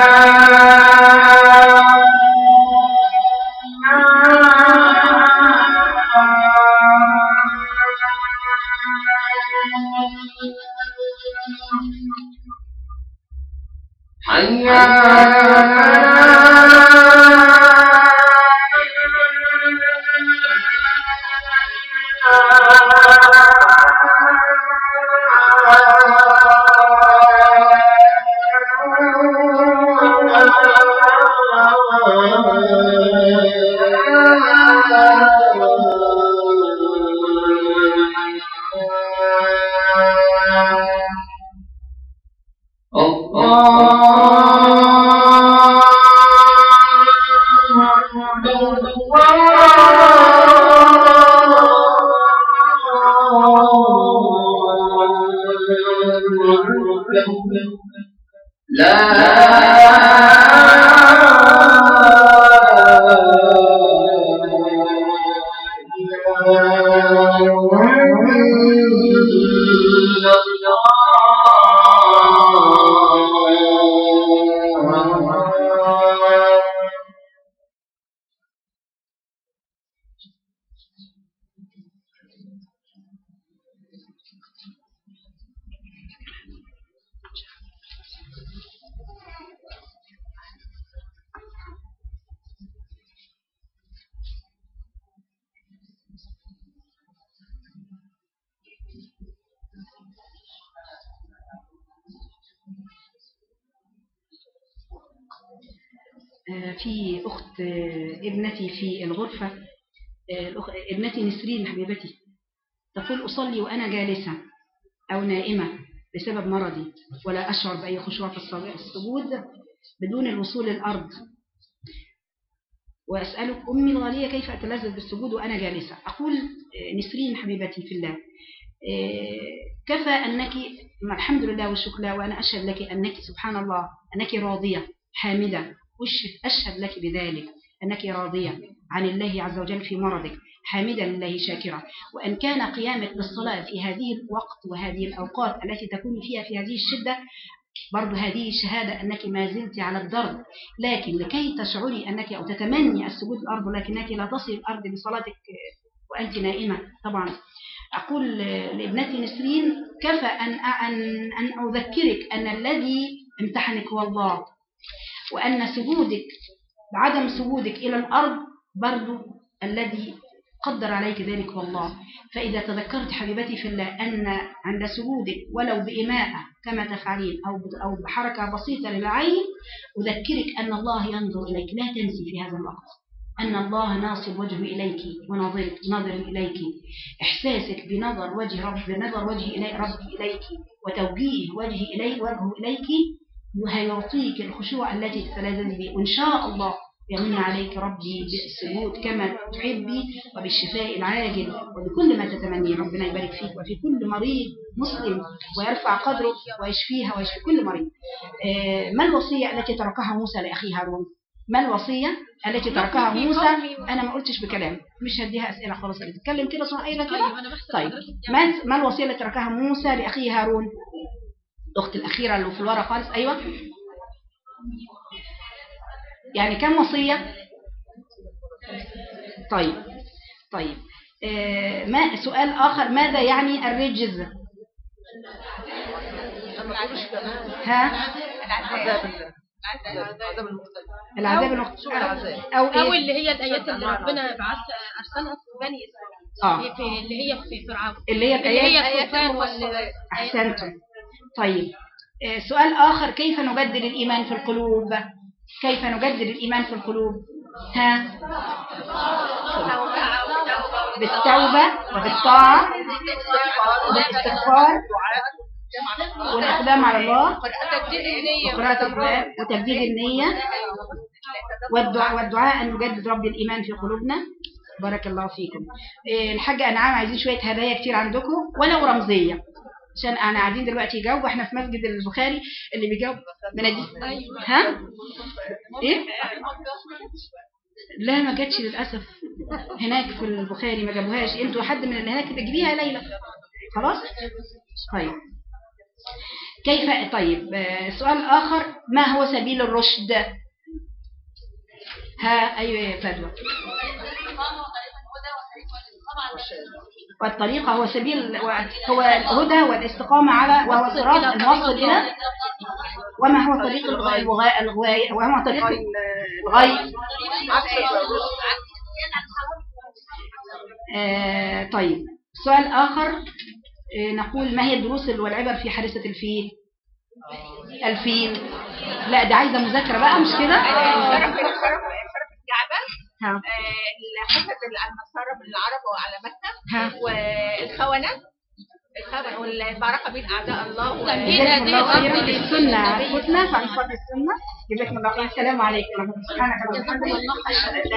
الوصول للأرض وأسألك أمي الغالية كيف أتلذذ بالسجود وأنا جالسة. أقول آه، نسرين حبيبتي في الله. آه، كفى أنك الحمد لله والشكر لله وأنا أشهد لك أنك سبحان الله أنك راضية حامدة. أشهد, لك بذلك أنك راضية عن الله عز وجل في مرضك حامدة لله شاكرة. وأن كان قيامك بالصلاة في هذه الوقت وهذه الأوقات التي تكون فيها في هذه الشدة برضو هذه شهادة أنك ما زلت على الدرب. لكن لكي تشعري أنك أو تتمني السجود الأرض لكنك لا تصل الأرض بصلاتك وأنت نائمة. طبعا أقول لابنتي نسرين كفى أن أن أن أذكرك أن الذي امتحنك هو الله وأن سجودك بعدم سجودك إلى الأرض برضو الذي قدر عليك ذلك هو الله فإذا تذكرت حبيبتي في الله أن عند سجودك ولو بإماءة كما تفعلين أو أو بحركة بسيطة للعين أذكرك أن الله ينظر إليك لا تنسي في هذا الوقت. أن الله ناصب وجهه إليك وناظر ناظر إليك. إحساسك بنظر وجه رب بنظر وجه إلي رب إليك وتوجيه وجه إلي وجهه إليك وهيعطيك الخشوع التي تتلذذ به. وإن شاء الله يمن عليك ربي بالسجود كما تحبي وبالشفاء العاجل وبكل ما تتمني ربنا يبارك فيك وفي كل مريض مسلم ويرفع قدره ويشفيها ويشفي كل مريض. آه، ما الوصية التي تركها موسى لأخيه هارون؟ ما الوصية التي تركها موسى؟ أنا ما قلتش بكلام مش هديها أسئلة خلاص اللي تتكلم كده صنع أيضا كده طيب طيب ما ما الوصية التي تركها موسى لأخيه هارون؟ الأخت الأخيرة اللي في الورا خالص أيوة. يعني كم وصية؟ طيب طيب. آه ما سؤال آخر ماذا يعني الرجز؟ ها؟ عذاب الله عذاب المختلف العذاب المخ... سوء العذاب أو أو إيه اللي هي الآيات اللي ربنا بعث أرسلها في بني آه. في اللي هي في فرعون. اللي هي اللي الآيات؟ أحسنتم. طيب. آه، سؤال آخر كيف نجدد الإيمان في القلوب؟ كيف نجدد الإيمان في القلوب؟ ها؟ بالتوبة وبالطاعة وبالاستغفار والإقدام على الله وقراءة القرآن وتجديد النية والدعاء, والدعاء أن نجدد رب الإيمان في قلوبنا. بارك الله فيكم. إيه، الحاجة أنعام عايزين شوية هدايا كتير عندكم ولو رمزية. عشان أنا قاعدين دلوقتي يجاوب وإحنا في مسجد البخاري اللي بيجاوب منادي ها؟ إيه؟ لا ما جاتش للأسف. هناك في البخاري ما جابوهاش. أنتوا حد من اللي هناك تجيبيها يا ليلى. خلاص؟ طيب. كيف؟ طيب آه، سؤال آخر. ما هو سبيل الرشد؟ ها أيوه يا فدوى والطريقة هو سبيل هو الهدى والاستقامة على وهو صراط الموصل إلى وما هو طريق الغاية؟ الغاية وما هو طريق الغاية؟ آه طيب. سؤال آخر. آه نقول ما هي الدروس والعبر في حادثة الفيل؟ الفيل. لا ده عايزة مذاكرة بقى مش كده؟ النصارى بالعرب وعلى مكة والخونة. والمعركه بين أعداء الله و- تمهيد جزاكم هذه الله خيرا. فضل السنة. جزاكم الله خيرا. السلام عليكم ورحمة الله سبحانك اللهم جزاكم وبحمدك الله خيرا. أشهد أن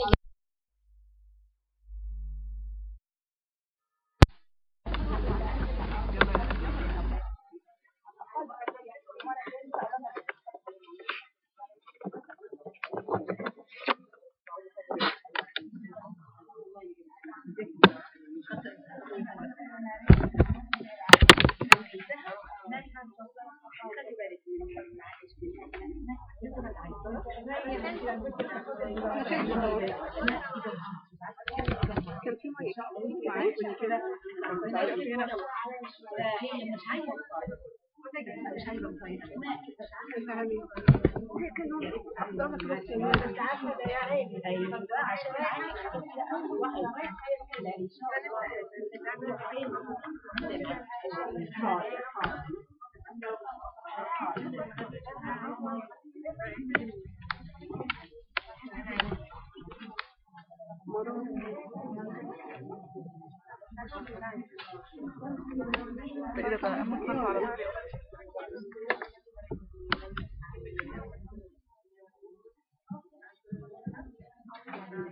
لا إله إلا أنت أستغفرك وأتوب إليك السلام عليكم Pero para